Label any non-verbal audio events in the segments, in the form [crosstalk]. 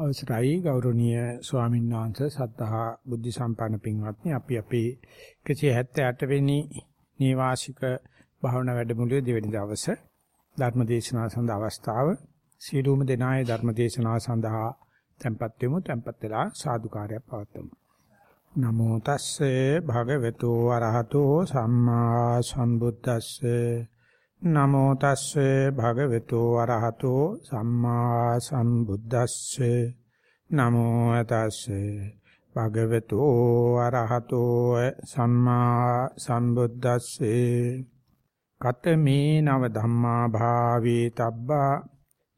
අවසරයි ගෞරවනීය ස්වාමීන් වහන්සේ සද්ධා බුද්ධ සම්පන්න පින්වත්නි. අපි අපේ 178 වෙනි නේවාසික භාවනා වැඩමුළුවේ දෙවැනි දවසේ ධර්ම දේශනාව සඳහා අවස්ථාව. සීලූම දෙනායේ ධර්ම දේශනාව සඳහා tempත් වෙමු tempත් වෙලා සාදුකාරයක් පවත්වමු. නමෝ තස්සේ භගවතු වරහතෝ සම්මා සම්බුද්දස්සේ. නමෝ තස්සේ භගවතු වරහතෝ සම්මා සම්බුද්දස්සේ. නමෝ තස්සේ භගවතු වරහතෝ සම්මා සම්බුද්දස්සේ. කතමේ නව ධම්මා භාවේ තබ්බා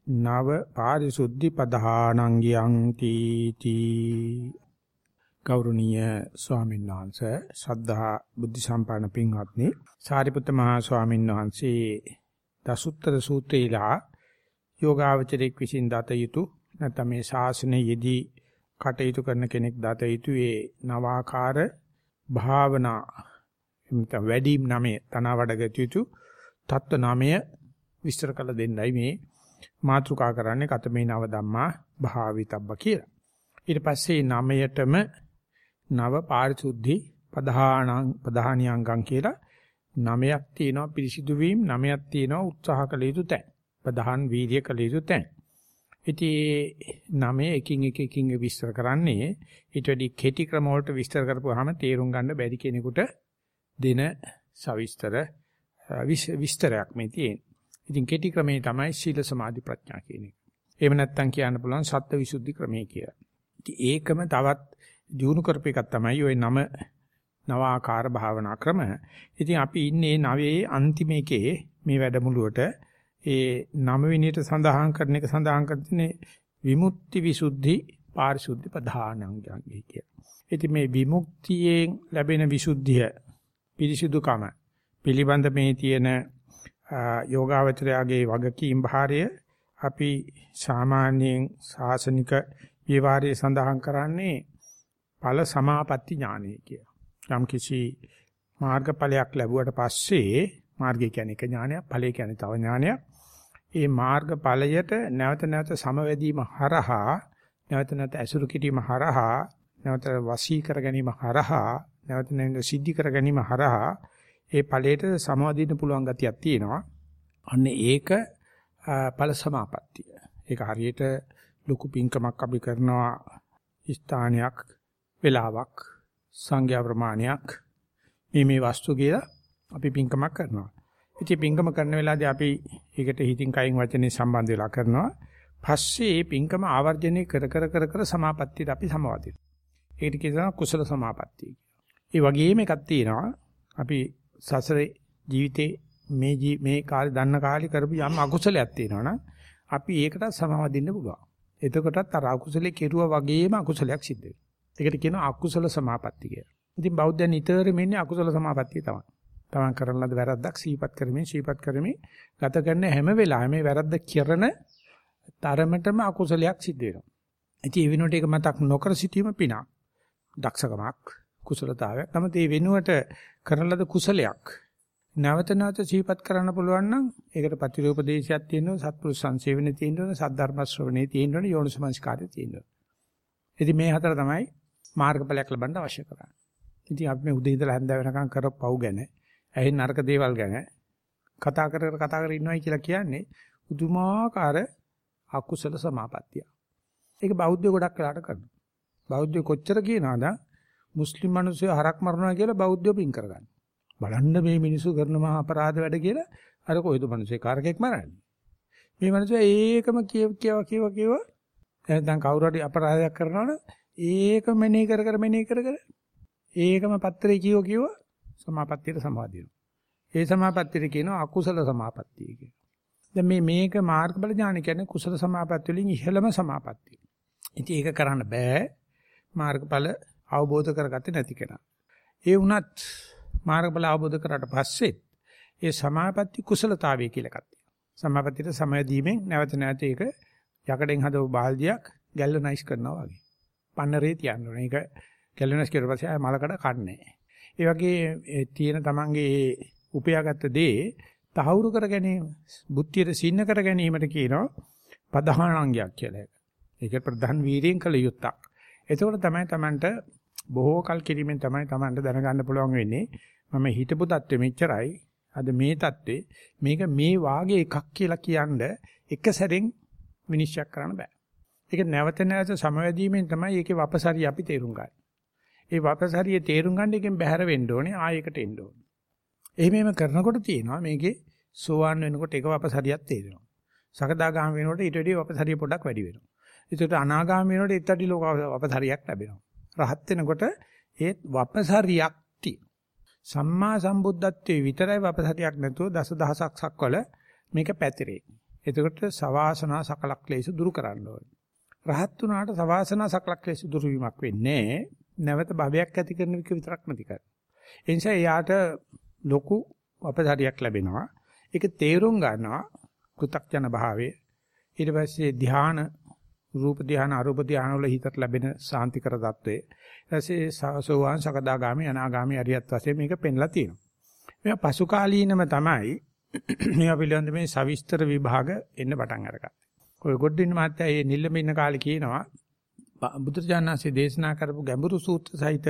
නව පාරිසුද්ධි පධානං යන්ති ගෞරවනීය ස්වාමීන් වහන්සේ ශ්‍රද්ධා බුද්ධ සම්පන්න පින්වත්නි සාරිපුත්ත මහා ස්වාමීන් වහන්සේ දසුත්තර සූත්‍රයලා යෝගාවචරයක් විසින් දත යුතු නැත්නම් මේ ශාසනයේදී කටයුතු කරන කෙනෙක් දත යුතු ඒ නවාකාර භාවනා එමෙතන වැඩිම නමේ තනවඩගත යුතු තත්ත්ව නමය විස්තර කළ දෙන්නයි මේ මාතෘකා කරන්නේ කතමේ නව ධම්මා භාවිතබ්බ කියලා. ඊට පස්සේ නමයටම නව පාරිශුද්ධි පධානං පධානියංගම් කියලා නමයක් තියෙනවා පිරිසිදු වීම නමයක් තියෙනවා උත්සාහ කළ යුතු තැන්. ප්‍රධාන වීර්ය කළ යුතු තැන්. ඉතින් නමේ එකින් එක එකින් විස්තර කරන්නේ ඊට වැඩි කෙටි ක්‍රම වලට විස්තර කරපුවාම තේරුම් ගන්න බැරි කෙනෙකුට දෙන සවිස්තර විස්තරයක් මේ තියෙන්නේ. ඉතින් කෙටි ක්‍රමේ තමයි සීල සමාධි ප්‍රඥා කියන එක. එහෙම නැත්නම් කියන්න පුළුවන් සත්ත්ව විසුද්ධි ක්‍රමය කියලා. ඉතින් ඒකම තවත් දියුණු කරපු එකක් තමයි ওই නම නවාකාර භාවනා ක්‍රම. ඉතින් අපි ඉන්නේ නවයේ අන්තිම එකේ මේ වැඩමුළුවට ඒ නම විනියට සඳහන් කරන එක සඳහන් කරන්නේ විමුක්ති විසුද්ධි පාරිශුද්ධි ප්‍රධානංගයන්ගේ කිය. ඉතින් මේ විමුක්තියෙන් ලැබෙන විසුද්ධිය පිරිසිදුකම පිළිබඳ මේ තියෙන යෝගාවචරයාගේ වගකීම් භාරය අපි සාමාන්‍යයෙන් සාසනික විවාරයේ සඳහන් කරන්නේ ඵල සමාපatti ඥානය කියලා. යම් කිසි මාර්ගඵලයක් ලැබුවට පස්සේ මාර්ගය කියන්නේ එක ඥානයක්, ඵලය කියන්නේ තව ඥානයක්. ඒ මාර්ගඵලයට නැවත නැවත සමවැදීම හරහා, නැවත නැවත ඇසුරු කිරීම හරහා, නැවත වශී කර ගැනීම හරහා, නැවත නැවත සිද්ධි කර ගැනීම හරහා ඒ ඵලයට සමවදින්න පුළුවන් ගතියක් තියෙනවා. අන්න ඒක ඵල සමාපත්තිය. ඒක හරියට ලොකු පින්කමක් අපි කරනවා ස්ථානයක් වෙලාවක් සංඛ්‍යා ප්‍රමාණයක් මේ මේ වස්තු කියලා අපි පින්කමක් කරනවා. ඉතින් පින්කම කරන වෙලාවදී අපි ඒකට හිතින් කයින් වචනේ සම්බන්ධ වෙලා කරනවා. පස්සේ මේ පින්කම ආවර්ජනය කර කර කර කර සමාපත්තියට අපි සමවදිනවා. ඒකට කියනවා කුසල සමාපත්තිය කියලා. ඒ වගේම එකක් තියෙනවා අපි සසරේ ජීවිතේ මේ මේ කාලේ දන්න කාලේ කරපු යම් අකුසලයක් තියෙනවනම් අපි ඒකට සමවදින්න පුළුවන්. එතකොටත් අර අකුසලේ කෙරුවා වගේම අකුසලයක් සිද්ධ වෙනවා. ඒකට කියනවා අකුසල සමාපatti කියලා. ඉතින් බෞද්ධයන් නිතරම ඉන්නේ අකුසල සමාපත්තිය තමයි. තමන් කරන ලද වැරද්දක් සිහිපත් කරමින් සිහිපත් කරමින් ගත කරන හැම වෙලාවෙම මේ වැරද්ද කරන තරමටම අකුසලයක් සිද්ධ වෙනවා. ඉතින් ඒ වෙනුවට ඒක මතක් නොකර සිටීම පිනක්. දක්ෂකමක් කුසලතාවයක්. නමුත් මේ වෙනුවට කරන ලද කුසලයක් නැවත නැවත සිහිපත් කරන්න පුළුවන් නම් ඒකට ප්‍රතිරූපදේශයක් තියෙනවා සත්පුරුෂ සංසේවනේ තියෙනවා සද්ධර්ම ශ්‍රවණේ තියෙනවා යෝනිසමංස්කාරය තියෙනවා. ඉතින් මේ හතර තමයි මාර්ගඵලයක් ලබන්න අවශ්‍ය කරන්නේ. ඉතින් අපි මේ උදේ ඉඳලා හැන්ද වෙනකන් කරපව් ගැන, ඇහෙන් නරක දේවල් ගැන කතා කර කර කතා කර ඉන්නවයි කියලා කියන්නේ උතුමාකාර අකුසල සමාපත්තිය. ඒක බෞද්ධ ගොඩක් වෙලාට කරනවා. බෞද්ධ කොච්චර කියනවාද මුස්ලිම් මිනිස්සු හරක් මරනවා කියලා බෞද්ධයෝ පින් කරගන්න. බලන්න මේ මිනිස්සු කරන මහා අපරාධ වැඩ කියලා අර කොයිද මිනිස්සේ කාර්කයක් මරන්නේ. මේ මිනිස්සු ඒකම කියව කියව කියව කියව නැත්නම් කවුරු හරි අපරාධයක් කරනවනේ ඒක මෙනෙහි කර කර මෙනෙහි කර කර ඒකම පත්‍රේ කියව කියව සමාපත්තියට සමාදිනවා. ඒ සමාපත්තියට කියනවා අකුසල සමාපත්තිය කියලා. දැන් මේ මේක මාර්ගබල ඥාන කියන්නේ කුසල සමාපත්තිය වලින් ඉහළම සමාපත්තිය. ඉතින් ඒක කරන්න බෑ මාර්ගඵල අවබෝධ කරගත්තේ නැති කෙනා. ඒ වුණත් මාර්ගඵල අවබෝධ කරාට පස්සේ ඒ සමාපatti කුසලතාවය කියලා එකක් තියෙනවා. සමාපත්තියට සමය දීමෙන් නැවත නැවත ඒක යකඩෙන් හදපු බාල්දියක් ගැල්වනයිස් කරනවා වගේ. පන්නරේ තියන්න ඕනේ. ඒක ගැල්වනයිස් කරලා පස්සේ ආය මලකඩ කන්නේ ඒ වගේ තියෙන තමන්ගේ උපයාගත්ත දේ තහවුරු කර ගැනීම, බුද්ධියට සින්න කර ගැනීමට කියනවා පදහාණංගයක් කියලා එක. ඒක ප්‍රධාන වීරියෙන් කළ යුත්තක්. එතකොට තමයි Tamanට බොහෝ කල් කිරීමෙන් තමයි Tamanට දැනගන්න පුළුවන් වෙන්නේ මම හිතපු தත්ත්වෙ මෙච්චරයි. අද මේ தත්ත්වෙ මේක මේ වාගේ එකක් කියලා කියන්න එක සැරෙන් විනිශ්චය කරන්න බෑ. ඒක නැවත නැවත සමවැදීමෙන් තමයි ඒකේ වපසරිය අපි තේරුම් ගන්නේ. ඒ වපසරිය තේරුම් ගන්න එකෙන් බැහැර වෙන්න ඕනේ ආයෙකට එන්න ඕනේ. එහෙම එහෙම කරනකොට තියෙනවා මේකේ සෝවාන් වෙනකොට එක වපසරියක් තේරෙනවා. සකදාගාම වෙනකොට ඊට වැඩිය වපසරිය පොඩ්ඩක් වැඩි වෙනවා. ඒකට අනාගාම වෙනකොට ඊට වැඩි ලෝක වපසරියක් ලැබෙනවා. රහත් වෙනකොට ඒත් වපසරියක් තියෙනවා. සම්මා සම්බුද්ධත්වයේ විතරයි වපසරියක් නැතුව දසදහසක් සක්වල මේක පැතිරේ. එතකොට සවාසනා සකලක්ලේශ දුරු කරන්න ඕනේ. රහත් වුණාට සවාසනා සකලක්ලේශ දුරු වීමක් වෙන්නේ නැවත භවයක් ඇති කරන එක විතරක් නැති කර. ඒ නිසා එයාට ලොකු අපසාරියක් ලැබෙනවා. ඒක තේරුම් ගන්නවා කෘතක්ජන භාවය. ඊට පස්සේ ධ්‍යාන රූප ධ්‍යාන අරූප ධ්‍යාන වල හිතට ලැබෙන සාන්තිකර தત્ත්වය. ඊටසේ සෝවාන් සකදාගාමි අනාගාමි අරියත් වශයෙන් මේක පෙන්ලා තියෙනවා. මේවා පසු කාලීනම තමයි මේවා පිළිබඳ මේ සවිස්තර විභාග එන්න පටන් අරගත්තේ. ඔය ගොඩින් මාත්‍යා මේ නිල්ලම ඉන්න කාලේ කියනවා බුදුරජාණන්සේ දේශනා කරපු ගැඹුරු සූත්‍ර සහිත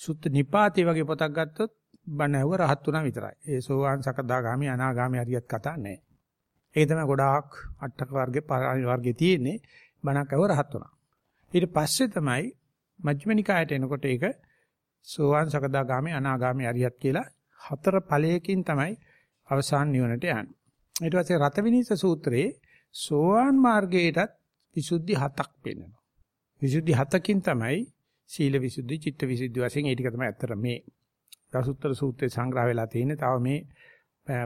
සුත්ත නිපාතේ වගේ පොතක් ගත්තොත් බණ ඇහුව රහත් වුණා විතරයි. ඒ සෝවාන් සකදාගාමි අනාගාමි හරියට කතා නැහැ. ඒක තමයි ගොඩාක් අටක වර්ගේ පරාණි වර්ගේ තියෙන්නේ බණක් ඇහුව රහත් වුණා. ඊට පස්සේ තමයි මජ්ක්‍ධිමනිකායට එනකොට ඒක සෝවාන් සකදාගාමි අනාගාමි හරියට කියලා හතර ඵලයකින් තමයි අවසාන නිවනට යන්නේ. ඊට පස්සේ රතවිනිස සූත්‍රයේ සෝවාන් මාර්ගයටත් විසුද්ධි හතක් පෙන්වනවා. විසුද්ධි හතකින් තමයි සීල විසුද්ධි, චිත්ත විසුද්ධි වශයෙන් ඒ ටික තමයි අතර මේ දසුත්තර සූත්‍රයේ සංග්‍රහ වෙලා තියෙන්නේ. තව මේ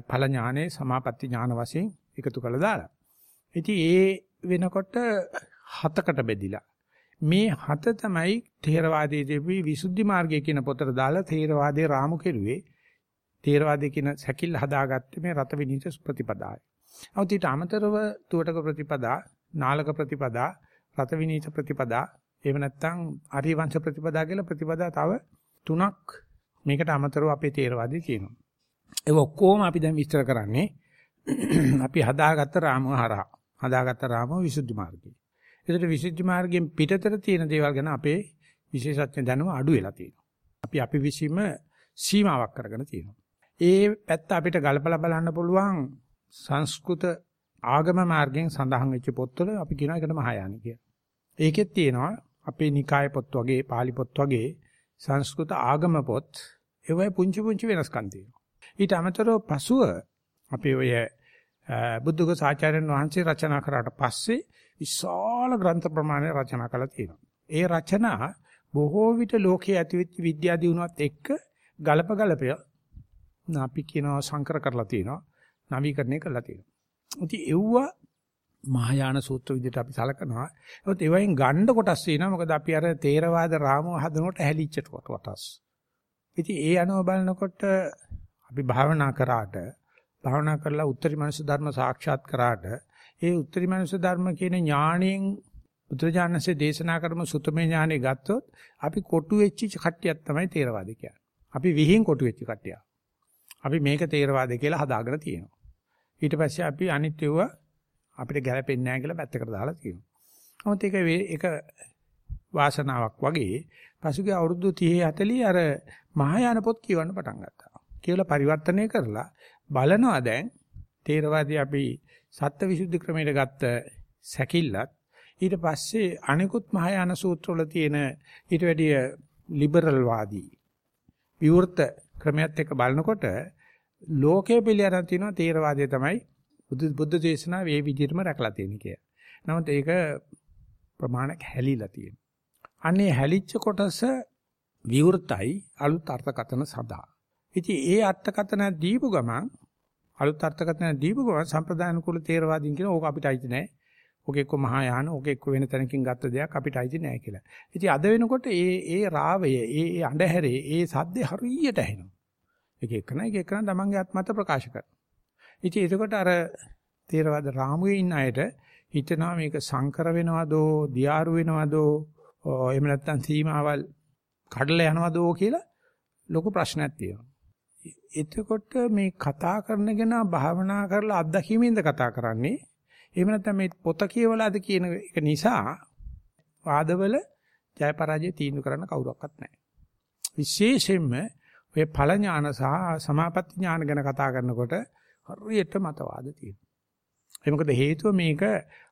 ඵල ඥානේ සමාපatti ඥාන වශයෙන් එකතු කරලා දාලා. ඉතින් ඒ වෙනකොට හතකට බෙදිලා. මේ හත තමයි ථේරවාදයේ දෙවි විසුද්ධි මාර්ගය කියන පොතට දාලා ථේරවාදයේ රාමු කෙරුවේ. ථේරවාදයේ කියන සැකිල්ල හදාගත්තේ මේ රත විනිත ප්‍රතිපදාවයි. අවුත් ඊට අමතරව තුවටක ප්‍රතිපදා, නාලක ප්‍රතිපදා, රත විනීත ප්‍රතිපදා එහෙම නැත්නම් ආර්ය වංශ ප්‍රතිපදා කියලා ප්‍රතිපදා තව තුනක් මේකට අමතරව අපේ තේරවාදී කියනවා. ඒක ඔක්කොම අපි දැන් විස්තර කරන්නේ [clears throat] අපි හදාගත්ත රාමව හරහා. හදාගත්ත රාමව විසුද්ධි මාර්ගය. ඒකට විසුද්ධි මාර්ගයෙන් පිටතට තියෙන දේවල් ගැන අපේ විශේෂඥ දැනුම අඩු වෙලා තියෙනවා. අපි අපි විසීම සීමාවක් කරගෙන තියෙනවා. ඒ පැත්ත අපිට ගලපලා බලන්න පුළුවන් සංස්කෘත ආගම මාර්ගයෙන් සඳහන් වෙච්ච පොත්වල අපි කියනවා ඒකට මහායාන කියලා. ඒකෙත් තියෙනවා අපේ නිකාය පොත් වගේ, pāli පොත් වගේ සංස්කෘත ආගම පොත් ඒවයි පුංචි පුංචි වෙනස්කම් තියෙනවා. ඊට අමතරව පසුව අපේ ඔය බුද්ධඝ සාචාර්යන් වහන්සේ රචනා කරාට පස්සේ විශාල ග්‍රන්ථ ප්‍රමාණය රචනා කළා තියෙනවා. ඒ රචනා බොහෝ විට ලෝකයේ ඇතිවෙච්ච විද්‍යා දියුණුවත් එක්ක ගලප ගලපය අපි කියනවා සංකර කරලා තියෙනවා. නවීකරණය කරලා තියෙනවා. ඉතින් එව්වා මහායාන සූත්‍ර විදිහට අපි සලකනවා. ඒත් ඒවයින් ගණ්ඩ කොටස් තියෙනවා. මොකද අපි අර තේරවාද රාමව හදනකොට ඇහැලිච්ච කොටස්. ඉතින් ඒ අනුව බලනකොට අපි භාවනා කරාට භාවනා කරලා උත්තරී මනස ධර්ම සාක්ෂාත් කරාට ඒ උත්තරී මනස ධර්ම කියන ඥාණයෙන් බුදුරජාණන්සේ දේශනා කරමු සුතමේ ඥානෙ ගත්තොත් අපි කොටු වෙච්ච කට්ටියක් තමයි තේරවාද කියන්නේ. අපි විහිං කොටු වෙච්ච කට්ටිය. අපි මේක තේරවාද කියලා හදාගෙන තියෙනවා. ඊට පස්සේ අපි අනිත් ඒවා අපිට ගැලපෙන්නේ නැහැ කියලා පැත්තකට දාලා තියෙනවා. නමුත් ඒක ඒක වාසනාවක් වගේ පසුගිය අවුරුදු 30 40 අර මහායාන පොත් කියවන්න පටන් ගත්තා. කියලා පරිවර්තනය කරලා බලනවා දැන් තේරවාදී අපි සත්‍යවිසුද්ධි ක්‍රමයට ගත්ත සැකිල්ලත් ඊට පස්සේ අනිකුත් මහායාන සූත්‍රවල තියෙන ඊට වැඩිය ලිබරල් වාදී විවෘත ක්‍රමයක් එක්ක බලනකොට ලෝකයේ පිළියරන් තියෙනවා තේරවාදය තමයි බුදු බුද්ධ දේශනාව මේ විදිහටම රැකලා තියෙන කිය. නමුත් ඒක ප්‍රමාණයක් හැලිලා තියෙනවා. අනේ හැලිච්ච කොටස විවෘතයි අලුත් අර්ථකථන සඳහා. ඉතින් ඒ අර්ථකථන දීපු ගමන් අලුත් අර්ථකථන දීපු ගමන් සම්ප්‍රදාන කුල තේරවාදීන් කියන ඕක අපිට අයිති නෑ. ඕක එක්ක මහායාන ඕක එක්ක වෙන තැනකින් ගත්ත දෙයක් අපිට අයිති නෑ කියලා. ඉතින් අද වෙනකොට ඒ ඒ රාවය ඒ අඳුරේ ඒ සද්දේ හරියට ඇහෙනවා. එක එකන එක එකන තමන්ගේ ආත්මත ප්‍රකාශ කරනවා. ඉතින් එතකොට අර තේරවාද රාමුවේ ඉන්න අයට හිතනවා මේක සංකර වෙනවදෝ, දියාරු වෙනවදෝ, එහෙම නැත්නම් සීමාවල් කඩලා යනවදෝ කියලා ලොකු ප්‍රශ්නයක් තියෙනවා. එතකොට මේ කතා කරන කෙනා භාවනා කරලා අත්දැකීමෙන්ද කතා කරන්නේ? එහෙම නැත්නම් මේ පොත කියවලාද කියන එක නිසා වාදවල ජය පරාජය තීන්දුව කරන්න කවුරක්වත් නැහැ. විශේෂයෙන්ම ඔය ඵල ඥාන සහ සමාපatti ඥාන ගැන කතා කරනකොට හරියට මතවාද තියෙනවා. ඒ මොකද හේතුව මේක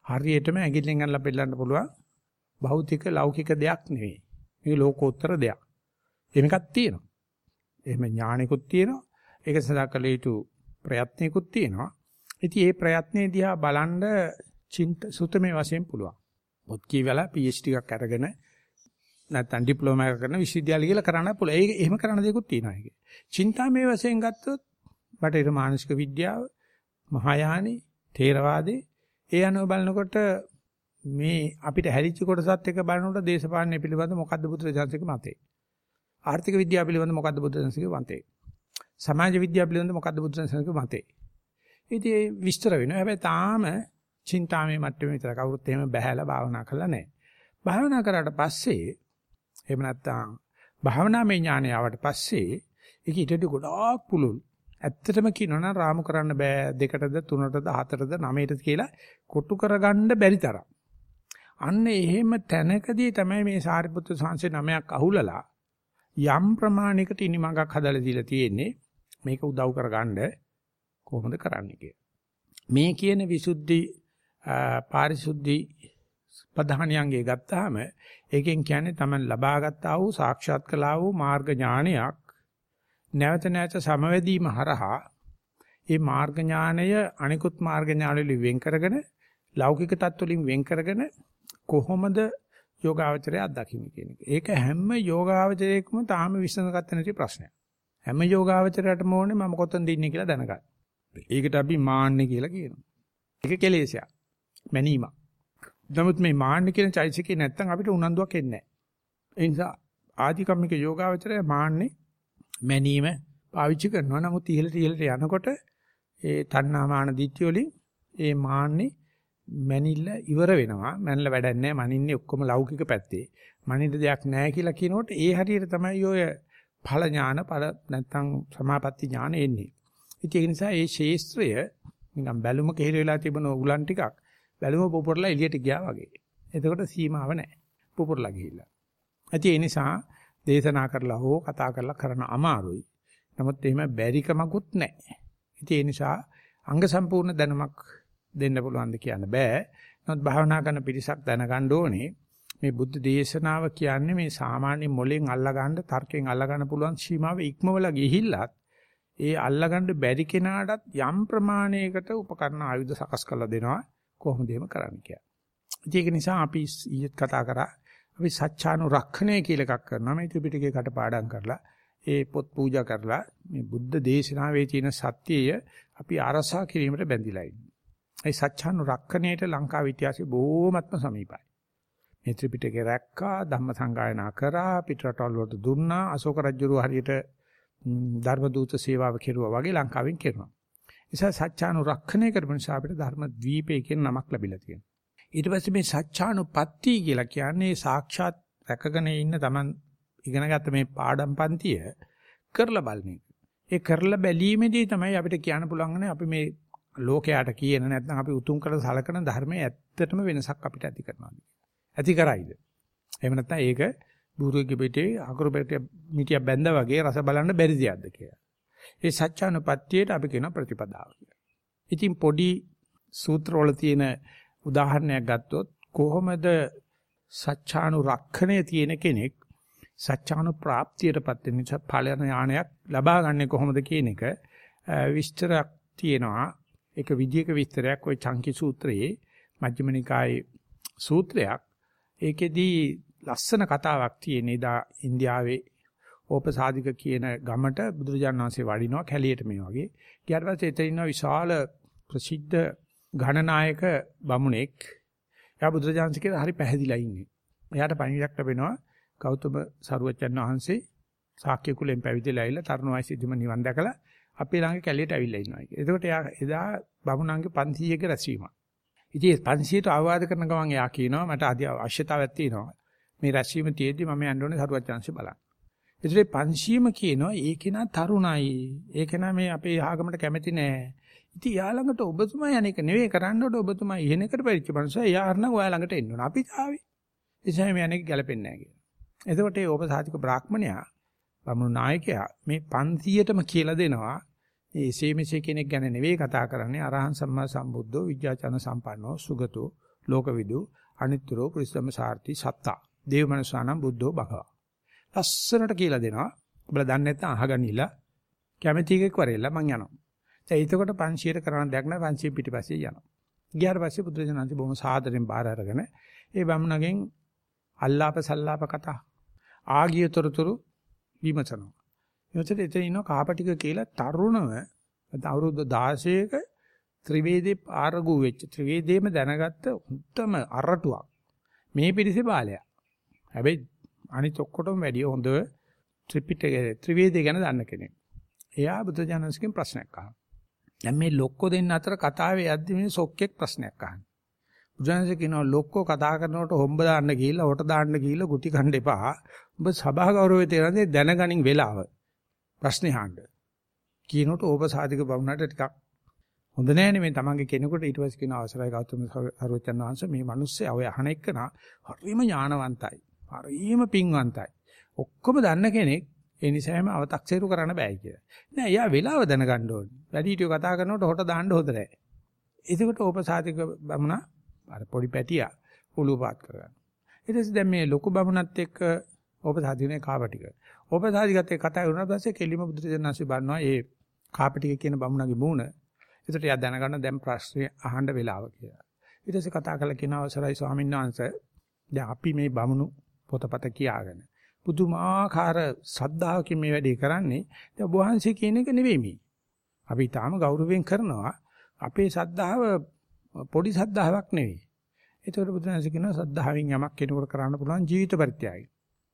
හරියටම ඇඟිල්ලෙන් අල්ලලා පෙන්නන්න පුළුවන් භෞතික ලෞකික දෙයක් නෙවෙයි. මේක ලෝකෝත්තර දෙයක්. එහෙමකක් තියෙනවා. එහෙම ඥානිකුත් තියෙනවා. ඒක සදා කළ යුතු ප්‍රයත්නිකුත් තියෙනවා. ඉතින් මේ ප්‍රයත්නේ දිහා බලන්න චින්ත සුතමේ වශයෙන් පුළුවන්. පොත් කියවලා PhD එකක් අරගෙන නැත්නම් ඩිප්ලෝමා එකක් කරන විශ්වවිද්‍යාලය කියලා කරන්න පුළුවන්. ඒක එහෙම කරන දේකුත් තියෙනවා ඒකේ. චින්තාමේ වශයෙන් ගත්තොත් බටහිර මානසික විද්‍යාව, මහායානි, තේරවාදී ඒ අනුව බලනකොට මේ අපිට හැලිච්ච කොටසත් එක බලනකොට දේශපාලනය පිළිබඳ මොකද්ද බුදුරජාණන්සේගේ මතය? ආර්ථික විද්‍යාව පිළිබඳ මොකද්ද බුදුරජාණන්සේගේ මතය? සමාජ විද්‍යාව පිළිබඳ මොකද්ද බුදුරජාණන්සේගේ මතය? ඉතින් ඒ විස්තර වෙනවා. හැබැයි තාම චින්තාමේ මට්ටමේ විතර කවුරුත් එහෙම බහැලා භාවනා කරලා නැහැ. භාවනා කරාට පස්සේ එහෙම නැත්නම් භාවනාමය ඥානය ආවට පස්සේ ඒක ඊටදී ගොඩාක් පුළුල්. ඇත්තටම කියනවනම් රාමු කරන්න බෑ දෙකටද තුනටද හතරටද නවයටද කියලා කොටු කරගන්න බැරි තරම්. අන්න එහෙම තැනකදී තමයි මේ සාරිපුත්‍ර සංසේ නමයක් අහුලලා යම් ප්‍රමාණයකට ඉනිමඟක් හදලා දීලා තියෙන්නේ මේක උදව් කරගන්න කොහොමද කරන්නේ කියලා. මේ කියන විසුද්ධි පාරිශුද්ධි ප්‍රධානියංගේ ගත්තාම ඒකෙන් කියන්නේ තමයි ලබාගත් ආ වූ සාක්ෂාත් කළා වූ මාර්ග ඥානයක් නැවත නැවත සමවැදීම හරහා මේ මාර්ග ඥානය අනිකුත් මාර්ග ඥානවලින් වෙන් කරගෙන ලෞකික தත්වලින් වෙන් කරගෙන කොහොමද යෝගාවචරය අත්දකින්නේ කියන එක. ඒක හැම යෝගාවචරයකම තාම විසඳගත්ත නැති ප්‍රශ්නයක්. හැම යෝගාවචරයටම ඕනේ මම කොතනද ඉන්නේ කියලා දැනගන්න. ඒකට අපි මාන්නේ කියලා කියනවා. ඒක කෙලෙසයක්. මැනීමක්. නමුත් මේ මාන්න කියන චෛසිකේ නැත්තම් අපිට උනන්දුවක් එන්නේ නැහැ. ඒ නිසා ආධිකම්මික යෝගාවචරය මාන්නේ මැනීම පාවිච්චි කරනවා. නමුත් ඉහළට ඉහළට යනකොට ඒ තණ්හාමාන දිට්ඨිය වලින් ඒ මාන්නේ මැනිල්ල ඉවර වෙනවා. මැනලා වැඩක් නැහැ. මනින්නේ ඔක්කොම ලෞකික පැත්තේ. මනින්න දෙයක් නැහැ කියලා කියනකොට ඒ හරියට තමයි ඔය ඵල ඥාන ඵල නැත්තම් සමාපatti ඥාන එන්නේ. ඉතින් ඒ නිසා ඒ ශේස්ත්‍රය නිකන් බැලුම කෙහෙල වෙලා තිබුණ උලන් ටිකක් බැලුම පුපුරලා එළියට ගියා වගේ. එතකොට සීමාව නැහැ. පුපුරලා ගිහිල්ලා. ඇති ඒ නිසා දේශනා කරලා හෝ කතා කරලා කරන අමාරුයි. නමුත් එහෙම බැරිකමකුත් නැහැ. ඉතින් ඒ නිසා අංග සම්පූර්ණ දැනුමක් දෙන්න පුළුවන් ද කියන්න බෑ. නමුත් භාවනා කරන පිරිසක් දැනගන්න ඕනේ මේ බුද්ධ දේශනාව කියන්නේ මේ සාමාන්‍ය මොලෙන් අල්ලගන්න තර්කයෙන් අල්ලගන්න පුළුවන් සීමාව ඉක්මවලා ගිහිල්ලත් ඒ අල්ලගන්න බැරි කෙනාටත් යම් ප්‍රමාණයකට උපකරණ ආයුධ සකස් කරලා දෙනවා කොහොමද එහෙම කරන්න කියලා. ඒක නිසා අපි ඊයේත් කතා කරා අපි සත්‍යානුරක්ෂණය කියලා එකක් කරනවා මේ ත්‍රිපිටකේ කටපාඩම් කරලා ඒ පොත් පූජා කරලා මේ බුද්ධ දේශනාවේ තියෙන සත්‍යය අපි ආරසා කිරීමට බැඳිලා ඉන්නේ. ඒ සත්‍යානුරක්ෂණයට ලංකාවේ ඉතිහාසය බොහොමත්ම සමීපයි. මේ ත්‍රිපිටකේ රැක්කා ධම්ම සංගායනා කරා පිටරටවල වලට දුන්නා අශෝක රජුරු හරියට ධර්ම දූත සේවාව කෙරුවා වගේ ලංකාවෙන් කරනවා. නිසා සත්‍යානුරක්ෂණය කරපු නිසා අපිට ධර්ම දීපේ කියන නමක් ලැබිලා තියෙනවා. ඊට පස්සේ මේ සත්‍යානුපත්ති කියලා කියන්නේ සාක්ෂාත් රැකගෙන ඉන්න Taman ඉගෙනගත්ත මේ පාඩම් පන්තිය කරලා බලන එක. ඒ කරලා බැලීමේදී තමයි අපිට කියන්න පුළුවන් අපි මේ ලෝකයට කියන නැත්නම් අපි උතුම් කළ සලකන ධර්මයේ ඇත්තටම වෙනසක් අපිට ඇති කරනවා. ඇති කරයිද? එහෙම නැත්නම් ඒක බුරුගේ පිටේ අකුරු පිටේ මිටිය බැඳා වගේ රස බලන්න බැරි දෙයක්ද කියලා. ඒ සත්‍යානුපත්තියට අපි කියන ප්‍රතිපදාව කියලා. ඉතින් පොඩි සූත්‍රවල තියෙන උදාහරණයක් ගත්තොත් කොහොමද සත්‍යානුරක්ෂණය තියෙන කෙනෙක් සත්‍යානු ප්‍රාප්තියටපත් වෙන නිසා ඵල ඥානයක් ලබා ගන්න කොහොමද කියන එක විස්තරයක් තියෙනවා. ඒක විදියක විස්තරයක් ওই චංකි සූත්‍රයේ මජ්ක්‍ධිම නිකායේ සූත්‍රයක්. ඒකෙදී ලස්සන කතාවක් තියෙන ඉදා ඉන්දියාවේ ඕපසාදික කියන ගමට බුදුරජාණන් වහන්සේ වඩිනවා කැලියට මේ වගේ. ඊට පස්සේ එතන ඉන්න විශාල ප්‍රසිද්ධ ඝනනායක බමුණෙක්. එයා බුදුරජාණන් ශ්‍රීකට හරි පැහැදිලා ඉන්නේ. එයාට පණිවිඩයක් ලැබෙනවා ගෞතම සරුවච්චන් වහන්සේ ශාක්‍ය කුලෙන් පැවිදිලා ඇවිල්ලා තරුණ වයසේදීම නිවන් දැකලා අපේ ළඟ කැලියට ඇවිල්ලා ඉන්නවා කියලා. එතකොට එයා එදා බමුණන්ගේ 500ක රැස්වීමක්. ඉතින් 500ට අවවාද කරන ගමන් එයා කියනවා මට අවශ්‍යතාවයක් තියෙනවා. මේ රැස්වීම තියෙද්දි මම යන්න ඕනේ සරුවච්චන්සේ බලන්න. ඒතරේ 500ම කියනවා ඒ කෙනා තරුණයි. ඒ කෙනා මේ අපේ ආගමට කැමති නෑ. ඉතින් යා ළඟට ඔබතුමා යන්නේක නෙවෙයි කරන්නට ඔබතුමා ඉහෙනකට පරිච්ච මනුස්සයා යා අරනම් ඔයා ළඟට එන්න ඕන. අපි ආවේ. ඉතින් මේ අනේක ගැලපෙන්නේ නැහැ කියලා. එතකොට ඒ ඕපසාතික බ්‍රාහ්මණයා බමුණු නායකයා මේ 500ටම කියලා දෙනවා මේ එසේ මෙසේ කෙනෙක් ගැන නෙවෙයි කතා කරන්නේ අරහං සම්මා සම්බුද්ධෝ විද්‍යාචන සම්පන්නෝ සුගතෝ ලෝකවිදු අනිත්‍යරෝ පුරිසම සාර්ථි සත්තා දේවමනසානම් බුද්ධෝ භගවා ලස්සනට කියලා දෙනවා ඔබලා දන්නේ නැත්නම් අහගනිලා කැමැති එකෙක් වරෙල්ලා මං යනවා දැන් එතකොට 500ට කරන දෙයක් නෑ 500 පිටිපස්සේ යනවා ගියාට පස්සේ බුදුරජාණන්ති බොහොම සාදරෙන් බාර අරගෙන ඒ බමුණගෙන් අල්ලාප සල්ලාප කතා ආගිය තොරතුරු විමසනවා. එතකොට එතන ඉන්න කාපටික කියලා තරුණව අවුරුදු 16ක ත්‍රිවේදේ ආරගු වෙච්ච ත්‍රිවේදේම දැනගත්ත උත්තම අරටුවක්. මේ පිරිසේ බාලයා. හැබැයි අනිත් ඔක්කොටම වැඩිය හොඳ ත්‍රිපිටකය ත්‍රිවේදේ ගැන දන්න කෙනෙක්. එයා බුදුජානකගෙන් ප්‍රශ්නයක් අහනවා. දැන් මේ ලොක්කෝ දෙන්න අතර කතාවේ යද්දි මේ සොක්කෙක් ප්‍රශ්නයක් අහනවා. බුදුන්සේ කියනවා ලොක්කෝ කතා කරනකොට හොම්බ දාන්න ගිහිල්ලා හොට දාන්න ගිහිල්ලා ගුටි කන්න එපා. ඔබ සභා ගෞරවයේ තේරෙන්නේ දැනගනින් වෙලාව. ප්‍රශ්නේ අහන්න. කියනකොට ඕප සාධික බවුනට ටිකක් හොඳ නෑනේ මේ තමන්ගේ කෙනෙකුට ඊට පස්සේ කියන අවසරයි ගෞතම සර්වචන් වහන්සේ මේ මිනිස්සේ ඔය අහන එක්කන හරිම ඥානවන්තයි. හරිම පිංවන්තයි. ඔක්කොම දන්න කෙනෙක් ඒ නිසාම අව탁සේරු කරන්න බෑ කියලා. නෑ එයා වෙලාව දැනගන්න ඕනේ. වැඩි හිටියෝ කතා කරනකොට හොට දාන්න හොඳ නෑ. එතකොට ඕප සාධික බමුණා අර පොඩි පැටියා උළුව පාත් කරගන්න. ඊට පස්සේ දැන් මේ ලොකු බමුණත් එක්ක ඕපසාදිනේ කාපටික. ඕපසාදිකත් එක්ක කතා වුණාට පස්සේ කෙලිම බුදුරජාණන්සේ බන්නවා ඒ කාපටික කියන බමුණගේ මූණ. ඒකට එයා දැනගන්න දැන් ප්‍රශ්නේ අහන්න වෙලාව කියලා. ඊට පස්සේ කතා කළා කියන අවසරයි ස්වාමීන් වහන්සේ දැන් අපි මේ බමුණු පොතපත කියාගෙන පුදුමාකාර සද්ධාවකින් මේ වැඩේ කරන්නේ. දැන් වහන්සේ කියන එක නෙවෙයි මේ. අපි තාම ගෞරවයෙන් කරනවා. අපේ සද්ධාව පොඩි සද්ධාාවක් නෙවෙයි. ඒතකොට බුදුන්සේ කියනවා සද්ධාවෙන් යමක් කෙනෙකුට කරන්න පුළුවන් ජීවිත පරිත්‍යාගය.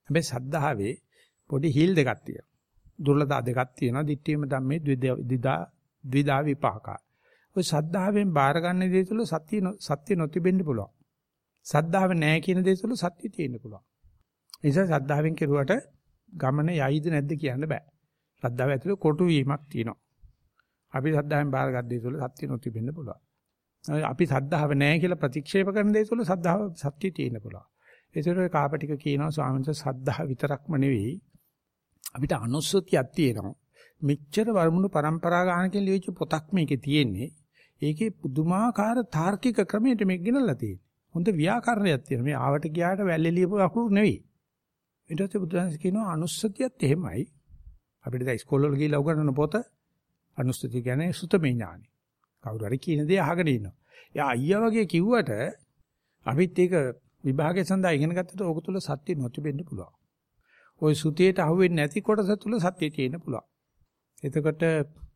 හැබැයි සද්ධාවේ පොඩි හිල් දෙකක් තියෙනවා. දුර්ලභ දෙකක් තියෙනවා. දිට්ඨියම ධම්මේ ද්විදා ද්විදා විපාකා. ඔය සද්ධාවෙන් බාර ගන්න දේ තුළ සත්‍ය සත්‍ය නොතිබෙන්න පුළුවන්. සද්ධාව නැහැ කියන දේ තුළ සත්‍ය තියෙන්න පුළුවන්. ඒ නිසා සද්ධාවෙන් කෙරුවට ගමන යයිද නැද්ද කියන්න බෑ. සද්ධාව ඇතුලේ කොටු වීමක් තියෙනවා. අපි සද්ධාවෙන් බාරගත් දේ තුළ සත්‍ය නොතිබෙන්න පුළුවන්. අපි සද්ධාව නැහැ කියලා ප්‍රතික්ෂේප කරන දේ තුළ සද්ධාව සත්‍ය තියෙන්න පුළුවන්. ඒතර ඔය කාපටික කියනවා ස්වාමීන් වහන්සේ සද්ධා විතරක්ම නෙවෙයි අපිට අනුස්සතියක් තියෙනවා. මෙච්චර වර්මුණු પરම්පරා ගානකින් ලියවිච්ච පොතක් මේකේ තියෙන්නේ. ඒකේ පුදුමාකාර තාර්කික ක්‍රමයකට මේක ගෙනල්ලා තියෙන්නේ. හොඳ ව්‍යාකරණයක් තියෙනවා. මේ ආවට ගියාට වැල්ලේ ලියපු අකුරු නෙවෙයි. ඊට පස්සේ බුදුන් කියනවා අනුස්සතියත් එහෙමයි. අපිට දැන් ඉස්කෝලේ ගිහිල්ලා උගන්වන පොත අනුස්සතිය කියන්නේ සුතමේ ඥානෙ. කවුරු හරි කියන දේ අහගෙන ඉන්නවා. එයා අයියා වගේ කිව්වට අපිත් ඒක විභාගය සඳහා ඉගෙන ගත්තට ඕක තුල සත්‍ය නොතිබෙන්න පුළුවන්. ওই සුතියට අහුවෙන්නේ නැති කොටස තුල සත්‍ය තියෙන්න පුළුවන්. එතකොට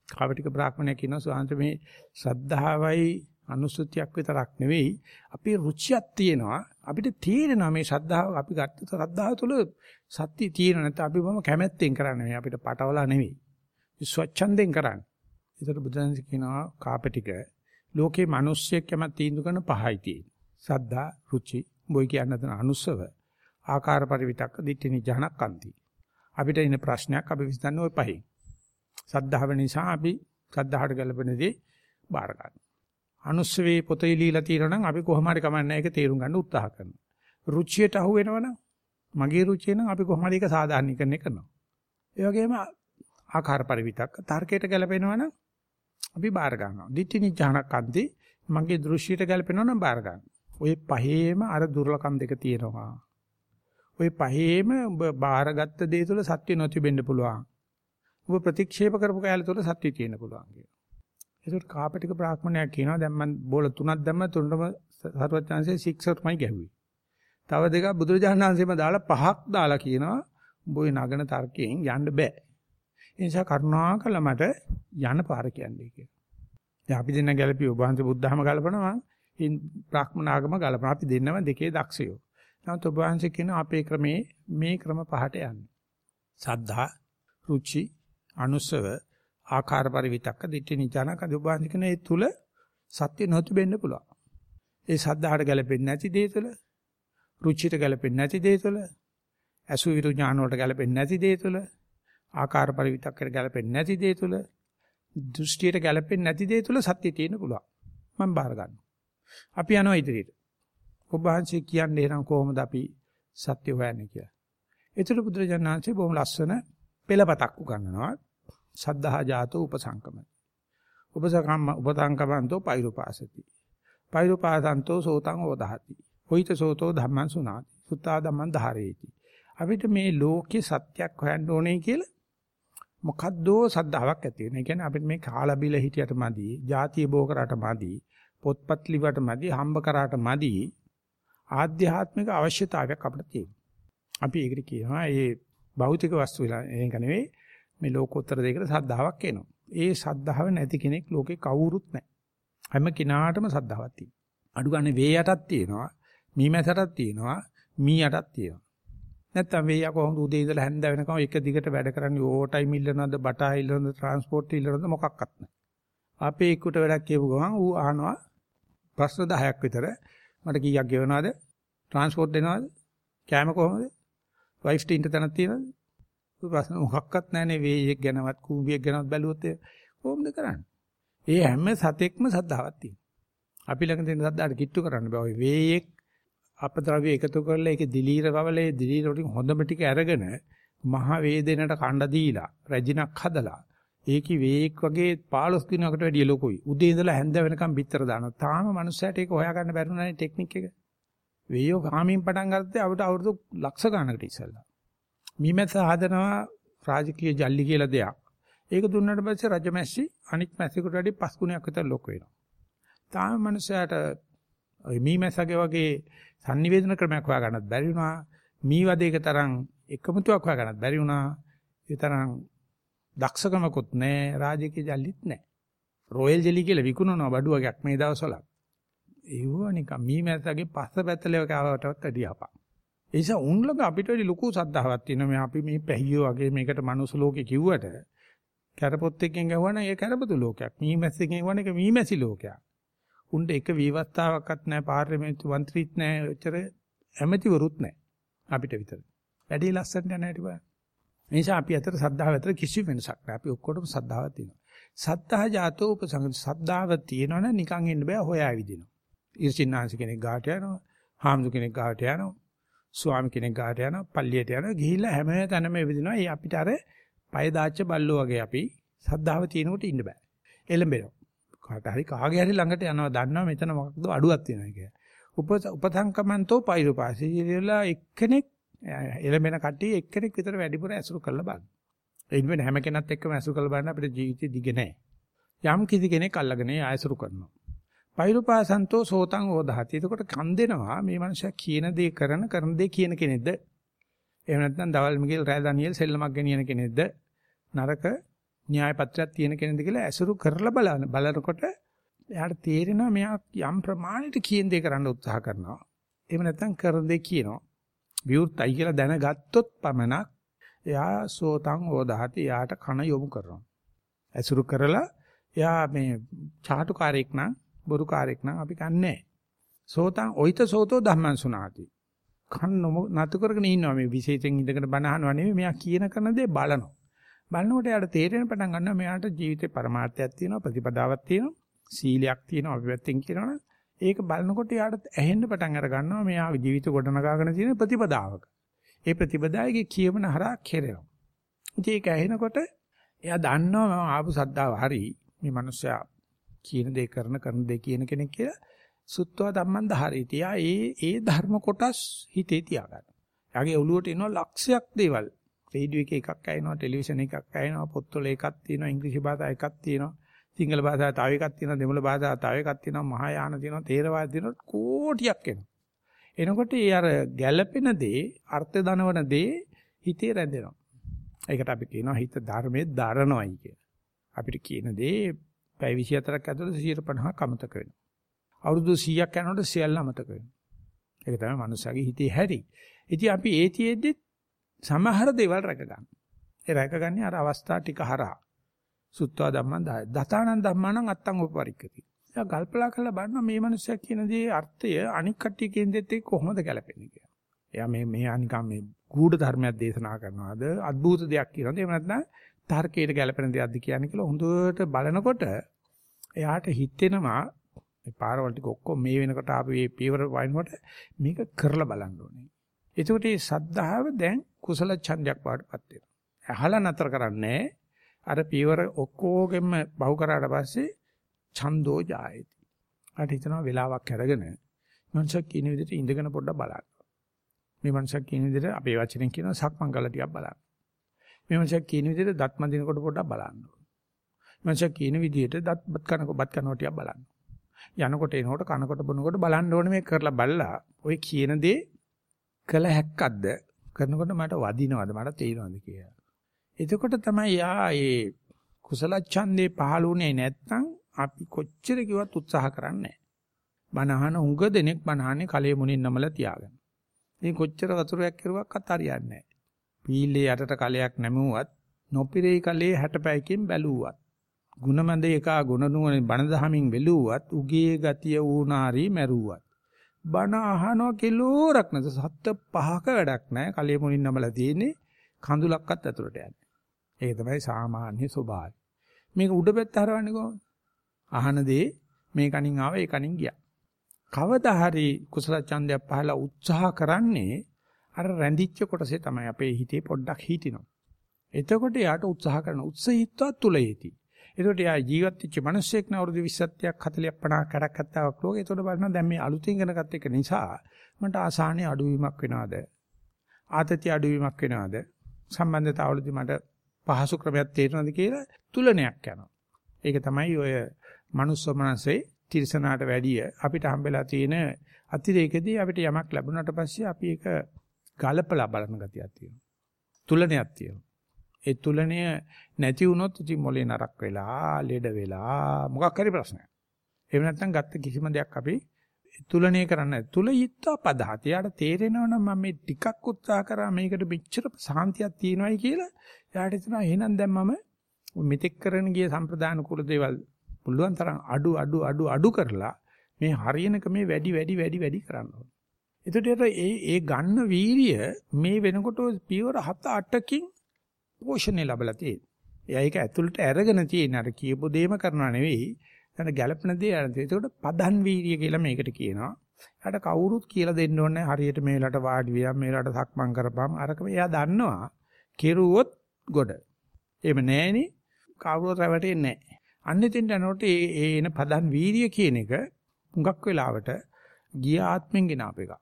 කාවටික බ්‍රාහ්මණය කියනවා සෝහන්ත මේ ශ්‍රද්ධාවයි අනුසුතියක් විතරක් නෙවෙයි අපේ රුචියක් තියෙනවා අපිට තේරෙනවා මේ ශ්‍රද්ධාව අපි ගත්ත ශ්‍රද්ධාව තුළ සත්‍ය තියෙන නැත්නම් අපි බොම කැමැත්තෙන් කරන්නේ අපිට පටවලා නෙවෙයි ස්වච්ඡන්දෙන් කරන්නේ ඒතර බුදුන් කියනවා කාපටික ලෝකේ මිනිස්සෙක් යම තීන්දුව කරන පහයි තියෙන්නේ. සද්දා, රුචි, බොයි කියන දන අනුස්සව, ආකාර පරිවිතක්ක, දිට්ඨි නිජහනක්කන්ති. අපිට ඉන්න ප්‍රශ්නයක් අපි විසඳන්නේ ওই පහෙන්. සද්ධාව නිසා අපි සද්ධාහට ගැලපෙනදී බාර ගන්න. අනුස්සවේ පොතේ ලියලා තියෙනවා නම් අපි කොහොම හරි කමන්නේ ඒක තේරුම් ගන්න උත්සාහ කරනවා. රුචියට අහු වෙනවනම් මගේ රුචිය නම් අපි කොහොම හරි ඒක සාධාරණීකරණය කරනවා. ඒ වගේම ආකාර පරිවිතක් තර්කයට ගැලපෙනවනම් අපි බාර ගන්නවා. ditthi nijjhanak kanti මගේ දෘෂ්ටියට ගැලපෙනවනම් බාර ඔය පහේම අර දුර්ලකම් දෙක තියෙනවා. ඔය පහේම ඔබ බාරගත්ත දේ තුළ සත්‍ය නොතිබෙන්න පුළුවන්. ඔබ ප්‍රතික්ෂේප කරපු කාලය තුළ සත්‍ය තියෙන්න පුළුවන් කියලා. ඒකට කාපටික බ්‍රාහ්මණයක් කියනවා දැන් මම බෝල තුනක් දැම්ම තුනටම සර්වඥාන්සේ සික්සර්මයි ගැහුවේ. තව දෙකක් බුදුරජාණන් වහන්සේම දාලා පහක් දාලා කියනවා උඹ ওই නගන තර්කයෙන් යන්න බෑ. ඒ නිසා කරුණාකර මට යන පාර කියන්නේ කියලා. දැන් අපි දෙන්න ගැලපි ඔබ වහන්සේ බුද්ධහම ගලපනවා ඉන් බ්‍රාහ්මනාගම ගලපනවා. අපි දෙන්නම දෙකේ දක්ෂයෝ. නමුත් ඔබ වහන්සේ කියන අපේ ක්‍රමේ මේ ක්‍රම පහට යන්නේ. සද්ධා, රුචි, අනුසව, ආකාර පරිවිතක්ක, දිට්ඨි නිචානක ඔබ වහන්සේ කියන ඒ තුල සත්‍ය නොතිබෙන්න පුළුවන්. ඒ සද්ධාහට ගැලපෙන්නේ නැති දේ තුල, රුචියට ගැලපෙන්නේ නැති දේ තුල, අසු විරු ඥාන වලට ගැලපෙන්නේ නැති දේ තුල ආකාර පරිවිතක්කට ගැලපෙන්නේ නැති දේ තුල දෘෂ්ටියට ගැලපෙන්නේ නැති දේ තුල සත්‍ය තියෙන්න පුළුවන්. මම බාර ගන්නවා. අපි යනවා ඉදිරියට. ඔබ වහන්සේ කියන්නේ එහෙනම් කොහොමද අපි සත්‍ය හොයන්නේ කියලා. ඒතර බුදුරජාණන්සේ බොහොම ලස්සන පෙළපතක් උගන්වනවා. සද්ධා ජාතෝ උපසංකම. උපසංකම උපසංකමන්තෝ පෛරුපාසති. පෛරුපාසන්තෝ සෝතං ඕදහති. හොයිත සෝතෝ ධම්මං සුනාති. සුත්තා ධම්මං ධාරේති. අපිට මේ ලෝකේ සත්‍යක් හොයන්න ඕනේ කියලා මොකද්දෝ සද්ධාාවක් ඇති වෙන. ඒ කියන්නේ අපිට මේ කාලා බිල හිටියට මදි, ಜಾතිය බෝ කරාට මදි, පොත්පත් ලිවට මදි, හම්බ කරාට මදි. ආධ්‍යාත්මික අවශ්‍යතාවයක් අපිට තියෙනවා. අපි ඒකට කියනවා මේ භෞතික වස්තු විලා ඒක නෙවෙයි මේ ලෝකෝත්තර දෙයකට සද්ධාාවක් එනවා. ඒ සද්ධාව නැති කෙනෙක් ලෝකේ කවුරුත් නැහැ. හැම කෙනාටම සද්ධාවක් තියෙනවා. අඩු ගන්න වේ යටක් තියෙනවා, මීමැසටක් තියෙනවා, මී යටක් තියෙනවා. නැත්තම් වෙయ్యා කොහොමද උදේ ඉඳලා හැන්ද වෙනකම් එක දිගට වැඩ කරන්නේ ඕවර් ටයිම් ඉල්ලනවද බටා ඉල්ලනවද ට්‍රාන්ස්පෝර්ට් ඉල්ලනවද මොකක්වත් නැහැ. අපේ එක්කුට වැඩක් කියපු ගමන් ඌ අහනවා ප්‍රශ්න 10ක් විතර මට කීයක් ගෙවනවද ට්‍රාන්ස්පෝර්ට් දෙනවද කෑම කොහොමද වයිෆ් ටින්ට තනක් තියෙනවද ප්‍රශ්න මොකක්වත් නැහැනේ වේයෙක් ගැනවත් කූඹියක් ගැනවත් බැලුවොත් කොහොමද කරන්නේ? ඒ හැම සතෙක්ම සද්ධාවක් තියෙනවා. අපි ළඟ තියෙන සද්ධාට කිට්ටු කරන්න බෑ. ඔය වේයෙක් අපද්‍රව්‍ය එකතු කරලා ඒකේ දිලීර වවලේ දිලීර වලින් හොඳම ටික අරගෙන මහ වේදෙනට කණ්ඩ දීලා රැජිනක් හදලා ඒකි වේක් වගේ 15 දිනකට වැඩිය ලොකුයි. උදේ ඉඳලා හැන්ද වෙනකම් බිත්තර දානවා. තාම මනුස්සයට ඒක හොයාගන්න බැරුණානේ ටෙක්නික් එක. වේයෝ කාමින් පටන් ගත්තේ අපිට අවුරුදු ලක්ෂ ගණනකට ඉස්සෙල්ලා. මීමැස්ස හදනවා රාජකීය ජල්ලි කියලා දෙයක්. ඒක දුන්නාට පස්සේ රජමැස්සි අනිත් මැස්සෙකුට වැඩි පස් ගුණයක් විතර ලොකු වෙනවා. තාම මනුස්සයාට ওই මීමැස්සගේ වගේ sannivedana ක්‍රමයක් හොයාගන්නත් බැරි වුණා. මී වදේක තරම් එකමුතුවක් හොයාගන්නත් බැරි වුණා. ඒ තරම් දක්ෂකමකුත් නැහැ, රාජකීය ජල්ලිත් නැහැ. රොයල් ජෙලි කියලා විකුණනවා බඩුවකක් මේ දවස්වල. ඒව නිකන් මීමැස්සගේ පස්ස පැත්තලේ කාවටවත් වැඩි අපා. ඒ නිසා උන් ළඟ අපිට වැඩි ලොකු සද්ධාවක් තියෙනවා. මේ අපි මේ පැහියෝ වගේ මේකට මනුස්ස ලෝකේ කිව්වට කැරපොත් එකෙන් ගහුවනම් ඒ කැරපොතු ලෝකයක්. මීමැස්සෙන් ගහුවනම් ඒක මීමැසි ලෝකයක්. උන්ට එක විවස්ථාවක්වත් නැහැ පාර්ලිමේන්තු මන්ත්‍රීත් නැහැ එච්චර ඇමතිවරුත් නැහැ අපිට විතර. වැඩි ලස්සනට යන හැටි බලන්න. ඒ නිසා අපි අතර සද්ධාව අතර කිසි වෙනසක් නැහැ. අපි ඔක්කොටම සද්ධාවක් තියෙනවා. සද්ධා ජාතෝ උපසංග සද්ධාව තියෙනවනේ නිකන් ඉන්න බෑ හොයා විදිනවා. ඊර්ෂින්නාංශ කෙනෙක් ගාට යනවා. හාමුදුර කෙනෙක් ගාට යනවා. ස්වාමි කෙනෙක් ගාට යනවා. පල්ලියට යනවා. ගිහිල්ලා හැම තැනම එවිදිනවා. ඒ අපිට අර පය දාච්ච බල්ලෝ වගේ අපි සද්ධාව තියෙනකොට ඉන්න බෑ. එළඹෙනවා. කාට හරි කාගේ හරි ළඟට යනවා දන්නවා මෙතන මොකක්ද අඩුවක් තියෙනවා කියලා. උප උපසංකමන්තෝ පෛරුපාසීලා එක්කෙනෙක් එළඹෙන කට්ටිය එක්කෙනෙක් විතර වැඩිපුර ඇසුරු කරලා බලන්න. ඒ ඉන්නේ හැම කෙනත් එක්කම ඇසුරු කරලා බලන්න අපිට ජීවිතේ දිග නැහැ. යම් කිසි කෙනෙක් අල්ලගෙන ආයසුරු කරනවා. පෛරුපාසන්තෝ සෝතං ඕදහති. එතකොට කන් දෙනවා මේ මනුස්සයා කියන දේ කරන කරන දේ කියන කෙනෙක්ද? එහෙම නැත්නම් දවල් මිගෙල් රෑ ඩැනියෙල් සෙල්ලමක් ගෙනියන කෙනෙක්ද? නරක න්‍යාය පත්‍රයක් තියෙන කෙනෙක්ද කියලා ඇසුරු කරලා බලන බලනකොට එයාට තේරෙනවා මෙයා යම් ප්‍රමාණයකට කියන දේ කරන්න උත්සාහ කරනවා. එහෙම නැත්නම් කරන දේ කියනවා. විවෘතයි කියලා දැනගත්තොත් පමණක් එයා සෝතං ඕදාති එයාට කන යොමු කරනවා. ඇසුරු කරලා එයා මේ චාටුකාරයෙක් නම් බොරුකාරයෙක් නම් අපි කන්නේ සෝතං ඔයිත සෝතෝ ධම්මං සුනාති. කන් නතු කරගෙන ඉන්නවා මේ විශේෂයෙන් ඉඳගෙන බණ අහනවා නෙමෙයි මෙයා කියන කරන දේ බලනවා. බලනකොට යාට තේරෙන පටන් ගන්නවා මෙයාට ජීවිතේ પરමාර්ථයක් තියෙනවා ප්‍රතිපදාවක් තියෙනවා සීලයක් තියෙනවා අපි පැත්තෙන් කියනවනේ ඒක බලනකොට යාට ඇහෙන්න පටන් අර ගන්නවා මෙයා ජීවිත ගොඩනගාගෙන තියෙන ප්‍රතිපදාවක. ඒ ප්‍රතිපදාවේ කියවන හරහා කෙරෙනවා. ඉතින් ඒක ඇහෙනකොට එයා දන්නවා මම ආපු සද්දාව හරි මේ මිනිස්සයා කියන දේ කරන කරන දේ කියන කෙනෙක් කියලා සුත්වා ධම්මං ධාරේති. යා ඒ ඒ ධර්ම කොටස් හිතේ තියාගන්න. එයාගේ ඔළුවට එනවා ලක්ෂයක් දේවල්. රේඩියෝ එකේ එකක් ඇහෙනවා, ටෙලිවිෂන් එකක් ඇහෙනවා, පොත්වල එකක් තියෙනවා, ඉංග්‍රීසි භාෂාව එකක් තියෙනවා, සිංහල භාෂාව තව එකක් තියෙනවා, දෙමළ භාෂාව තව එකක් තියෙනවා, මහායාන තියෙනවා, තේරවාද තියෙනවා, කෝටියක් එනවා. එනකොට ඒ අර ගැළපෙන දේ, අර්ථ දනවන දේ හිතේ රැඳෙනවා. ඒකට අපි කියනවා හිත ධර්මයේ දරනොයි කියලා. අපිට කියන දේ පැය 24ක් ඇතුළත 150ක් අමතක වෙනවා. අවුරුදු 100ක් යනකොට සියල්ල අමතක වෙනවා. ඒක තමයි මනුස්සයාගේ හිතේ හැටි. ඉතින් අපි ඒතියෙද්දි සමහර දේවල් රැක ගන්න. ඒ රැකගන්නේ අර අවස්ථා ටික හරහා. සුත්වා ධම්මං දතානන් ධම්මානං අත්තං උපපරික්කති. එයා කල්පනා කරලා බලනවා මේ මිනිස්සයා කියන දේ අර්ථය අනික් කට්ටිය කියන දෙත් එක්ක කොහොමද ගැලපෙන්නේ කියලා. එයා මේ මෙහා නිකන් මේ ගූඪ ධර්මයක් දේශනා කරනවාද අద్භූත දෙයක් කියනවාද එහෙම නැත්නම් තර්කයට ගැලපෙන දෙයක්ද කියන්නේ කියලා හොඳට බලනකොට එයාට හිතෙනවා මේ පාරවල් ටික ඔක්කොම මේ වෙනකොට ආපු මේ පීවර වයින්කොට මේක කරලා බලන්න ඕනේ. එතකොට මේ සද්ධාව දැන් කුසල ඡන්දයක් වඩපත් වෙනවා. ඇහලා නතර කරන්නේ අර පියවර ඔක්කොගෙම බහු කරාට පස්සේ ඡන්தோ ජායති. අර හිතනවා වෙලාවක් අරගෙන මනුෂ්‍ය කියන විදිහට ඉඳගෙන පොඩ්ඩක් බලන්න. මේ මනුෂ්‍ය කියන විදිහට අපේ වචනෙන් කියනවා සක්මන් කළා ටිකක් බලන්න. මේ මනුෂ්‍ය කියන විදිහට දත් මදිනකොට පොඩ්ඩක් බලන්න. මනුෂ්‍ය කියන විදිහට දත් බත් කනකොට බත් කනකොට ටිකක් බලන්න. යනකොට එනකොට කනකොට බොනකොට බලන්න ඕනේ මේ කරලා බලලා ඔය කියන දේ කළ හැක්කක්ද කරනකොට මට වදිනවද මට තේරෙනවද කියලා. එතකොට තමයි යා ඒ කුසල ඡන්දේ පහළුනේ නැත්නම් අපි කොච්චර කිව්වත් උත්සාහ කරන්නේ බනහන උඟ දෙනෙක් බනහනේ කලයේ මුණින් නමලා තියාගෙන. මේ කොච්චර වතුරයක් කෙරුවක්වත් හරියන්නේ නැහැ. පීලේ යටට කලයක් නැමුවත් නොපිරේ කලේ 60 පැයකින් බැලුවත්. ಗುಣමඳ එකා ගුණ නුවණ බණ දහමින් වෙලුවත් උගේ ගතිය ඌනාරි මැරුවත්. බණ අහනවා කිලෝරක් නැත සත්‍ය පහක වැඩක් නැහැ. කලයේ මුණින් නමලා තියෙන්නේ කඳුලක්වත් ඇතුළට යන්නේ. ඒක තමයි සාමාන්‍ය ස්වභාවය. මේක උඩ පැත්ත හරවන්නේ කොහොමද? අහන දේ මේ කණින් ආව ඒ කණින් ගියා. කවදා හරි කුසල ඡන්දයක් පහලා උත්සාහ කරන්නේ අර රැඳිච්ච කොටසේ තමයි අපේ හිතේ පොඩ්ඩක් හිටිනවා. එතකොට යාට උත්සාහ කරන උත්සාහීත්වය තුලයේදී. එතකොට යා ජීවත් වෙච්ච මිනිස්සෙක් න අවුරුදු 20ක් 40ක් 50ක් කඩක් අත්තාවක් ලෝකේ. එතකොට බලනවා දැන් මේ අලුතින් ඉගෙනගත් එක නිසා මට ආසාහනේ අඩුවීමක් වෙනවද? ආතතිය අඩුවීමක් වෙනවද? සම්බන්ධතාවලදී මට පහසු ක්‍රමයක් තේරෙනවද කියලා තුලනයක් යනවා. ඒක තමයි ඔය manuss මනසේ තිරසනාට වැඩිය අපිට හම්බෙලා තියෙන අතිරේකදී අපිට යමක් ලැබුණාට පස්සේ අපි ඒක ගලපලා බලන ගතියක් තියෙනවා. තුලනයක් තියෙනවා. ඒ තුලනය නැති වුණොත් ඉතින් මොලේ නරක් වෙලා, ලෙඩ වෙලා මොකක් හරි ප්‍රශ්නයක්. එහෙම නැත්නම් ගත්ත කිසිම දෙයක් අපි තුලණය කරන්න තුල යිත්වා පදහත. යාට තේරෙනවනම් මම මේ ටිකක් උත්සාහ කරා මේකට මෙච්චර සාන්තියක් තියෙනවයි කියලා. යාට හිතෙනවා එහෙනම් දැන් මම මෙතෙක් කරන ගිය සම්ප්‍රදාන කුල දේවල් පුළුවන් තරම් අඩු අඩු අඩු අඩු කරලා මේ හරියනක මේ වැඩි වැඩි වැඩි වැඩි කරන්න ඕනේ. එතකොට ඒ ඒ ගන්න වීරිය මේ වෙනකොට පියවර 7 8කින් පෝෂණය ලැබලා තියෙනවා. එයා ඒක ඇතුළට අරගෙන තියෙන අර කියපු දේම කරනවා නෙවෙයි. එතන ගැළපෙන දේ අරන් ඒකට පදන් වීර්ය කියලා මේකට කියනවා. එයාට කවුරුත් කියලා දෙන්න ඕනේ හරියට මේ වෙලාවට වාඩි වියම් මේ වෙලාවට සක්මන් කරපම් අරක එයා දන්නවා. කෙරුවොත් ගොඩ. එහෙම නැහෙනි කවුරුත් රැවටෙන්නේ නැහැ. අන්න එතෙන්ට යනකොට ඒ එන පදන් වීර්ය කියන එක හුඟක් වෙලාවට ගිය ආත්මෙන් ගෙන අප එක.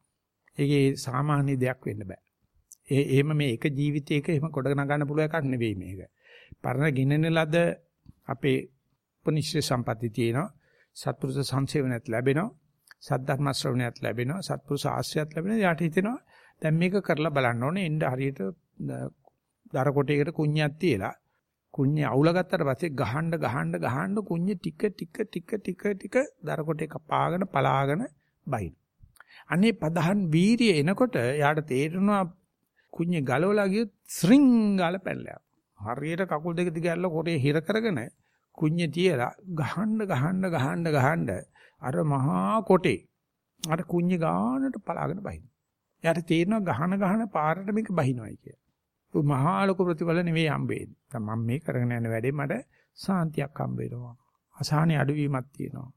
ඒකේ සාමාන්‍ය දෙයක් වෙන්න බෑ. ඒ එහෙම මේ එක ජීවිතයක එහෙම කොට නගන්න පුළුවන් එකක් නෙවෙයි මේක. පරණ ගින්නන ලද අපේ උපනිශ්‍රේ සම්පatti තියෙනවා. සත්පුරුෂ සංසේවනයත් ලැබෙනවා. සද්ධර්ම ශ්‍රවණයත් ලැබෙනවා. සත්පුරුෂ ආශ්‍රයත් ලැබෙනවා. යාට හිතෙනවා දැන් මේක කරලා බලන්න ඕනේ. එන්න හරියට දර කොටයකට කුණ්‍යක් තියලා කුණ්‍ය අවුල ගත්තට පස්සේ ගහන්න ගහන්න ගහන්න කුණ්‍ය ටික ටික ටික ටික ටික දර කොටේ කපාගෙන පලාගෙන බහින. අනේ පදහන් වීරිය එනකොට යාට තේරෙනවා කුණ්‍ය ගලවලා ගියොත් ශ්‍රින්ගාල පැනලා. හරියට කකුල් දෙක දිග ඇල්ල කොරේ හිර කරගෙන කුඤ්ඤ තියලා ගහන්න ගහන්න ගහන්න ගහන්න අර මහා කොටේ අර කුඤ්ඤ ගානට පලාගෙන බහින. එයාට තේරෙනවා ගහන ගහන පාරට මේක බහිනවයි කියලා. ඒ මහා ලොකු ප්‍රතිඵල නෙවෙයි හම්බෙන්නේ. දැන් මම මේ කරගෙන යන වැඩේ මට සාන්තියක් හම්බ වෙනවා. අසහනේ අඩුවීමක් තියෙනවා.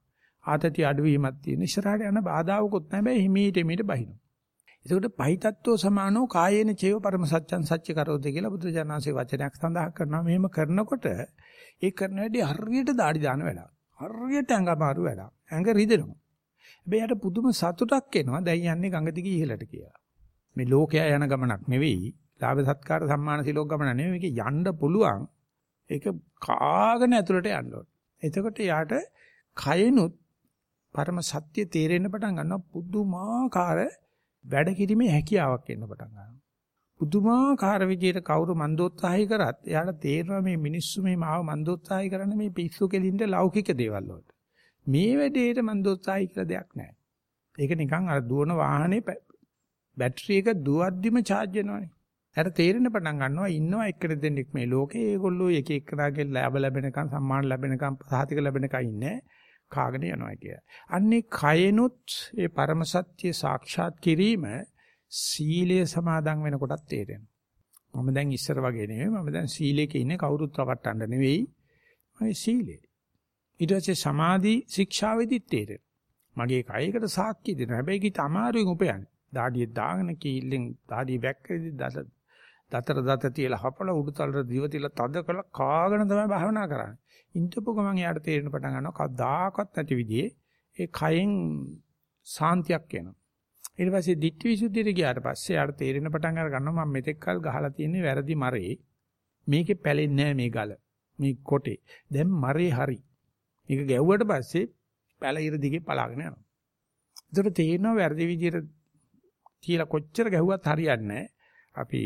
ආතතිය අඩුවීමක් තියෙන. ඉස්සරහට යන බාධාවකුත් නැහැ. හිමීට මීට බහිනවා. එතකොට පහිතත්වෝ සමානෝ කායේන චේව පරම සත්‍යං සත්‍ය කරෝද කියලා බුදුජානනාංශේ වචනයක් සඳහන් කරනවා. මෙහෙම කරනකොට ඒ කරන වැඩි හරියට দাঁඩි දාන වැඩක්. හරියට ඇඟ අමාරු වැඩක්. ඇඟ රිදෙනවා. හැබැයි යට පුදුම සතුටක් එනවා. දැන් යන්නේ ගඟ දිගේ ඉහළට කියලා. මේ ලෝකයා යන ගමනක් නෙවෙයි. ලාභ සත්කාර සම්මාන සිලෝක ගමන නෙවෙයි. මේක යන්න පුළුවන්. ඒක කාගෙන ඇතුළට යන්න ඕනේ. එතකොට යාට කයනුත් පරම සත්‍ය තේරෙන්න පටන් ගන්නවා පුදුමාකාර වැඩ කිරීමේ හැකියාවක් එන්න පටන් ගන්නවා. පුදුමාකාර විදියට කවුරු මන්දෝත්සාහය කරත් එයාට තේරෙනවා මේ මිනිස්සු මේ මාව මන්දෝත්සාහය කරන්නේ මේ පිස්සු කෙලින්ද ලෞකික දේවල් වලට. මේ වැඩේට මන්දෝත්සාහය කියලා දෙයක් නැහැ. ඒක නිකන් අර දුවන වාහනේ බැටරි එක දුවද්දිම charge වෙනවනේ. එයාට තේරෙන්න පටන් ගන්නවා ඉන්නවා එක්කෙනෙක් දෙන්නෙක් මේ ලෝකේ ඒගොල්ලෝ එක එකනාගේ ලැබ ලැබෙනකන් සම්මාන ලැබෙනකන් සහතික ලැබෙනකන් ඉන්නේ කාගෙන යනවා කියලා. අන්නේ කයනොත් ඒ පරම සත්‍ය සාක්ෂාත් කිරීම සීලය සමාදන් වෙනකොටත් තේරෙනවා. මම දැන් ඉස්සර වගේ නෙවෙයි මම දැන් සීලයක ඉන්නේ කවුරුත් රවට්ටන්න නෙවෙයි. මම සීලේ. ඊට පස්සේ සමාධි ශික්ෂාවේදීත් තේරෙනවා. මගේ කයකට සාක්ෂි දෙනවා. හැබැයි කිත අමාරුවෙන් උපයන්නේ. දාඩිය දාගෙන කීල්ලෙන් දාඩිය වැක්කේදී දත දතර දත තියලා හපලා උඩුතලට දිව තියලා තද කරලා කාගෙන තමයි භාවනා කරන්නේ. ඉන්ටපු ගමන් යාට තේරෙන පටන් ගන්නවා කවදාකවත් නැති විදිහේ ඒ කයෙන් සාන්තියක් එනවා. ඊට පස්සේ ditthi visuddhiයට ගියාට පස්සේ යාට තේරෙන පටන් අර ගන්නවා මම මෙතෙක් කල් ගහලා තියෙන්නේ වැරදි මරේ. මේකේ පැලෙන්නේ නැහැ මේ ගල. මේ කොටේ. දැන් මරේ හරි. මේක ගැව්වට පස්සේ පැල ඉර දිගේ පලාගෙන යනවා. ඒතර තේරෙනවා වැරදි විදිහට තියලා කොච්චර ගැහුවත් හරියන්නේ නැහැ. අපි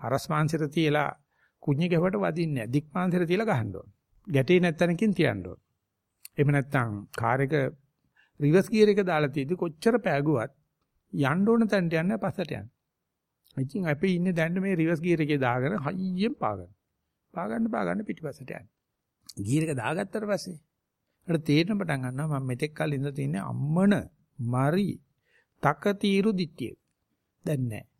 හරස් මාංශයට තියලා කුණ්‍ය ගැවට වදින්නේ නැහැ. දික් මාංශයට තියලා ගහන්න ඕන. ගැටේ නැත්තනකින් තියන්න ඕන. එහෙම නැත්නම් කාර් එක රිවර්ස් ගියර් එක දාලා තියදී කොච්චර පෑගුවත් යන්න ඕන තැනට යන්නේ පස්සට යන්න. ඉතින් අපි ඉන්නේ දැන් මේ රිවර්ස් ගියර් එකේ දාගෙන හයියෙන් පාගන. පාගන්න පාගන්න පිටිපස්සට යන්න. ගියර් එක දාගත්තට පස්සේ අර තේරෙන පටන් ගන්නවා මම මෙතෙක් කල් ඉඳලා තින්නේ අම්මන මරි තකතිරු දිට්ඨිය. දැන් නැහැ.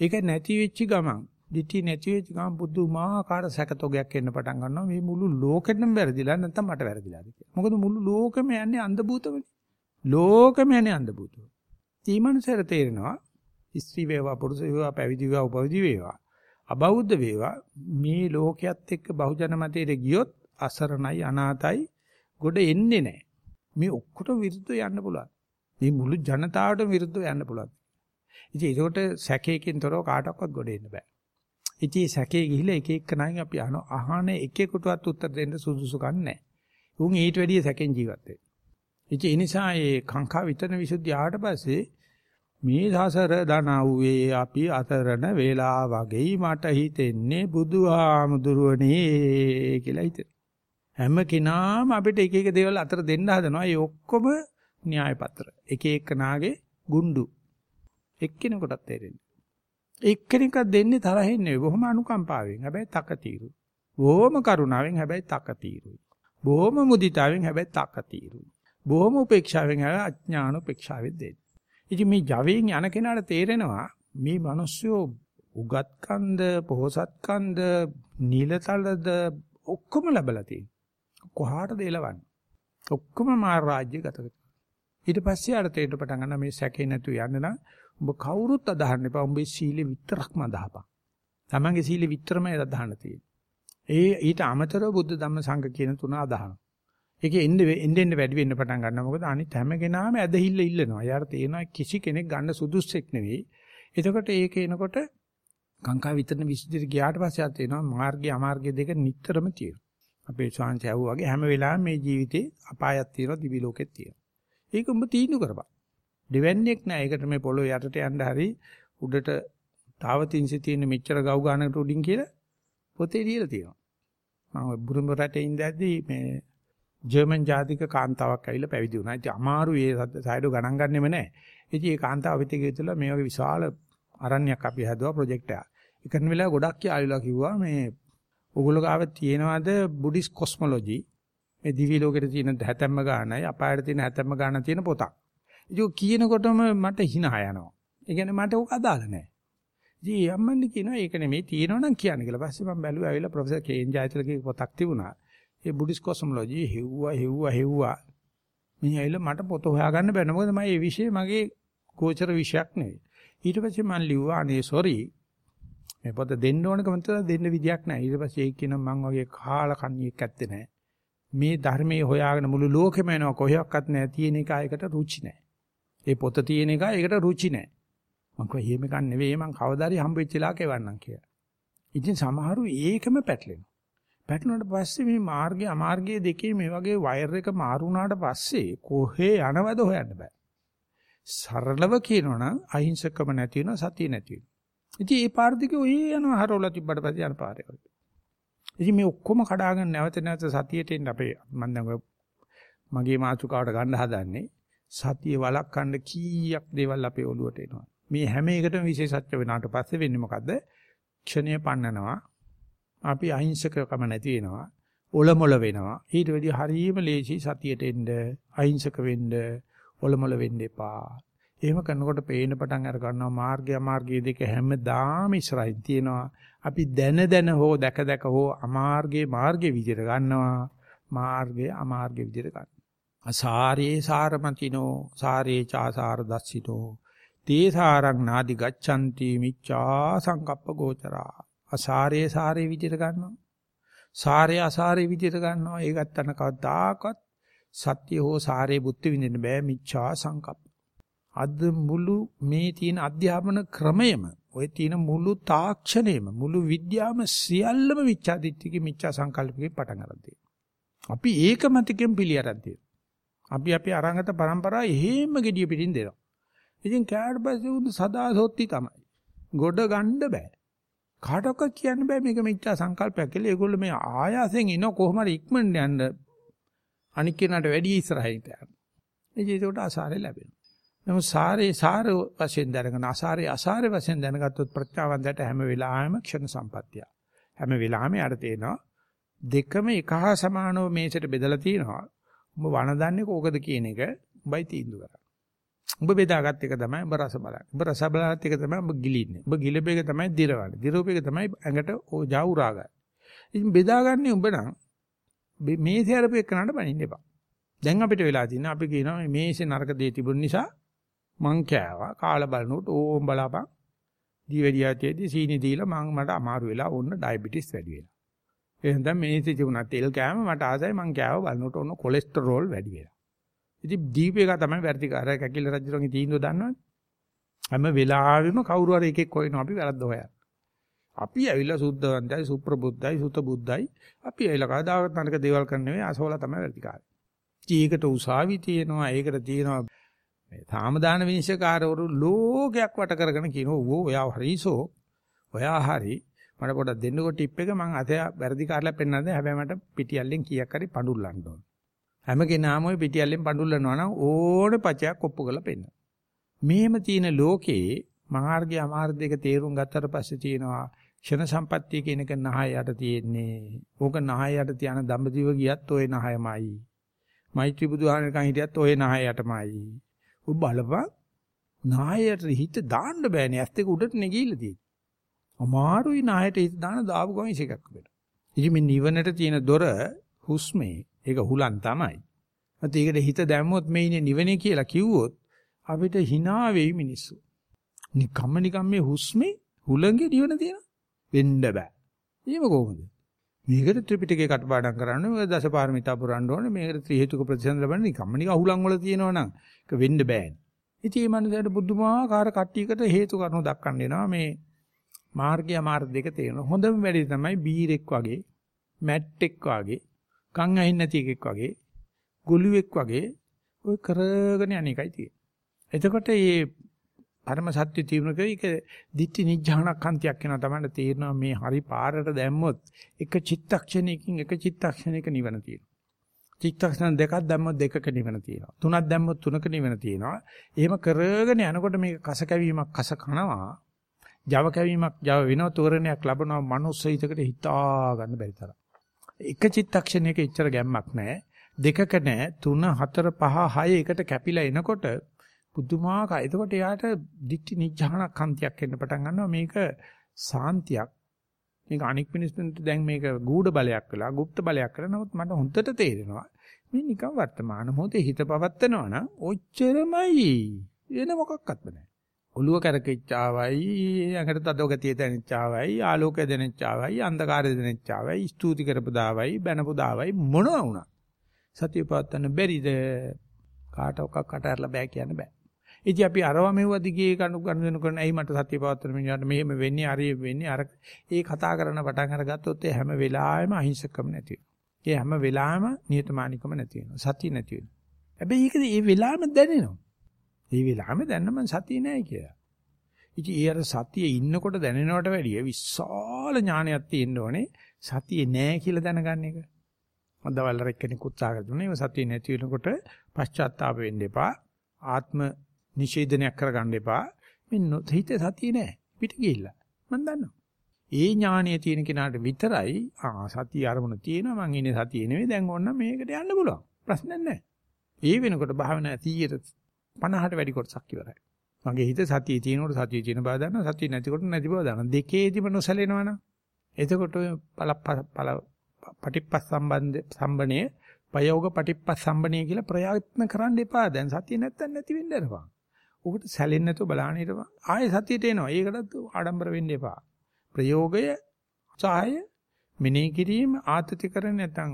ඒක නැති වෙච්ච ගමන් දිටි නැති වෙච්ච ගමන් බුදුමාකාර සැකතොගයක් එන්න පටන් ගන්නවා මේ මුළු ලෝකෙටම වැරදිලා නැත්නම් මට වැරදිලාද කියලා. මොකද මුළු ලෝකෙම යන්නේ අන්ධ භූතවනේ. ලෝකෙම යන්නේ අන්ධ භූතව. ඊමණසර තේරෙනවා ස්ත්‍රී වේවා පුරුෂ වේවා පැවිදි වේවා උපවිදි වේවා අබෞද්ධ වේවා මේ ලෝකයේත් එක්ක බහුජන මතයට ගියොත් අසරණයි අනාතයි ගොඩ එන්නේ නැහැ. මේ ඔක්කොට විරුද්ධව යන්න පුළුවන්. මේ මුළු ජනතාවටම විරුද්ධව යන්න පුළුවන්. ඉතින් ඒකට සැකයකින් තොරව කාටවත් ගොඩ එන්න බෑ. ඉතින් සැකේ ගිහිල්ලා එක එක නයින් අපි අහන අහන එකෙකුටවත් උත්තර දෙන්න සුදුසුකම් නැහැ. උන් ඊට වැඩිය සැකෙන් ජීවත් වෙනවා. ඉතින් ඒ නිසා මේ කාංකා විතරන විසුද්ධිය ආවට පස්සේ මේ සසර දනව්වේ අපි අතරන වේලා වගේ මට හිතෙන්නේ බුදුහාමුදුරුවනේ කියලා හිතෙනවා. හැම කෙනාම අපිට එක එක දේවල් අතර දෙන්න හදනවා. ඒ ඔක්කොම න්‍යාය පත්‍ර. එක එක නාගේ ගුඬු. එක්කෙනෙකුටත් තේරෙන්නේ. එක්කෙනෙක්ව දෙන්නේ තරහින් නෙවෙයි. බොහොම අනුකම්පාවෙන්. හැබැයි තකතිරු. බොහොම කරුණාවෙන් හැබැයි තකතිරුයි. බොහොම මුදිතාවෙන් හැබැයි තකතිරුයි. බොහොම උපේක්ෂාවෙන් හැබැයි අඥාන උපේක්ෂාවෙන් දෙන්නේ. ඉතින් මේ ජවයෙන් යන කෙනාට තේරෙනවා මේ මිනිස්සු උගත්කන්ද පොහසත්කන්ද නිලතලද ඔක්කොම ලැබලා තියෙනවා. කොහාටද එලවන්නේ? ඔක්කොම මාර රාජ්‍ය ගත කරනවා. ඊට පස්සේ අර තේරෙන්න පටන් ගන්නවා මේ සැකේ නැතු යන්න නම් ඔබ කවුරුත් අදහන්න එපා. උඹේ සීලෙ විතරක්ම අදහපන්. තමන්ගේ සීලෙ විතරමයි අදහන්න තියෙන්නේ. ඒ ඊට අමතරව බුද්ධ ධම්ම සංඝ කියන තුන අදහනවා. ඒකේ එන්නේ එන්නේ වැඩි වෙන්න පටන් ගන්නවා. මොකද අනිත් හැම කෙනාම ඇදහිල්ල ඉල්ලනවා. යාර තේනවා කිසි කෙනෙක් ගන්න සුදුස්සෙක් නෙවෙයි. එතකොට ඒක එනකොට කාංකා විතරන විසුද්ධියට ගියාට පස්සේ ආත් වෙනවා මාර්ගය අමාර්ගය දෙක නිටතරම තියෙනවා. අපේ ශාන්ති ඇහුවාගේ හැම වෙලාවෙම මේ ජීවිතේ අපායක් තියෙනවා දිවි ලෝකෙත් තියෙනවා. ඒක උඹ තීනු කරපන්. දෙවන්නේක් නෑ. ඒකට මේ පොළොව යටට යන්න හරි උඩට තාවතින්සි තියෙන මෙච්චර ගව් ගන්නකට උඩින් කියලා පොතේ ලියලා තියෙනවා. මම බුරුම රටේ ඉඳද්දී මේ ජර්මන් ජාතික කාන්තාවක් ඇවිල්ලා පැවිදි වුණා. ඉතින් අමාරු ඒ සයිඩෝ ගණන් ගන්නෙම නෑ. ඉතින් ඒ කාන්තාව පිටේ ගිහලා මේ වගේ විශාල අරණ්‍යයක් අපි හදුවා ප්‍රොජෙක්ට් එකක්. ඒකන වෙලාව ගොඩක් යාළුලා කිව්වා මේ ඔගොල්ලෝ ගාව තියෙනවද බුද්දිස් කොස්මොලොජි මේ දිවි ලෝකෙට තියෙන හැතැම්ම ගානයි අපායට තියෙන හැතැම්ම ගාන තියෙන පොතක්. ඉතින් කියනකොටම මට hina යනවා. ඒ කියන්නේ මට ඕක අදාළ නැහැ. ඉතින් අම්මන්නේ කියනවා ඒක නෙමෙයි තියෙනවනම් කියන්න කියලා. පස්සේ මම බැලුවා ඇවිල්ලා ප්‍රොෆෙසර් කේන් ජයතිලගේ පොතක් තිබුණා. ඒ බුද්දිස් කොස්මොලොජි හෙව්වා හෙව්වා හෙව්වා. මිනිහා ඇවිල්ලා මට පොත හොයාගන්න බැහැ. මොකද මම මේ විෂය මගේ ගෝචර විෂයක් නෙවෙයි. ඊට පස්සේ මම ලිව්වා අනේ සෝරි මේ පොත දෙන්න ඕනකම තියෙනවා දෙන්න විදියක් නැහැ. ඊට පස්සේ ඒක කියනවා මං වගේ කාලා කන්නියෙක් ඇත්තේ නැහැ. මේ ධර්මයේ හොයාගෙන මුළු ලෝකෙම යනවා කොහොක්වත් නැහැ. තියෙන එක ආයකට රුචි නැහැ. ඒ පොත තියෙන එක ඒකට රුචි නැහැ. මං කිව්වා එහෙම එකක් නෙවෙයි මං කවදාරි හම්බෙච්ච ලාක එවන්නම් කියලා. ඉතින් සමහරු ඒකම පැටලෙනවා. පැටලුණාට පස්සේ මේ මාර්ගය අමාර්ගය දෙකේ මේ වගේ වයර් එක මාරු වුණාට පස්සේ කොහේ යනවද හොයන්න බෑ. සරලව කියනවනම් අහිංසකම නැති වෙනවා සතිය නැති වෙනවා. ඉතින් ඒ පාර දිගේ ඔය යනවා හරවලා තිබ්බට පස්සේ යන පාරේ වගේ. ඉතින් මේ ඔක්කොම කඩාගෙන නැවත නැවත සතියට එන්න අපේ මම දැන් මගේ මාතෘකාවට ගන්න හදන්නේ සතිය වළක්වන්න කීයක් දේවල් අපේ ඔළුවට එනවා. මේ හැම එකටම විශේෂත්ව වෙනාට පස්සේ වෙන්නේ මොකද්ද? ක්ෂණය පන්නනවා. අපි අහිංසකකම නැති වෙනවා. ඔලොමොල වෙනවා. ඊට වැඩි හරියම ලේසි සතියට එන්න, අහිංසක වෙන්න, ඔලොමොල වෙන්න එපා. එහෙම කරනකොට පේන පටන් අර ගන්නවා මාර්ගය අමාර්ගය දෙක හැමදාම ඉස්සරහින් තියෙනවා. අපි දැන දැන හෝ දැක දැක හෝ අමාර්ගයේ මාර්ගයේ විදිහට ගන්නවා. මාර්ගය අමාර්ගයේ විදිහට ගන්නවා. අසාරේ සාරමතිනෝ සාරේ චාසාර දස්සිතෝ තේසාරං නාදි ගච්ඡanti මිච්ඡා සංකප්ප ගෝචරා. අසාරේ සාරේ විදිහට ගන්නවා. සාරේ අසාරේ විදිහට ගන්නවා. ඒ ගත්තන කවදාකවත් සත්‍ය හෝ සාරේ බුද්ධ විඳින්න බෑ මිච්ඡා සංකප්ප. අද මුළු මේ තියෙන අධ්‍යාපන ක්‍රමයම ඔය තියෙන මුළු තාක්ෂණයම මුළු විද්‍යාවම සියල්ලම මිච්ඡා දිට්ඨිකේ මිච්ඡා සංකල්පකේ පටන් ගන්න අපි ඒකමතිකෙන් පිළිඅරන් අපි අපි අරංගත પરම්පරාව එහෙම gediya පිටින් දෙනවා. ඉතින් කෑවට පස්සේ උන් සදා සොත්ති තමයි. ගොඩ ගන්න බෑ. කාටවත් කියන්න බෑ මේක මිච්ඡා සංකල්පයක් කියලා. ඒගොල්ලෝ මේ ආයාසෙන් ඉන කොහොම හරි ඉක්මනට යන්න අනික් කෙනාට වැඩි ඉස්සරහින් යන. ඉතින් ඒකට අසාරේ ලැබෙනවා. නමුත් සාරේ සාර වශයෙන් දැනගෙන අසාරේ අසාරේ වශයෙන් දැනගත්තොත් ප්‍රත්‍යාවන්දයට හැම වෙලාවෙම ක්ෂණ සම්පත්තිය. හැම වෙලාවෙම යට තේනවා දෙකම එක හා සමානව මේසෙට බෙදලා තියෙනවා. උඹ වනදන්නේ කෝකද කියන එක උඹයි තීන්දුව කරන්නේ. උඹ බෙදාගත් එක තමයි උඹ රස බලන්නේ. උඹ රස බලගත් එක තමයි උඹ ගිලින්නේ. උඹ ගිලපේක තමයි දිරවන්නේ. දිරෝපේක තමයි ඇඟට ඕජා උරාගන්නේ. ඉතින් බෙදාගන්නේ උඹ නම් මේසේ අරපු එකනට බනින්න එපා. දැන් අපිට වෙලා තියෙන අපි කියනවා මේ මේසේ නරක දේ තිබුණ නිසා මං කෑවා. කාලා බලනකොට ඕම් බලාපන්. දීවැඩියාතියේදී සීනි දීලා මං මට අමාරු වෙලා ඕන්න ඩයබටිස් වැඩි වෙලා. එහෙනම් මේසේ තිබුණා තෙල් කෑම මට ආසයි මං කෑව බලනකොට ඕන්න කොලෙස්ටරෝල් වැඩි වෙලා. ඉතින් දීපේක තමයි වැඩිකාරය කැකිල රජුරන්ගේ තීන්දුව දන්නවනේ. හැම වෙලාවෙම කවුරු හරි එකෙක් හොයනවා අපි වැරද්ද හොයන්න. අපි ඇවිල්ලා සුද්ධවන්තයි සුප්‍රබුද්ධයි සුත බුද්ධයි අපි ඇවිල්ලා කවදාවත් නරක දේවල් කරන්න නෙවෙයි අසෝලා තමයි වැඩිකාරය. ඒකට උසාවි තියෙනවා ඒකට තියෙනවා මේ සාමදාන විනිශ්චයකාරවරු ලෝකයක් වට කරගෙන කියනවා ඕ ඔයා හරිසෝ ඔයා හරි මට පොඩක් දෙන්නකො ටිප් එක මං අතේ වැරදි කාර්යයක් පෙන්නන්නද හැබැයි මට පිටියල්ලෙන් කීයක් හරි පඳුල්ලන්න ඕන හැම කෙනාම ওই පිටියල්ලෙන් පඳුල්ලනවා නම් ඕනේ පචයක් ඔප්පු කරලා පෙන්න මෙහෙම තියෙන ලෝකේ මාර්ගය අමාර්ග දෙක තේරුම් ගත්තට පස්සේ තියෙනවා ක්ෂණ සම්පත්තිය කියන එක නහය යට තියෙන්නේ ඕක නහය යට තියන දඹදිව ගියත් ওই නහයමයි මෛත්‍රී බුදුහාමරකන් හිටියත් ওই නහය යටමයි ඔබ බලපන් නායයට හිත දාන්න බෑනේ ඇස් දෙක උඩට නෙගීලා තියෙන්නේ. අමාරුයි නායට හිත දාන දාපු ගමන් ඉසේකක් වෙනවා. ඉතින් මේ නිවනට තියෙන දොර හුස්මේ ඒක හුලන් තමයි. නැත්නම් ඒකට හිත දැම්මොත් මේ ඉන්නේ නිවනේ කියලා කිව්වොත් අපිට hina වෙයි මිනිස්සු. නිකම්ම නිකම් මේ හුස්මේ හුලංගේ නිවන තියෙන වෙන්න බෑ. එහෙම කොහොමද? මේකට ත්‍රිපිටකේ කටපාඩම් කරන්න ඕනේ දසපාරමිතා පුරන්න ඕනේ මේකට ත්‍රි හේතුක ප්‍රතිසන්ද ලබන්න නිකම්ම නික අහුලන් වල තියෙනවා නම් ඒක වෙන්න බෑනේ. ඉතින් මේ මනුස්සයාට බුදුමාකාර කට්ටියකට හේතු කරුණු දක්වන්න එනවා මේ මාර්ගය මාර්ග දෙක තියෙනවා. හොඳම වැඩි තමයි බීරෙක් වගේ, මැට්ටෙක් වගේ, කන් ඇහින් නැති එකෙක් වගේ, ගොළුෙක් වගේ ඔය කරගෙන යන එකයි තියෙන්නේ. එතකොට මේ පරම සත්‍ය තීව්‍රක ඒක දිට්ඨි නිජ්ජානකන්තියක් වෙනවා තමයි තේරෙනවා මේ හරි පාරට දැම්මොත් එක චිත්තක්ෂණයකින් එක චිත්තක්ෂණයක නිවන තියෙනවා. චිත්තක්ෂණ දෙකක් දැම්මොත් දෙකක නිවන තියෙනවා. තුනක් දැම්මොත් තුනක නිවන තියෙනවා. එහෙම කරගෙන යනකොට මේක කස කැවීමක් කස කනවා. Java කැවීමක් Java වෙනව තෝරණයක් ලැබනවා මනුස්ස හිතකට හිතා ගන්න බැරි තරම්. එක චිත්තක්ෂණයක ඉච්චර ගැම්මක් නැහැ. දෙකක නැහැ. තුන හතර පහ හය එකට කැපිලා එනකොට පුදුමාකාර. එතකොට එයාට දික්ටි නිජහනක් හන්තියක් එන්න පටන් ගන්නවා. මේක සාන්තියක්. මේක අනික් මිනිස්සුන්ට දැන් මේක ගූඪ බලයක් වෙලා, গুপ্ত බලයක් කරලා නමුත් මට හොඳට තේරෙනවා. මේ නිකන් වර්තමාන මොහොතේ හිත පවත්නවා නම් ඔච්චරමයි. වෙන මොකක්වත් නැහැ. ඔළුව කරකෙච්චාවයි, අඟට තදෝ ගතිය දැනෙච්චාවයි, ආලෝකය දැනෙච්චාවයි, අන්ධකාරය දැනෙච්චාවයි, ස්තුති කරපදාවයි, බැනපදාවයි මොනවා වුණා. සතිය පවත්වන්න බැරිද? කාටවත් කට ඇරලා බෑ කියන්න බෑ. ඉතින් අපි අරව මෙව්ව දිගේ කණු ගන්න කරන ඇයි මට සත්‍ය පවත්තන මිනිහට මෙහෙම වෙන්නේ අර වෙන්නේ අර ඒ කතා කරන පටන් අරගත්තොත් ඒ හැම වෙලාවෙම අහිංසකම නැති වෙනවා. ඒ හැම වෙලාවෙම නියතමානිකම නැති වෙනවා. සතිය නැති වෙනවා. හැබැයි ඒක ඒ වෙලාවෙම දැනෙනවා. ඒ වෙලාවෙම දැනන මං සතිය නැහැ කියලා. ඉතින් ඒ අර සතියේ ඉන්නකොට දැනෙනවට වැඩිය විශාල ඥානයක් තියෙන්න ඕනේ. සතියේ නැහැ කියලා දැනගන්න එක. මන්දවල්ලර එක්කෙනෙක් උත්සාහ කරදුනේ ඒ සතිය නැති වෙනකොට පශ්චාත්තාප වෙන්න එපා. ආත්ම නිෂේධනයක් කරගන්න එපා. මේ හිත සතිය නෑ. පිට ගිහිල්ලා. මම දන්නවා. ඒ ඥානය තියෙන කෙනාට විතරයි ආ සතිය අරමුණ තියෙනවා මං ඉන්නේ සතිය නෙවෙයි දැන් ඕන්න මේකට යන්න පුළුවන්. ප්‍රශ්නයක් නෑ. ඒ වෙනකොට භාවනා 100ට 50ට වැඩි කොටසක් ඉවරයි. මගේ හිත සතියේ තියෙනකොට සතියේ තියෙන බව දන්නවා සතිය නැතිකොට නැති බව දන්නවා. දෙකේදීම නොසැලෙනවනම් එතකොට පල පල පටිප්පස් සම්බන්ධ සම්බණය ප්‍රයෝග පටිප්පස් සම්බණය කියලා ප්‍රයත්න කරන්න එපා. දැන් සතිය නැත්තම් නැති වෙන්න අරපන්. උකට සැලෙන්නේ නැතුව බලන්න හිටපන්. ආයෙ සතියට එනවා. ඒකටත් ආඩම්බර වෙන්න එපා. ප්‍රයෝගය සහය මෙනෙහි කිරීම ආතති කරන්නේ නැත්නම්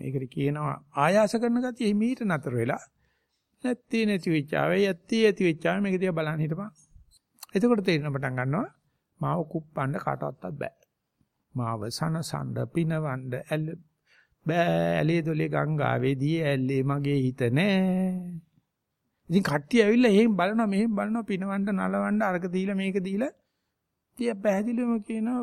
ඒකට කියනවා ආයාස කරන ගතිය හිමීට නතර වෙලා නැත්ති නැති වෙච්චාවේ යත්ති ඇති වෙච්චාවේ මේක දිහා බලන්න හිටපන්. එතකොට තේරෙන පටන් ගන්නවා මාව කුප්පන්න කාටවත් බෑ. මාව සනසඬ පිනවන්න ඇල් බෑ ඇලේ දොලේ ගංගාවේදී ඇල්ලේ මගේ හිත නෑ. ඉතින් කට්ටිය ඇවිල්ලා එහෙම බලනවා මෙහෙම බලනවා පිනවන්න නලවන්න අරක දීලා මේක දීලා. තිය පැහැදිලිවම කියනවා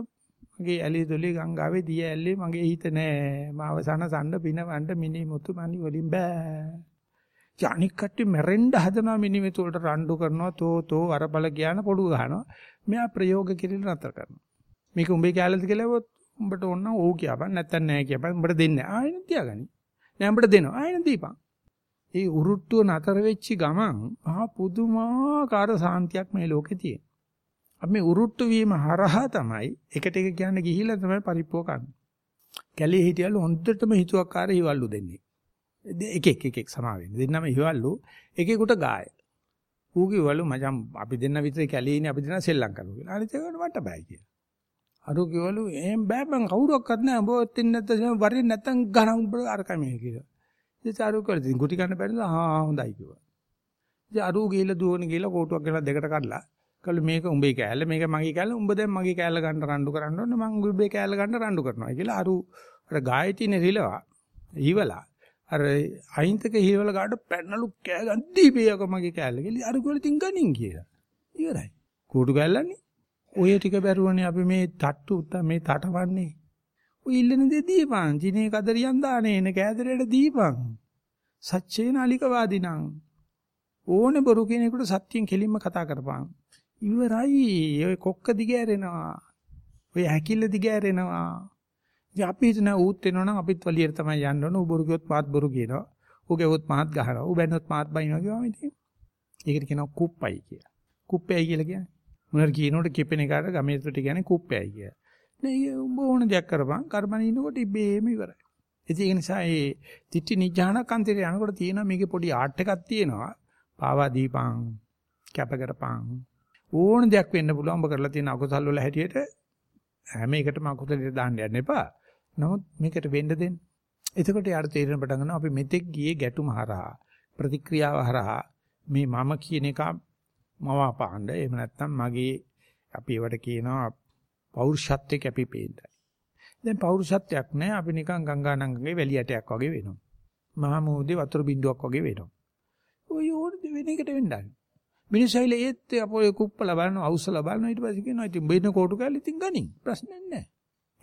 මගේ ඇලේ දොලේ ගංගාවේ දී ඇල්ලේ මගේ හිත නෑ. මාව සනසඬ පිනවන්න මිනි මුතු මනි වලින් බෑ. අනික් කට්ටිය මැරෙන්න හදනවා මිනිමෙතු වලට රණ්ඩු කරනවා තෝ තෝ අරබල කියන පොඩු ගහනවා මෙයා ප්‍රයෝග කිරිල නතර කරනවා. මේක උඹේ කැලේද කියලා වොත් උඹට ඕන නම් ඕ කියපන් නැත්තම් නෑ කියපන් උඹට දෙන්නේ ආයෙත් තියාගනි. නෑ උඹට දෙනවා. ආයෙත් දීපන්. ඒ උරුට්ටුව නතර වෙච්ච ගමන් ආ පුදුමාකාර සාන්තියක් මේ ලෝකේ තියෙන අපි මේ උරුට්ටු වීම හරහා තමයි එකට එක කියන්නේ ගිහිල්ලා තමයි පරිප්පුව කන්නේ කැලේ හිටියලු හොන්දටම හිතුවක්කාර හිවල්ලු දෙන්නේ එක එක එක එක සමා වෙන්නේ. දෙන්නම ඉවල්ලු එකෙකුට ගාය. ඌ කිව්වලු මචං අපි දෙන්න විතර කැලේ ඉන්නේ අපි දෙන්න සෙල්ලම් කරමු කියලා. අනිත් ඒකට මට බෑ කියලා. අර කිව්වලු එහෙම බෑ මං කවුරක්වත් නෑ උඹ ඔත්තින් නැත්නම් වරින් නැත්නම් ගහන උඹ අරකමේ කියලා. ඉතින් අර කිව්වලු ඉතින් ගුටි කන්න බැරිද? ආ හොඳයි කිව්වා. ඉතින් අර ගිහිල්ලා දුවන ගිහිල්ලා කෝටුවක් ගෙනලා දෙකට කඩලා කළු මේක උඹේ කෑල්ල මේක මගේ කෑල්ල උඹ දැන් මගේ කෑල්ල ගන්න රණ්ඩු කරන්න ඕනේ මං උඹේ කෑල්ල ගන්න රණ්ඩු කරනවා කියලා අර අර ගායතිනේ රිලවා ඊවලා අර අහිංසක හීවල ගාඩ පැනලු කෑ ගන්න දීපේයක මගේ කෑල්ල කියලා අර කොල තින් ගනින් කියලා. ඉවරයි. කූටු කෑල්ලන්නේ. ඔය ටික බැරුවනේ අපි මේ තට්ටු මේ තටවන්නේ. ඔය ඉල්ලන දේ දීපන්. ජිනේ කදරියන් දානේ එන කෑදරයට දීපන්. සච්චේන අලිකවාදිනං. ඕනේ බොරු කෙනෙකුට සත්‍යයෙන් කෙලින්ම කතා කරපන්. ඉවරයි. ඔය කොක්ක දිගෑරෙනවා. ඔය හැකිල්ල දිගෑරෙනවා. ඉතින් අපි හිතන ඌත් වෙනවනම් අපිත් වලියට තමයි යන්න ඕන. ඌ බොරු කිව්වොත් මාත් බොරු කියනවා. ඌ ගෙවොත් මාත් ගහනවා. ඌ බැන්නොත් මාත් බයිනවා කියවම ඉතින්. ඒකට කියනවා කුප්පයි කියලා. කුප්පයි කියලා කියන්නේ. මොනවාර කියනකොට කිපෙන එකට ගමේ තුට කියන්නේ කුප්පයි කියලා. නේ උඹ ඕන දෙයක් කරපන්. කර්මණ ඉන්නකොට ඉබේම ඉවරයි. ඉතින් ඒ නිසා මේ තිටි නිජානක් අන්තිරේ යනකොට තියෙනවා මේකේ පොඩි ආර්ට් එකක් තියෙනවා. පාවා දීපං කැප කරපං ඕන දෙයක් වෙන්න පුළුවන් ඔබ කරලා තියෙන අකුසල් වල හැටියට හැම එකටම අකුසලෙට දාන්න යන්න එපා. නමුත් මේකට වෙන්න දෙන්න. එතකොට යාට තේරෙන පටන් ගන්නවා අපි මෙතෙක් ගියේ ගැටුම හරහා ප්‍රතික්‍රියාව හරහා මේ මම කියන එක මම අපාණ්ඩ එහෙම නැත්නම් මගේ අපි ඒවට කියනවා පෞරුෂත්වයේ කැපිපේන්නයි. දැන් පෞරුෂත්වයක් නැහැ අපි නිකන් ගංගා නංගගේ වැලියටයක් වගේ වෙනවා. මහා මූදේ වතුර බින්දුවක් වගේ වෙනවා. ඔය ඕන වෙන එකට වෙන්නයි. මිනිස්සයිල ඒත් අපෝ කුප්පල බලනවා අවුස්සල බලනවා ඊට පස්සේ කියනවා ඉතින් බෙන්න කෝටු කැල්ල ඉතින් ගනින් ප්‍රශ්නයක් නැහැ.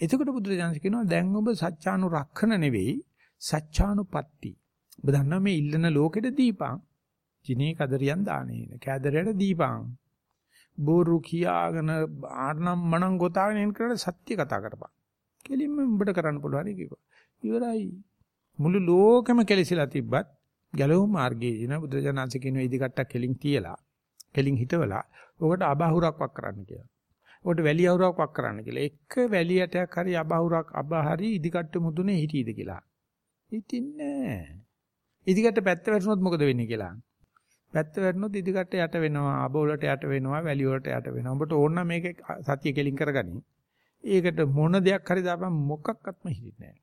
එතකොට බුදුරජාණන් කියනවා දැන් ඔබ සත්‍යානුරක්ෂණ නෙවෙයි සත්‍යානුපatti. ඔබ දන්නා මේ ඉල්ලන ලෝකෙට දීපං. ජිනේ කදරියන් දානේන. කැදරයට දීපං. බෝරු කියාගෙන ආර්නම් මණන් ගොතාගෙන එන කරලා සත්‍ය කතා කරපන්. කෙලින්ම උඹට කරන්න පුළුවන් කිව්වා. ඉවරයි. මුළු ලෝකෙම කෙලිසිලා තිබ්බත් ගැලවුම් මාර්ගයේ ඉන බුදුරජාණන් කියන ඉදිකට්ටක් කෙලින් තියලා කෙලින් හිටවලා ඔකට අබහුරක් වක් කරන්න කියලා. උකට වැලි අවුරක් වක් කරන්න කියලා. එක වැලියටයක් හරි අබහුරක් අබහරි ඉදිකට්ට මුදුනේ හිටීද කියලා. ඉතින් නෑ. ඉදිකට්ට පැත්ත වැටුනොත් මොකද වෙන්නේ කියලා. පැත්ත වැටුනොත් ඉදිකට්ට යට වෙනවා, අබවලට යට වෙනවා, වැලි වලට යට වෙනවා. ඔබට ඕන නම් මේක සතිය කෙලින් කරගනි. ඒකට මොන දෙයක් හරි දාපන් මොකක්වත්ම හිටින්නේ නෑ.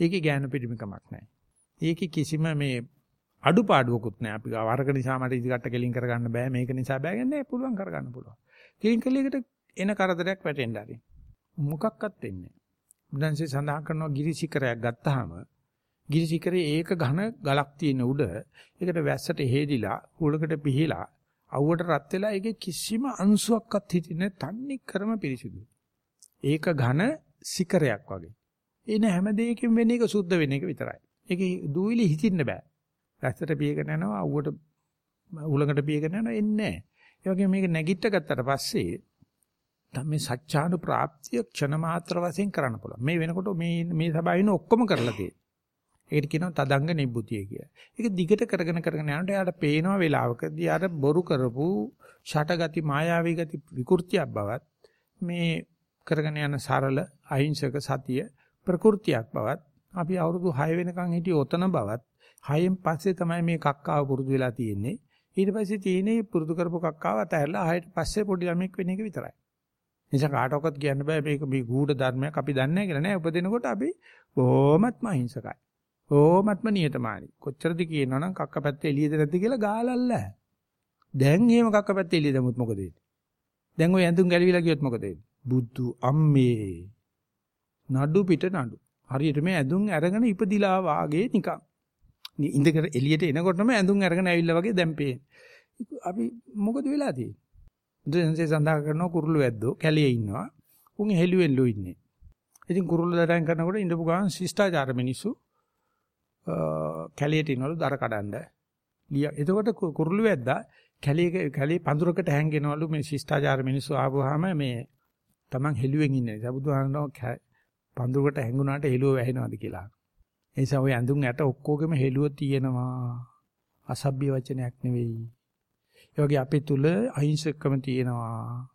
ඒකේ ඥාන පිටිමකමක් නෑ. ඒකේ කිසිම මේ අඩුපාඩුවකුත් නෑ. අපි වරක නිසා මට ඉදිකට්ට කෙලින් කරගන්න බෑ. මේක නිසා බෑ කියන්නේ පුළුවන් කරගන්න පුළුවන්. කෙලින් කලයකට එන කරදරයක් වැටෙන්න හරි. මොකක්වත් වෙන්නේ නැහැ. බුදුන්සේ සඳහන් කරනවා ගිරිසිකරයක් ගත්තාම ගිරිසිකරේ ඒක ඝන ගලක් තියෙන උඩ ඒකට වැස්සට හේදිලා උලකට පිහිලා අවුවට රත් වෙලා ඒකේ කිසිම අංශුවක්වත් හිටින්නේ තන්නේ කරම පිරිසිදුයි. ඒක ඝන සිකරයක් වගේ. එන හැම දෙයකින් වෙන එක සුද්ධ වෙන එක විතරයි. ඒකේ දූවිලි හිටින්න බෑ. වැස්සට පියගෙන යනවා අවුවට උලකට පියගෙන යනවා එන්නේ නැහැ. ඒ වගේ මේක නැගිට ගත්තට පස්සේ දැන් මේ සත්‍යානු ප්‍රාප්තිය ක්ෂණ මාත්‍ර වශයෙන් කරන්න පුළුවන්. මේ වෙනකොට මේ මේ සබාවේ ඉන්න ඔක්කොම කරලා තියෙනවා. ඒකට කියනවා තදංග නිබ්බුතිය කියලා. ඒක දිගට කරගෙන කරගෙන යනකොට එයාට පේනවා වෙලාවකදී අර බොරු කරපු ෂටගති මායාවී ගති විකෘතියක් බවත් මේ කරගෙන යන සරල අහිංසක සතිය ප්‍රകൃතියක් බවත් අපි අවුරුදු 6 වෙනකන් හිටිය ඔතන බවත් 6න් පස්සේ තමයි මේ කක්කාව පුරුදු වෙලා තියෙන්නේ. ඊට පස්සේ තියෙන්නේ පුරුදු කරපු කක්කාව අතහැරලා ආයෙත් පස්සේ පොඩි ළමෙක් වෙන එක විතරයි. නිසා කාටවත් කියන්න බෑ මේක මේ ගුඪ ධර්මයක් අපි දන්නේ නැහැ කියලා නෑ. උපදිනකොට අපි බොහොමත්ම අහිංසකයි. බොහොමත්ම නියතමානී. කොච්චරද කියනවනම් කක්ක පැත්තේ එළියද නැද්ද කියලා ගාලල්ල. දැන් එහෙම කක්ක පැත්තේ එළිය දෙමුත් මොකද වෙන්නේ? දැන් ඔය ඇඳුම් ගැලවිලා ගියොත් මොකද වෙන්නේ? බුද්ධ අම්මේ. නඩු පිට නඩු. හරියට මේ ඇඳුම් අරගෙන ඉපදිලා වාගේ නිකන්. ඉඳගෙන එළියට එනකොටම ඇඳුම් අරගෙන ඇවිල්ලා වගේ දැන් පේන්නේ. අපි මොකද වෙලා තියෙන්නේ? බුදුන්සේ සඳහන් කරනවා කුරුළු වැද්දෝ කැලියේ ඉන්නවා. උන් හෙළුවෙල්ලු ඉන්නේ. ඉතින් කුරුළු දඩයන් කරනකොට ඉඳපු ගමන් ශිෂ්ටාචාර මිනිස්සු කැලියට ඉනවලු දර කඩන්න. එතකොට කුරුළු වැද්දා කැලියේ කැලියේ පඳුරකට හැංගෙනවලු මේ ශිෂ්ටාචාර මිනිස්සු ආවොහම මේ Taman හෙළුවෙන් ඉන්නේ. නිසා බුදුහාමනවා පඳුරකට හැංගුණාට හෙළුව වැහෙනවද කියලා. ඒ නිසා ওই ඇඳුම් ඇට ඔක්කොගෙම හෙළුව තියෙනවා. අසභ්‍ය වචනයක් නෙවෙයි. ඒ වගේ අපේ තුල අහිංසකකම තියෙනවා.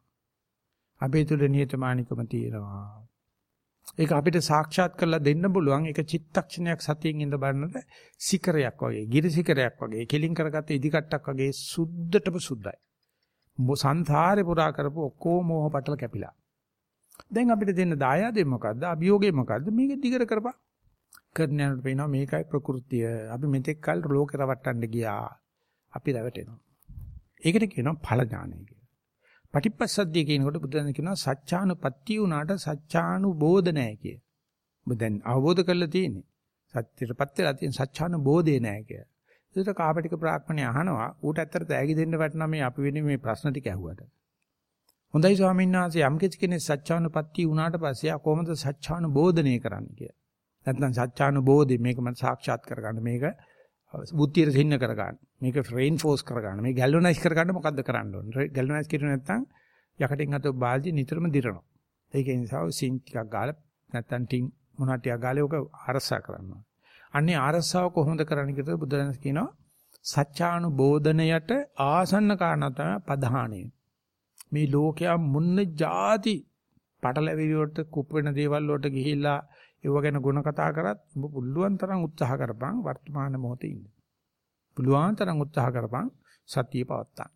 අපේ තුල නියතමානිකම තියෙනවා. ඒක අපිට සාක්ෂාත් කරලා දෙන්න පුළුවන් ඒක චිත්තක්ෂණයක් සතියෙන් ඉඳ බලනට සිකරයක් වගේ, ගිරිසිකරයක් වගේ, කෙලින් කරගත්ත ඉදිකට්ටක් වගේ සුද්ධටම සුද්ධයි. සංසාරේ පුරා කරපු ඔක්කොම මොහ පටල කැපිලා. දැන් අපිට දෙන්න දායාදේ මොකද්ද? අභියෝගේ මොකද්ද? මේක දිගට කරපන්. කරන යනකොට පේනවා මේකයි ප්‍රകൃතිය. අපි මෙතෙක් කල් ලෝකේ රවට්ටන්න ගියා. අපි රැවටෙනවා. ඒකට කියනවා ඵල ඥානය කියලා. පටිපස්සද්ධිය කියනකොට බුදුන් කියනවා සත්‍යානුපත්ති උනාට සත්‍යානුබෝධ නැහැ කිය. ඔබ දැන් අවබෝධ කරලා තියෙන්නේ. සත්‍යයටපත් වෙලා තියෙන සත්‍යානුබෝධේ නැහැ කිය. ඒකට කාපටික ප්‍රාඥය අහනවා ඌට ඇත්තට තෑගි දෙන්න වටනා මේ අපි වෙන්නේ මේ ප්‍රශ්න ටික ඇහුවට. හොඳයි ස්වාමීන් වහන්සේ යම් කිසි කෙනෙක් සත්‍යානුපත්ති උනාට පස්සේ කොහොමද සත්‍යානුබෝධනය කරන්නේ කියලා. නැත්නම් සත්‍යානුබෝධි මේක මම සාක්ෂාත් කරගන්න මේක බුද්ධියට සින්න කරගන්න. මේක රේන්ෆෝස් කරගන්න. මේ ගැල්වනයිස් කරගන්න මොකද්ද කරන්න ඕනේ? ගැල්වනයිස් කිරුවේ නැත්නම් යකටින් අතෝ බාල්දි නිතරම දිරනවා. ඒක නිසා සින් ටිකක් ගාලා නැත්නම් ටින් මොනවා ටිකක් ගාලා ඔක අරසා කරනවා. අන්නේ ආරස්සාව කොහොමද කරන්නේ කියලා බුදුරජාණන් කියනවා සත්‍යානුබෝධනයට ආසන්න කාරණා තමයි පධාණය. මේ ලෝකයා මුන්න ಜಾති පටලැවිලි වලට කුප් වෙන දේවල් වලට ගිහිල්ලා ඒව ගැන ಗುಣ කතා කරත් ඔබ පුළුවන් තරම් උත්සාහ කරපන් වර්තමාන මොහොතේ ඉන්න. පුළුවන් තරම් උත්සාහ කරපන් සතිය පවත්තන්න.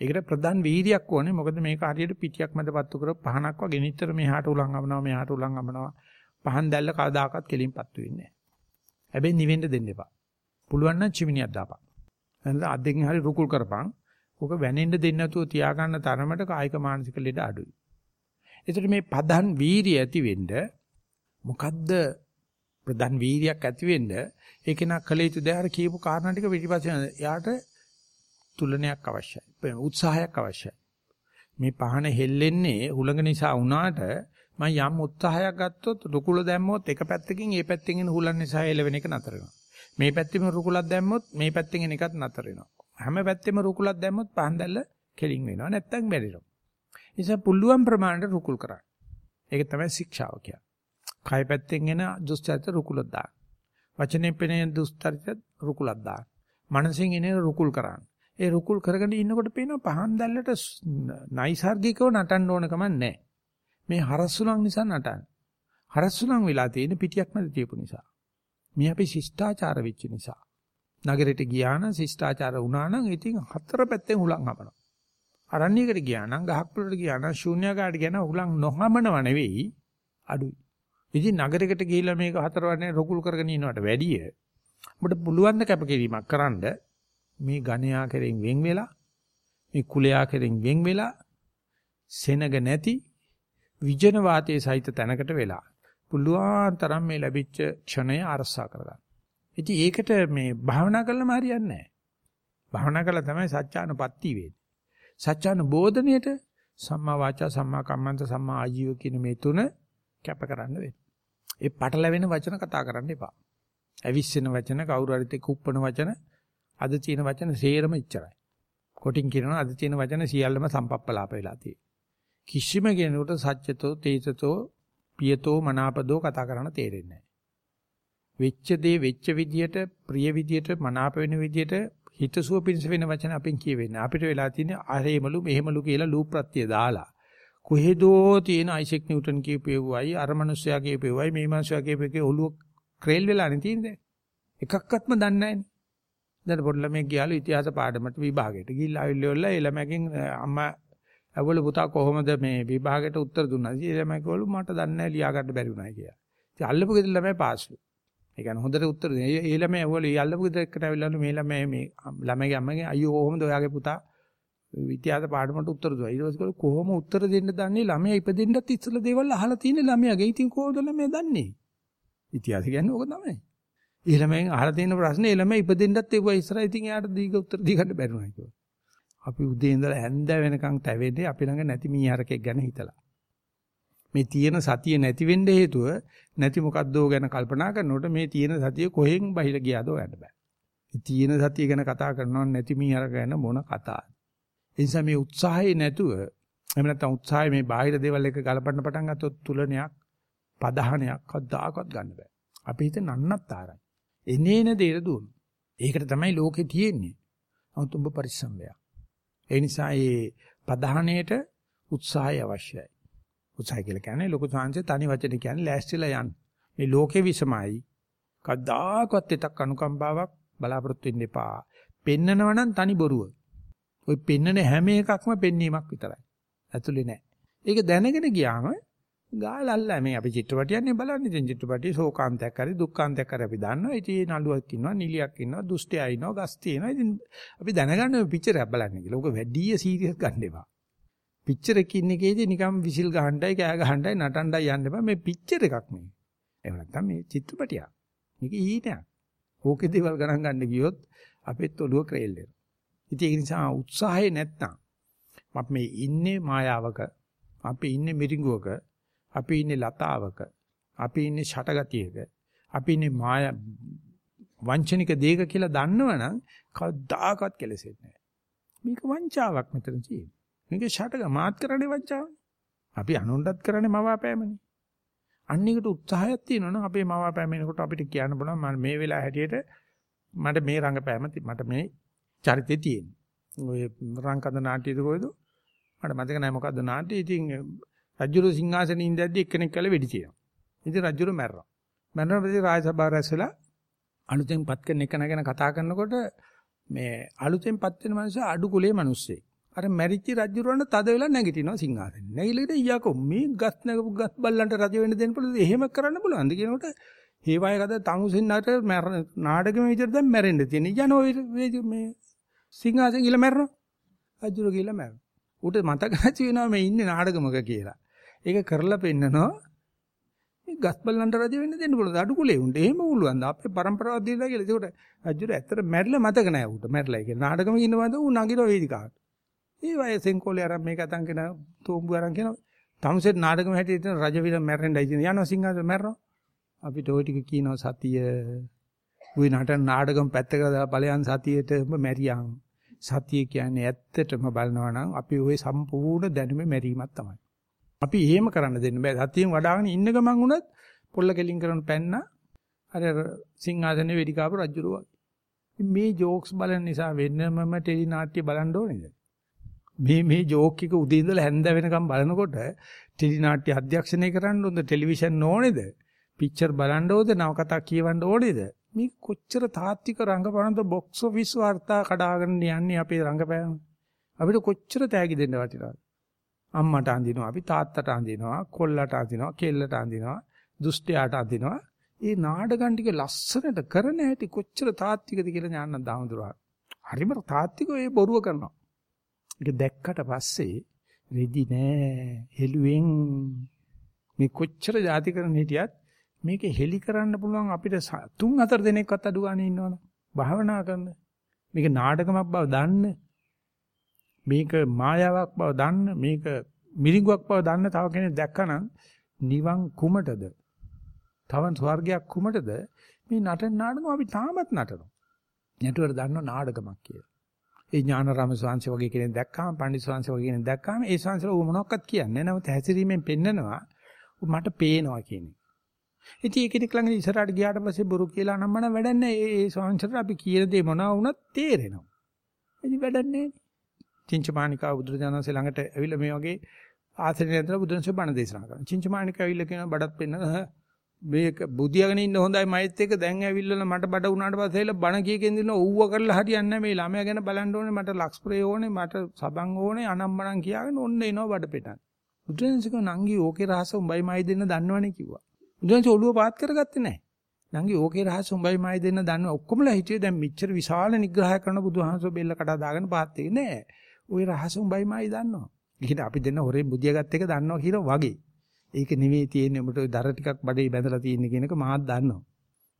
ඒකට ප්‍රධාන වීර්යයක් ඕනේ. මොකද මේක හරියට පිටියක් මැද පත්තු කර පහනක් වගේ නිතර මෙහාට උලන් අමනවා මෙහාට උලන් අමනවා. පහන් දැල්ල කවදාකවත් කෙලින් පත්තු වෙන්නේ නැහැ. හැබැයි නිවෙන්න දෙන්න එපා. පුළුවන් නම් චිමිනියක් දාපන්. එහෙනම් අද්දෙන් හරි රුකුල් කරපන්. ඕක වැනෙන්න දෙන්නේ නැතුව තියාගන්න තරමට කායික මානසික ලෙඩ අඩුයි. ඒතර මේ පදන් වීර්ය ඇති වෙන්න මොකද්ද ප්‍රධාන වීර්යයක් ඇති වෙන්න ඒක නා කළ යුතු දේ කියපු කාරණා ටික පිටිපස්සේ එයාට තුලනයක් අවශ්‍යයි. උත්සාහයක් අවශ්‍යයි. මේ පහන හෙල්ලෙන්නේ හුළඟ නිසා වුණාට මම යම් උත්සාහයක් ගත්තොත් රුකුල දැම්මොත් එක පැත්තකින් ඒ පැත්තෙන් එන හුලන් නිසා එළවෙන එක නතර වෙනවා. මේ පැත්තෙම රුකුලක් දැම්මොත් මේ පැත්තෙන් එන එකත් නතර වෙනවා. හැම පැත්තෙම රුකුලක් දැම්මොත් පහන් දැල්ල කෙලින් වෙනවා. නැත්තම් බැරිනවා. ඒ නිසා පුළුවන් ප්‍රමාණයට රුකුල් කරන්න. ඒක තමයි ශික්ෂාව කියන්නේ. කය පැත්තෙන් එන දුස්චරිත රුකුලක් දාන්න. වචනේ පෙනෙන දුස්චරිත රුකුලක් දාන්න. මනසෙන් එන රුකුල් කරන්න. ඒ රුකුල් කරගෙන ඉන්නකොට පේනවා පහන් දැල්ලට නයිසાર્ගිකව නටන්න ඕන කමක් නැහැ. මේ හරස්සුලන් නිසා නටන්නේ. හරස්සුලන් වෙලා තියෙන පිටියක් මැද තියපු නිසා. මේ අපි ශිෂ්ටාචාර වෙච්ච නිසා. නගරෙට ගියා නම් ශිෂ්ටාචාර වුණා නම් ඉතින් හතර පැත්තෙන් හුලං හපනවා. අරණ්‍යයකට ගියා නම් ගහක් පොළට ගියා නම් ශූන්‍යකාට ගියා නම් හුලං නොහමනව නෙවෙයි අඩුයි. ඉතින් නගරයකට ගිහිල්ලා මේක හතර වර්ණේ රුකුල් කරගෙන ඉන්නවට වැඩිය ඔබට පුළුවන් ද කැපකිරීමක් කරන්න මේ ඝණයා කෙරෙන් වෙන් වෙලා මේ කුලයා කෙරෙන් වෙන් වෙලා සෙනග නැති විජන වාතයේ සහිත තැනකට වෙලා පුළුවන් තරම් මේ ලැබිච්ච ක්ෂණය අරසා කරගන්න. ඉතින් ඒකට මේ භාවනා කළාම හරියන්නේ නැහැ. භාවනා කළා තමයි සත්‍යානුපත්ති වෙන්නේ. සත්‍යානුබෝධනයේට සම්මා වාචා සම්මා කම්මන්ත සම්මා ආජීව කියන මේ තුන කැප කරන්න වෙනවා. ඒ පටලැවෙන වචන කතා කරන්න එපා. ඇවිස්සෙන වචන කවුරු හරි එක්ක උප්පන වචන අද තියෙන වචන සේරම ඉච්චරයි. කොටින් කියනවා අද තියෙන වචන සියල්ලම සම්පප්පලාප වෙලා තියෙන්නේ. කිසිම කෙනෙකුට සත්‍යතෝ තේජතෝ පියතෝ මනාපදෝ කතා කරන්න තේරෙන්නේ නැහැ. වෙච්ච දේ වෙච්ච විදියට ප්‍රිය විදියට මනාප වෙන විදියට හිතසුව පිණිස වෙන වචන අපෙන් කියවෙන්නේ. අපිට වෙලා තියෙන්නේ අරේමලු මෙහෙමලු කියලා ලූප් ප්‍රත්‍ය දාලා කොහෙදෝ තියෙන අයිසෙක් නිව්ටන් කියපේවයි අර මිනිස්සයා කියපේවයි මේ මිනිස්සයා කියපේකේ ඔළුව ක්‍රේල් වෙලානේ තියෙන්නේ. එකක්වත්ම දන්නේ නැහැනේ. දැන් පොඩි ළමයෙක් ගියාලු ඉතිහාස පාඩමට විභාගයට. ගිහිල්ලා ආවිල්ලා ඒ ළමයාගෙන් අම්මා ඇවල පුතා කොහොමද මේ විභාගයට උත්තර දුන්නා. ඒ ළමයා කිව්වලු මට දන්නේ නැහැ ලියා ගන්න බැරි වුණා කියලා. ඉතින් අල්ලපු ගෙදර ළමයා පාස්ලු. ඒ කියන්නේ හොඳට උත්තර දෙන. ඒ ළමයා ඇවල ඒ අල්ලපු ගෙදර එක්කට ඇවිල්ලාලු මේ ළමයා මේ ළමයාගේ අම්මගේ අයියෝ කොහොමද ඔයාගේ පුතා විද්‍යාත පාඩමට උත්තර දුවා. ඊට පස්සේ කොහොම උත්තර දෙන්න දන්නේ ළමයා ඉපදෙන්නත් ඉස්සෙල්ලා දේවල් අහලා තියෙන ළමයාගේ. ඉතින් කොහොමද ළමයා දන්නේ? ඉතිහාස කියන්නේ ඕක තමයි. ඒ ළමයෙන් අහලා තියෙන ප්‍රශ්නේ ඒ ළමයා ඉපදෙන්නත් ඒවා ඉස්සරහ ඉතින් එයාට දීග උත්තර දී ගන්න බැරි වුණා කිව්වා. අපි උදේ ඉඳලා හැන්ද වෙනකන් තැවෙන්නේ අපි ළඟ නැති මීහරකෙක් ගැන හිතලා. මේ තියෙන සතිය නැති වෙන්න හේතුව නැති මොකද්දෝ ගැන කල්පනා කරනකොට මේ තියෙන සතිය කොහෙන් බහිල ගියාද හොයන්න බෑ. මේ තියෙන සතිය ගැන කතා කරනවා නැති මීහරක ගැන මොන කතාවද? ඒ නිසා මේ උත්සාහය නැතුව එහෙම නැත්නම් උත්සාහය මේ බාහිර දේවල් එක ගලපන්න පටන් ගත්තොත් තුලනයක් පදහනයක් කවදාකවත් ගන්න බෑ. අපි හිත නන්නත්තරයි. එනේන දේට දුවන. ඒකට තමයි ලෝකේ තියෙන්නේ. නමුත් ඔබ පරිස්සම් වෙලා. ඒ නිසා මේ පදහණයට උත්සාහය අවශ්‍යයි. උත්සාහය කියලා කියන්නේ ලොකු සංසේ තනි වචන කියන්නේ ලෑස්තිලා යන්න. මේ ලෝකේ විසමයි. කද්දාකවත් එකක් අනුකම්පාවක් බලාපොරොත්තු වෙන්න එපා. පෙන්නනවා නම් තනි බොරුව. ওই පෙන්නන හැම එකක්ම පෙන්වීමක් විතරයි. ඇතුලේ නැහැ. ඒක දැනගෙන ගියාම ගාලල්ලා මේ අපි චිත්‍රපටියන්නේ බලන්නේ ඉතින් චිත්‍රපටියේ ශෝකාන්තයක් හරි දුක්ඛාන්තයක් හරි අපි දන්නවා ඉතින් නළුවක් ඉන්නවා නිලියක් ඉන්නවා දුෂ්ටයා ඉන්නවා ගස් තියෙනවා ඉතින් අපි දැනගන්න මේ පික්චර් එකක් බලන්නේ කියලා. ඕක වැඩි සීරියස් ගන්න එපා. පික්චර් එකක ඉන්න එකේදී නිකම් විසිල් ගහන්නයි කෑ ගහන්නයි නටන්නයි යන්න එපා මේ පික්චර් එකක් මේ. එහෙම නැත්නම් මේ චිත්‍රපටියක්. මේක ඊටයක්. ඕකේ දේවල් ගණන් ගන්න ගියොත් අපෙත් ඔළුව ක්‍රේල් වෙනවා. ඉතින් ඒ නිසා උත්සාහය නැත්නම් අපි මේ ඉන්නේ මායාවක අපි ඉන්නේ මිරිඟුවක අපි ඉන්නේ ලතාවක. අපි ඉන්නේ ෂටගතියක. අපි ඉන්නේ මාය වංචනික දෙයක කියලා දන්නවනම් කවදාකවත් කෙලෙසෙන්නේ නැහැ. මේක වංචාවක් මෙතන තියෙන්නේ. මේක ෂටග මාත් කරන්නේ වංචාවනේ. අපි අනුන්ටත් කරන්නේ මවාපෑමනේ. අන්න එකට උත්සාහයක් තියෙනවා නම් අපේ මවාපෑම එනකොට අපිට කියන්න බලන්න මම මේ වෙලාව හැටියට මට මේ රංගපෑම මට මේ චරිතේ තියෙන්නේ. ඔය රංකඳ නාට්‍යද කොයිද? මට මතක නැහැ මොකද්ද නාට්‍යය. ඉතින් රජුරු සිංහාසනේ ඉඳද්දි එක්කෙනෙක් කළ වෙඩි තියෙනවා. ඉතින් රජුරු මැරෙනවා. මැරෙන පස්සේ රාජසභාව රැස්ලා අලුතෙන් පත් කරන එක නැගෙන කතා කරනකොට මේ අලුතෙන් පත් වෙන මිනිස්සු අඩු කුලේ මිනිස්සෙක්. අර මැරිච්ච රජුරවන්න තද වෙලා නැගිටිනවා සිංහාසනේ. නැගිලෙට ඊයකෝ මේ ගස් නැගපු ගස් බල්ලන්ට රජ වෙන්න දෙන්න පුළුවන්. එහෙම කරන්න පුළුවන්ද කියනකොට හේවාය කද තමුසෙන්නට නාටකෙම විතර දැන් මැරෙන්න තියෙන. යන මේ සිංහාසෙන් ගිහලා මැරෙනවා අජුර ගිහලා මැරෙනවා ඌට මතක නැති වෙනවා මේ ඉන්නේ නාඩගමක කියලා. ඒක කරලා පෙන්නනවා. මේ ගස් බල්ලන්ට රජ වෙන්න දෙන්න පුළුවන් අඩු කුලේ උන්ට. එහෙම උළුවන් අපේ પરම්පරාව දිනලා කියලා. ඒකට අජුර ඇත්තට මැරිලා මතක නැහැ ඌට. මැරිලා කියලා නාඩගමක ඉන්නවද ඌ නගිනවා වේදිකාවට. ඒ වයසෙන් කොලේ අරන් මේක අතන් කෙනා තෝඹු අරන් කෙනා තමුසෙත් නාඩගම හැටියට රජ විල මැරෙන්නයි තියෙන යනවා සිංහාසෙන් මැරෙනවා. අපිට ওই ටික කියනවා සතිය. උයි නටන නාටකම් පැත්තකට දාලා ඵලයන් සතියේට ඔබ මැරියාම සතිය කියන්නේ ඇත්තටම බලනවා නම් අපි ওই සම්පූර්ණ දැනුමේ මැරීමක් තමයි අපි එහෙම කරන්න දෙන්න බෑ. සතියෙන් වඩාගෙන ඉන්න ගමන් උනත් පොල්ල කෙලින් කරන පැන්න අර සිංහාසනේ වෙඩි කාපු රජුරුව මේ ජෝක්ස් බලන නිසා වෙනමම ටෙලි නාට්‍ය බලන්න ඕනේද? මේ මේ ජෝක් එක උදේ ඉඳලා හැන්ද වෙනකම් බලනකොට ටෙලි නාට්‍ය අධ්‍යක්ෂණය කරන්න ඕනද? ටෙලිවිෂන් ඕනේද? පික්චර් බලන්න ඕනද? නවකතා කියවන්න ඕනේද? මේ කොච්චර තාත්වික රංගපනද බොක්ස් ඔෆිස් වාර්තා කඩාගෙන යන්නේ අපේ රංගපෑම. අපිට කොච්චර තෑගි දෙන්න වටිනවද? අම්මට අඳිනවා අපි තාත්තට අඳිනවා කොල්ලට අඳිනවා කෙල්ලට අඳිනවා දුෂ්ටයාට අඳිනවා ඒ නාඩගම් ටික ලස්සනට කරන හැටි කොච්චර තාත්විකද කියලා ඥානන් දාමතුරා හරිම තාත්විකව ඒ බොරුව කරනවා ඒක දැක්කට පස්සේ රෙදි නෑ හෙළුවෙන් මේ කොච්චර જાති කරන හිටියත් මේක හෙලි කරන්න පුළුවන් අපිට තුන් හතර දිනක්වත් අඩු ගන්න ඉන්නවනේ භාවනා කරන මේක නාටකමක් බව දන්න මේක මායාවක් බව දන්න මේක මිරිඟුවක් බව දන්න තව කෙනෙක් දැක්කනම් නිවන් කුමටද? තවන් ස්වර්ගයක් කුමටද? මේ නටන නාටකම අපි තාමත් නටනවා. නැටුවර දන්නව නාටකමක් කියලා. ඒ ඥානරම ස්වාංශ වගේ කෙනෙක් දැක්කම පණ්ඩිත ස්වාංශ වගේ කෙනෙක් දැක්කම ඒ ස්වාංශල ඌ මොනවක්වත් කියන්නේ නැවත හැසිරීමෙන් පෙන්නනවා මට පේනවා කියන්නේ. ඉතින් ඒ කෙනෙක් ළඟ ඉස්සරහට ගියාට පස්සේ බොරු කියලා නම් මම වැඩක් නැහැ. ඒ ස්වාංශට අපි කියන දේ මොනවා වුණත් තේරෙනවා. ඉතින් වැඩක් නැහැ. චින්චමානිකා බුදුරජාණන්සේ ළඟට ඇවිල්ලා මේ වගේ ආසනෙ ඇඳලා බුදුන්සේ බණ දේශනා කරනවා. චින්චමානිකා ඇවිල්ලා කියනවා බඩත් පෙන්න මේක බුදියාගෙන ඉන්න හොඳයි මයිත් එක දැන් ඇවිල්ලා මට බඩ උනාට පස්සේ එල බණ කීකෙන් දින ඔව්ව කරලා හරියන්නේ නැහැ මේ ළමයා ගැන බලන්න ඕනේ මට ලක්ස් ස්ප්‍රේ ඕනේ මට සබන් ඕනේ අනම්මනම් කියාගෙන ඔන්න එනවා බඩ පෙටන් බුදුන්සික නංගි ඕකේ රහස උඹයි මයි දෙන්න දන්නවනේ කිව්වා බුදුන්සි ඔළුව පාත් කරගත්තේ නැහැ නංගි ඕකේ රහස උඹයි මයි දෙන්න දන්න ඔක්කොමලා හිටියේ දැන් මෙච්චර විශාල නිග්‍රහය කරන බුදුහාමසෝ බෙල්ල කඩා දාගෙන පාත් වෙන්නේ නැහැ ওই රහස උඹයි මයි දන්නවා ඊට අපි දෙන්න හොරෙන් බුදියාගත් එක දන්නවා කියලා වගේ ඒක නෙවෙයි තියෙන්නේ ඔබට දර ටිකක් බඩේ බැඳලා තියෙන කියන එක මාත් දන්නවා.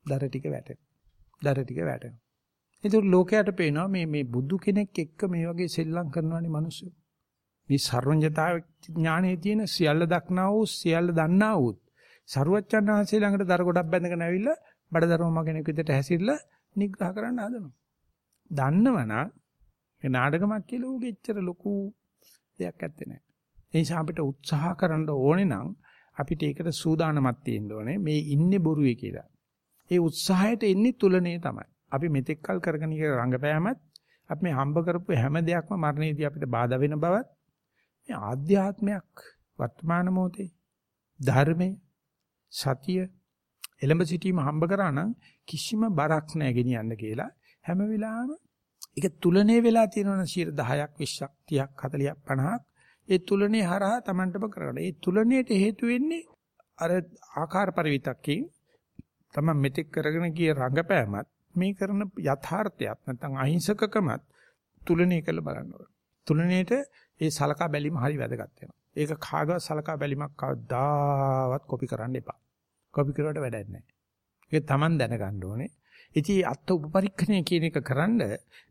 දර ටික වැටෙනවා. දර ටික වැටෙනවා. ඒතර ලෝකයට පේනවා මේ මේ බුදු කෙනෙක් එක්ක මේ වගේ සෙල්ලම් කරනවානේ මිනිස්සු. මේ සර්වඥතාව ඥානයේ තියෙන සියල්ල දක්නා වූ සියල්ල දන්නා වූ සරුවච්චන් වහන්සේ ළඟට දර ගොඩක් බැඳගෙන ඇවිල්ලා බඩදරම කෙනෙක් විදිහට හැසිරලා නිග්‍රහ කරන්න හදනවා. දන්නවනම් ඒ නාටකමක් කියලා උගෙ එච්චර ලොකු දෙයක් ඇත්තේ නැහැ. ඒ නිසා අපිට උත්සාහ කරන්න ඕනේ නම් අපිට ඒකට සූදානමක් තියෙන්න ඕනේ මේ ඉන්නේ බොරුවේ කියලා. ඒ උත්සාහයට එන්නේ තුලනේ තමයි. අපි මෙතෙක්කල් කරගෙන ඉර රංගපෑමත් අපි මේ හම්බ කරපු හැම දෙයක්ම මරණයේදී අපිට බාධා වෙන බවත් මේ ආධ්‍යාත්මයක් වර්තමාන මොහොතේ ධර්මයේ සතිය එළඹ සිටීම හම්බ කරා නම් කිසිම බරක් නැහැ ගෙනියන්න කියලා හැම වෙලාවෙම ඒක තුලනේ වෙලා තියෙනවනේ 10ක් 20ක් 30ක් 40ක් 50ක් ඒ තුලනේ හරහා Tamanටම කරගන්න. ඒ තුලනේට හේතු වෙන්නේ අර ආකාර පරිවිතක්කේ තමන් මෙතෙක් කරගෙන ගිය රංගපෑමත් මේ කරන යථාර්ථයත් නැත්නම් අහිංසකකමත් තුලනේ කළ බලන්න ඕන. තුලනේට ඒ සලකා බැලීම හරි වැදගත් වෙනවා. ඒක කාගවත් සලකා බැලීමක් කවදාවත් කොපි කරන්න එපා. කොපි කරුවට වැඩක් නැහැ. ඒක තමන් දැනගන්න ඕනේ. ඉතින් අත්ත උපපරික්ෂණය කියන එක කරන්න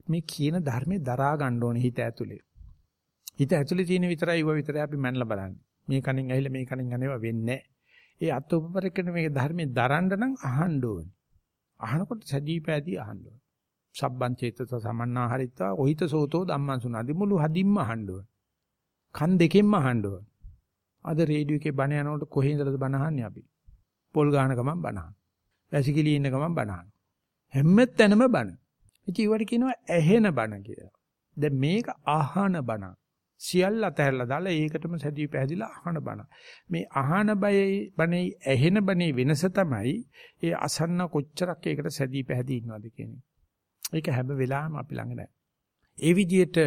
මේ කියන ධර්මේ දරා ගන්න ඕනේ හිත ඇතුලේ. හිත ඇතුලේ තියෙන විතරයි ඌව විතරයි අපි මැනලා බලන්නේ. මේ කණින් ඇහිලා මේ කණින් අනේවා වෙන්නේ ඒ අත් උපපරික්‍රම මේක ධර්මයේ දරන්න නම් අහන්න ඕනේ. අහනකොට සැදී පැදී අහන්න ඕනේ. සබ්බං චේතස සමන්නා හරිත්වා ඔහිත සෝතෝ ධම්මං සුනාදි මුළු හදින්ම අහන්න ඕනේ. කන් දෙකෙන්ම අහන්න ඕනේ. අද රේඩියෝ එකේ බණ යනකොට කොහේ ඉඳලාද බණ අහන්නේ අපි? පොල් ගාන ගමන් බණ අහන. වැසිකිලි ඉන්න ගමන් බණ අහන. හැම තැනම බණ. ඉතින් ඒවට කියනවා ඇහෙන බණ කියලා. දැන් මේක අහන බණ. සියල්ල අතහැරලා දාලා ඒකටම සැදී පැහැදිලා අහන බණ. මේ අහන බයේ බණේ ඇහෙන බණේ වෙනස තමයි ඒ අසන්න කොච්චරක් ඒකට සැදී පැහැදී ඉන්නවද කියන්නේ. ඒක හැම වෙලාවෙම අපි ළඟ නැහැ. ඒ විදිහට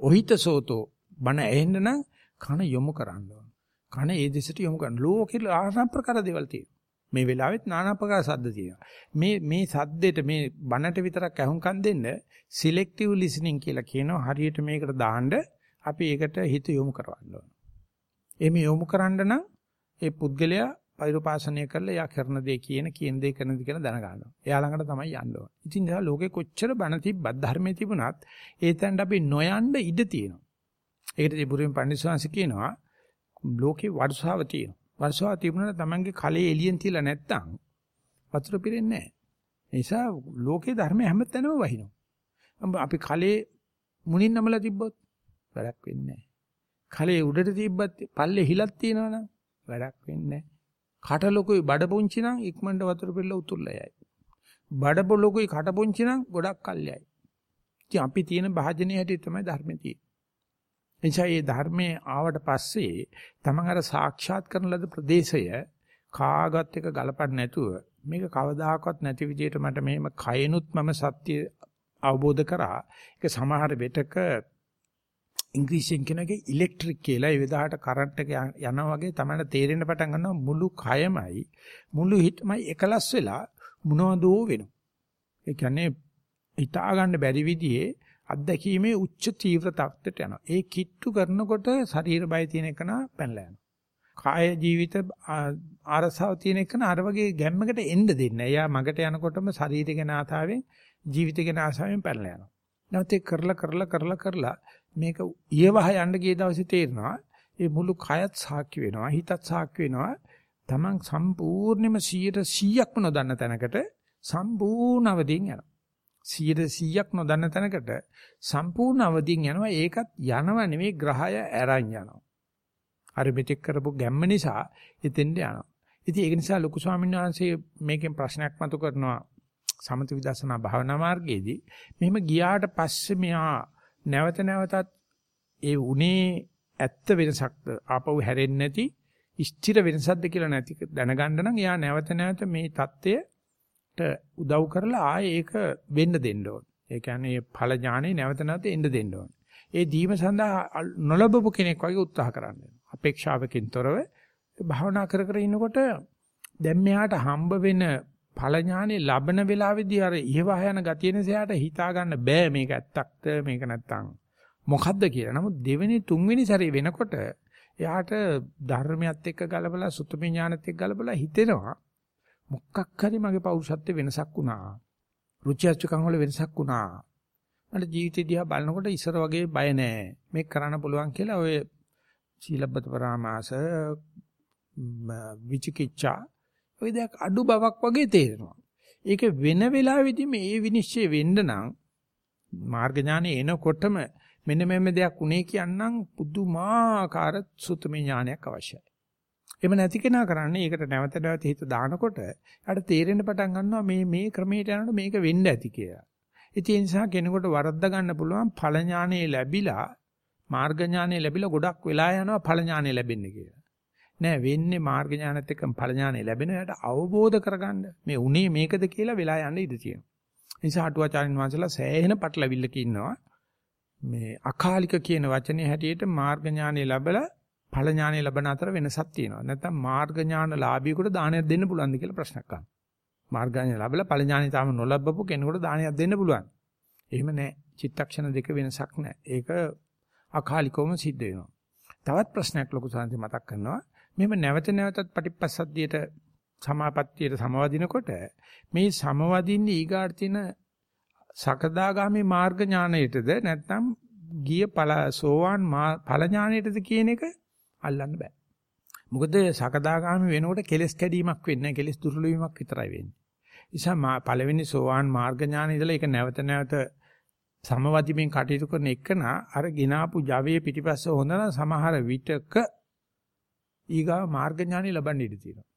ඔහිතසෝතෝ බණ ඇහෙන්න නම් කන යොමු කරන්න ඕන. කන ඒ දෙසට යොමු කරන්න. ලෝකෙ ආසම් ප්‍රකාර දේවල් තියෙනවා. මේ වෙලාවෙත් নানা ප්‍රකාර සද්ද තියෙනවා. මේ මේ සද්දෙට මේ බණට විතරක් අහුම්කම් දෙන්න සිලෙක්ටිව් ලිසනින් කියලා කියනවා. හරියට මේකට දාන්න අපි ඒකට හිත යොමු කරවන්න ඕන. එimhe යොමු කරන්න නම් ඒ පුද්ගලයා පෛරුපාසනය කරලා එයා කරන දේ කියන කියන දේ කරන දේ කියලා දැනගන්නවා. එයා ළඟට තමයි යන්න ඕන. ඉතින් දැන් ලෝකේ කොච්චර බණ තිබ්බත් ධර්මයේ තිබුණත් ඒ තැනට අපි නොයන්න ඉඩ තියෙනවා. ඒකට තිබුරින් පඬිස්වාංශ කියනවා ලෝකේ වර්ෂාව තියෙනවා. වර්ෂාව තිබුණාට Tamange කලේ එළියෙන් තියලා නැත්තම් වතුර පිරෙන්නේ නැහැ. ඒ නිසා ලෝකේ ධර්මය හැමතැනම වහිනවා. අපි කලේ මුණින් නමලා තිබ්බොත් වැඩක් වෙන්නේ නැහැ. කලේ උඩට තිබ්බත් පල්ලේ හිලක් තියෙනවනම් වැඩක් වෙන්නේ නැහැ. කට ලොකුයි බඩ පුංචි නම් ඉක්මනට වතුර පිළ උතුල්ලා යයි. බඩ ලොකුයි කට පුංචි නම් ගොඩක් කල්යයි. ඉතින් අපි තියෙන භාජනයේ හැටි තමයි ධර්මයේ තියෙන්නේ. එනිසා මේ ධර්මයේ ආවට පස්සේ තමන් අර සාක්ෂාත් කරන ලද ප්‍රදේශය කාගත් එක ගලපන්න නැතුව මේක කවදාකවත් නැති විදිහට මට මෙහෙම කයනුත් මම සත්‍ය අවබෝධ කරා. ඒක සමහර වෙටක ඉංග්‍රීසියෙන් කියනකේ ඉලෙක්ට්‍රික් කියලා ඒ විදිහට කරන්ට් එක යනවා වගේ තමයි තේරෙන්න පටන් ගන්නවා මුළු කයමයි මුළු හිතමයි එකලස් වෙලා මොනවදෝ වෙනවා. ඒ කියන්නේ හිතා ගන්න බැරි විදිහේ අත්දැකීමේ උච්ච තීව්‍ර තත්ත්වයට යනවා. ඒ කිට්ටු කරනකොට ශරීර බය තියෙන එකන පැනලා යනවා. කාය ජීවිත ආරසාව තියෙන එකන අර වගේ ගැම්මකට එන්න දෙන්නේ නැහැ. එයා මගට යනකොටම ශරීරය ගැන ආතාවෙන් ජීවිතය ගැන ආසාවෙන් පැනලා යනවා. නැවත කරලා කරලා කරලා කරලා මේක ඊවහ යන්න ගිය දවසේ තේරෙනවා ඒ මුළු කයත් සාක්ෂි වෙනවා හිතත් සාක්ෂි වෙනවා Taman සම්පූර්ණයෙන්ම 100%ක්ම නොදන්න තැනකට සම්පූර්ණ අවදීන් යනවා 100%ක් නොදන්න තැනකට සම්පූර්ණ අවදීන් යනවා. ඒකත් යනව නෙවෙයි ග්‍රහය ඇරන් යනවා. අර මෙතෙක් කරපු ගැම්ම නිසා එතෙන්ට යනවා. ඉතින් ඒක නිසා ලොකු ස්වාමීන් වහන්සේ මේකෙන් ප්‍රශ්නයක් මතු කරනවා. සමථ විදර්ශනා භාවනා මාර්ගයේදී මෙහෙම ගියාට පස්සේ මෙහා නැවත නැවතත් ඒ උනේ ඇත්ත වෙනසක්ද? ආපහු හැරෙන්නේ නැති ස්ථිර වෙනසක්ද කියලා නැති දැනගන්න නම් එයා නැවත නැවත මේ தත්ත්වයට උදව් කරලා ආයේ ඒක වෙන්න දෙන්න ඕන. ඒ කියන්නේ මේ ඵල ඥානෙ නැවත නැවත එන්න දෙන්න ඕන. ඒ දීම සඳහා නොලබපු කෙනෙක් වගේ උත්සාහ කරන්න. අපේක්ෂාවකින් තොරව භාවනා කර කර ඉන්නකොට දැන් මෙයාට හම්බ වෙන ඵල ඥානෙ ලබන වෙලාවේදී අර ඉහවහ යන ගතිය නිසාට හිතා ගන්න බෑ මේක ඇත්තක්ද මේක නැත්තම් මොකද්ද කියලා. නමුත් දෙවෙනි තුන්වෙනි සැරේ වෙනකොට එයාට ධර්මයත් එක්ක ගලපලා සුතමේ ඥානත් එක්ක ගලපලා හිතෙනවා මොකක් හරි මගේ පෞරුෂත්වයේ වෙනසක් වුණා. රුචි අරුචිකම් වල වෙනසක් වුණා. මට ජීවිතය දිහා බලනකොට ඉස්සර වගේ බය නෑ. මේක කරන්න පුළුවන් කියලා ඔය සීලබ්බත පරාමාස විචිකිච්ඡා ඔය දෙයක් අඩු බවක් වගේ තේරෙනවා. ඒක වෙන වෙලාවෙදී මේ විනිශ්චය වෙන්න නම් මාර්ග ඥානෙ එනකොටම මෙන්න මෙන්න දෙයක් උනේ කියන්නම් පුදුමාකාර සුතමේ ඥානයක් අවශ්‍යයි. එහෙම නැති කෙනා කරන්නේ ඒකට නැවත නැවත හිත දානකොට යාට තේරෙන්න පටන් ගන්නවා මේ මේ ක්‍රමයට යනකොට මේක වෙන්න ඇති කියලා. ඉතින් ඒ නිසා කෙනෙකුට වරද්දා ගන්න පුළුවන් ඵල ඥානෙ ලැබිලා මාර්ග ඥානෙ ලැබිලා ගොඩක් වෙලා යනවා ඵල ඥානෙ ලැබෙන්නේ කියලා. නෑ වෙන්නේ මාර්ග ඥානෙත් එක්ක ඵල ඥානෙ ලැබෙන යාට අවබෝධ කරගන්න මේ උනේ මේකද කියලා වෙලා යන්න ඉඩ තියෙනවා. ඒ නිසා අටුවාචාරින් වහන්සේලා සෑහෙන පටලවිල්ලක ඉන්නවා. මේ අකාලික කියන වචනේ හැටියට මාර්ග ඥානෙ ලැබලා ඵල ඥානෙ ලැබන අතර වෙනසක් තියෙනවා. නැත්නම් මාර්ග ඥාන ලාභියෙකුට දානයක් දෙන්න පුළුවන්ද කියලා ප්‍රශ්නයක් අහනවා. මාර්ග ඥාන ලැබලා ඵල ඥානෙ තාම නොලබපු කෙනෙකුට දානයක් දෙන්න පුළුවන්. එහෙම නැහැ. චිත්තක්ෂණ දෙක වෙනසක් නැහැ. ඒක අකාලිකවම සිද්ධ වෙනවා. තවත් ප්‍රශ්නයක් ලොකු සංසි මතක් කරනවා. මෙහෙම නැවත නැවතත් පටිපස්සද්ධියට සමාපත්තියට සමවදිනකොට මේ සමවදින්නේ ඊගාට තියෙන සකදාගාමී මාර්ග ඥාණයටද නැත්නම් ගිය ඵල සෝවාන් ඵල ඥාණයටද කියන එක අල්ලන්න බෑ. මොකද සකදාගාමී වෙනකොට කෙලස් කැඩීමක් වෙන්නේ නැහැ කෙලස් දුර්වල වීමක් විතරයි වෙන්නේ. නිසා පළවෙනි සෝවාන් මාර්ග ඥාන ඉඳලා ඒක නැවත නැවත සමවදිමින් කටයුතු කරන එකන අර ගිනාපු Javaයේ පිටිපස්ස හොඳ නම් සමහර විටක ඊගා මාර්ග ඥානෙ ලබන්න ඉඩ තියෙනවා.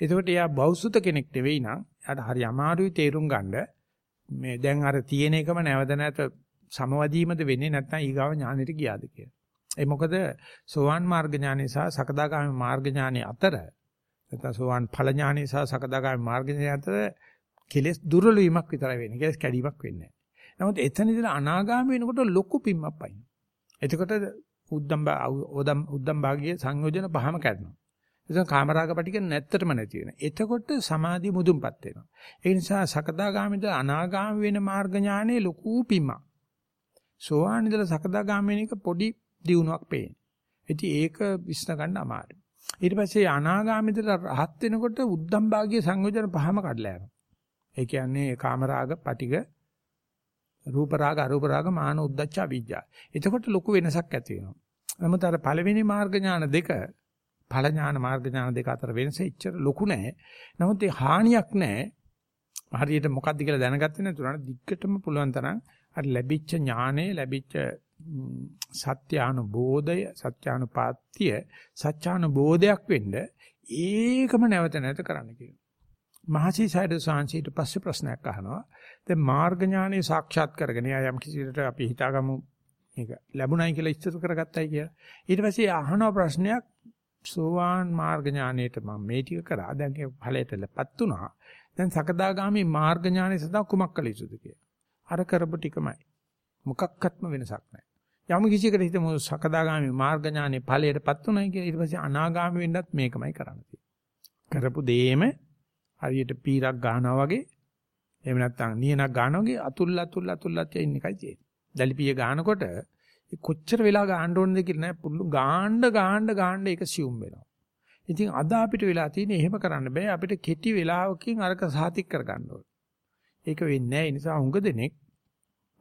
එතකොට එයා බෞසුත කෙනෙක් නෙවෙයි නම් එයාට හරි අමාරුයි තේරුම් ගන්න මේ දැන් අර තියෙන එකම නැවත නැවත සමවදීමද වෙන්නේ නැත්නම් ඊගාව ඥානෙට ගියාද කියලා. ඒ මොකද සෝවාන් මාර්ග ඥානෙ සහ සකදාගාමී මාර්ග ඥානෙ අතර නැත්නම් සෝවාන් ඵල ඥානෙ සහ සකදාගාමී මාර්ග ඥානෙ අතර කෙලස් දුර්වල වීමක් විතරයි වෙන්නේ. කෙලස් කැඩීමක් වෙන්නේ නැහැ. නමුත් එතන ඉඳලා අනාගාමී වෙනකොට ලොකු පිම්මක් පයින්. එතකොට උද්දම් උද්දම් උද්දම් භාගයේ සංයෝජන පහම කැඩෙනවා. එතන කාමරාග පිටික නැත්තටම නැති වෙනවා. එතකොට සමාධිය මුදුන්පත් වෙනවා. ඒ නිසා සකදාගාමීද අනාගාමී වෙන මාර්ග ඥානයේ ලොකු පිම්මක්. සෝවාන් ඉඳලා සකදාගාමී වෙන එක පොඩි දියුණුවක් පේන්නේ. ඉතින් ඒක විශ්න ගන්න අමාරුයි. ඊට පස්සේ අනාගාමීද රහත් වෙනකොට උද්දම් භාගයේ සංයෝජන පහම කඩලා යනවා. ඒ කියන්නේ කාමරාග, පටිග, රූප රාග, අරූප රාග, මාන උද්දච්ච අවිජ්ජා. එතකොට ලොකු වෙනසක් ඇති වෙනවා. නමුත් අර පළවෙනි මාර්ග ඥාන දෙක, ඵල ඥාන මාර්ග ඥාන දෙක අතර වෙනස එච්චර ලොකු නැහැ. නමුත් ඒ හානියක් නැහැ. හරියට මොකක්ද කියලා දැනගත්තේ නැතුණා දිග්ගටම පුළුවන් තරම් අර ලැබිච්ච ඥානෙ ලැබිච්ච සත්‍යානුබෝධය සත්‍යානුපාත්‍ය සත්‍යානුබෝධයක් වෙන්න ඒකම නැවත නැවත කරන්න කියනවා. මහසි සයිඩ් සාංශීට පස්සේ ප්‍රශ්නයක් අහනවා. දැන් මාර්ග ඥානෙ සාක්ෂාත් කරගෙන යා යම් කිසිකට අපි හිතාගමු මේක ලැබුණයි කියලා ඉස්තර කරගත්තයි කියලා. ඊට පස්සේ අහන ප්‍රශ්නයක් සෝවාන් මාර්ග ඥානෙට මම මේ ටික කරා. දැන් ඒ ඵලයටලපත් උනා. දැන් සකදාගාමි මාර්ග ඥානෙ සදා කුමක් කළ යුතුද කියලා. අර කරපු ටිකමයි. මොකක්වත්ම වෙනසක් නැහැ. යම් කිසිකට හිතමු සකදාගාමි මාර්ග ඥානෙ ඵලයටපත් උනායි කියලා ඊට පස්සේ අනාගාමි වෙන්නත් මේකමයි කරන්න තියෙන්නේ. කරපු දෙයම හරියට පීරක් ගන්නවා වගේ එහෙම නැත්නම් නියනක් ගන්නවා වගේ අතුල් අතුල් අතුල් අත් ඉන්න එකයි තියෙන්නේ. දැලිපිය ගන්නකොට කොච්චර වෙලා ගන්න ඕනද කියලා නෑ පුළු ගාන්න ගාන්න ගාන්න ඒක සියුම් වෙනවා. ඉතින් අද අපිට වෙලා තියෙන්නේ එහෙම කරන්න බෑ අපිට කෙටි වෙලාවකින් අරක සාතික් කර ගන්න ඕනේ. ඒක වෙන්නේ නෑ ඒ නිසා හුඟ දෙනෙක්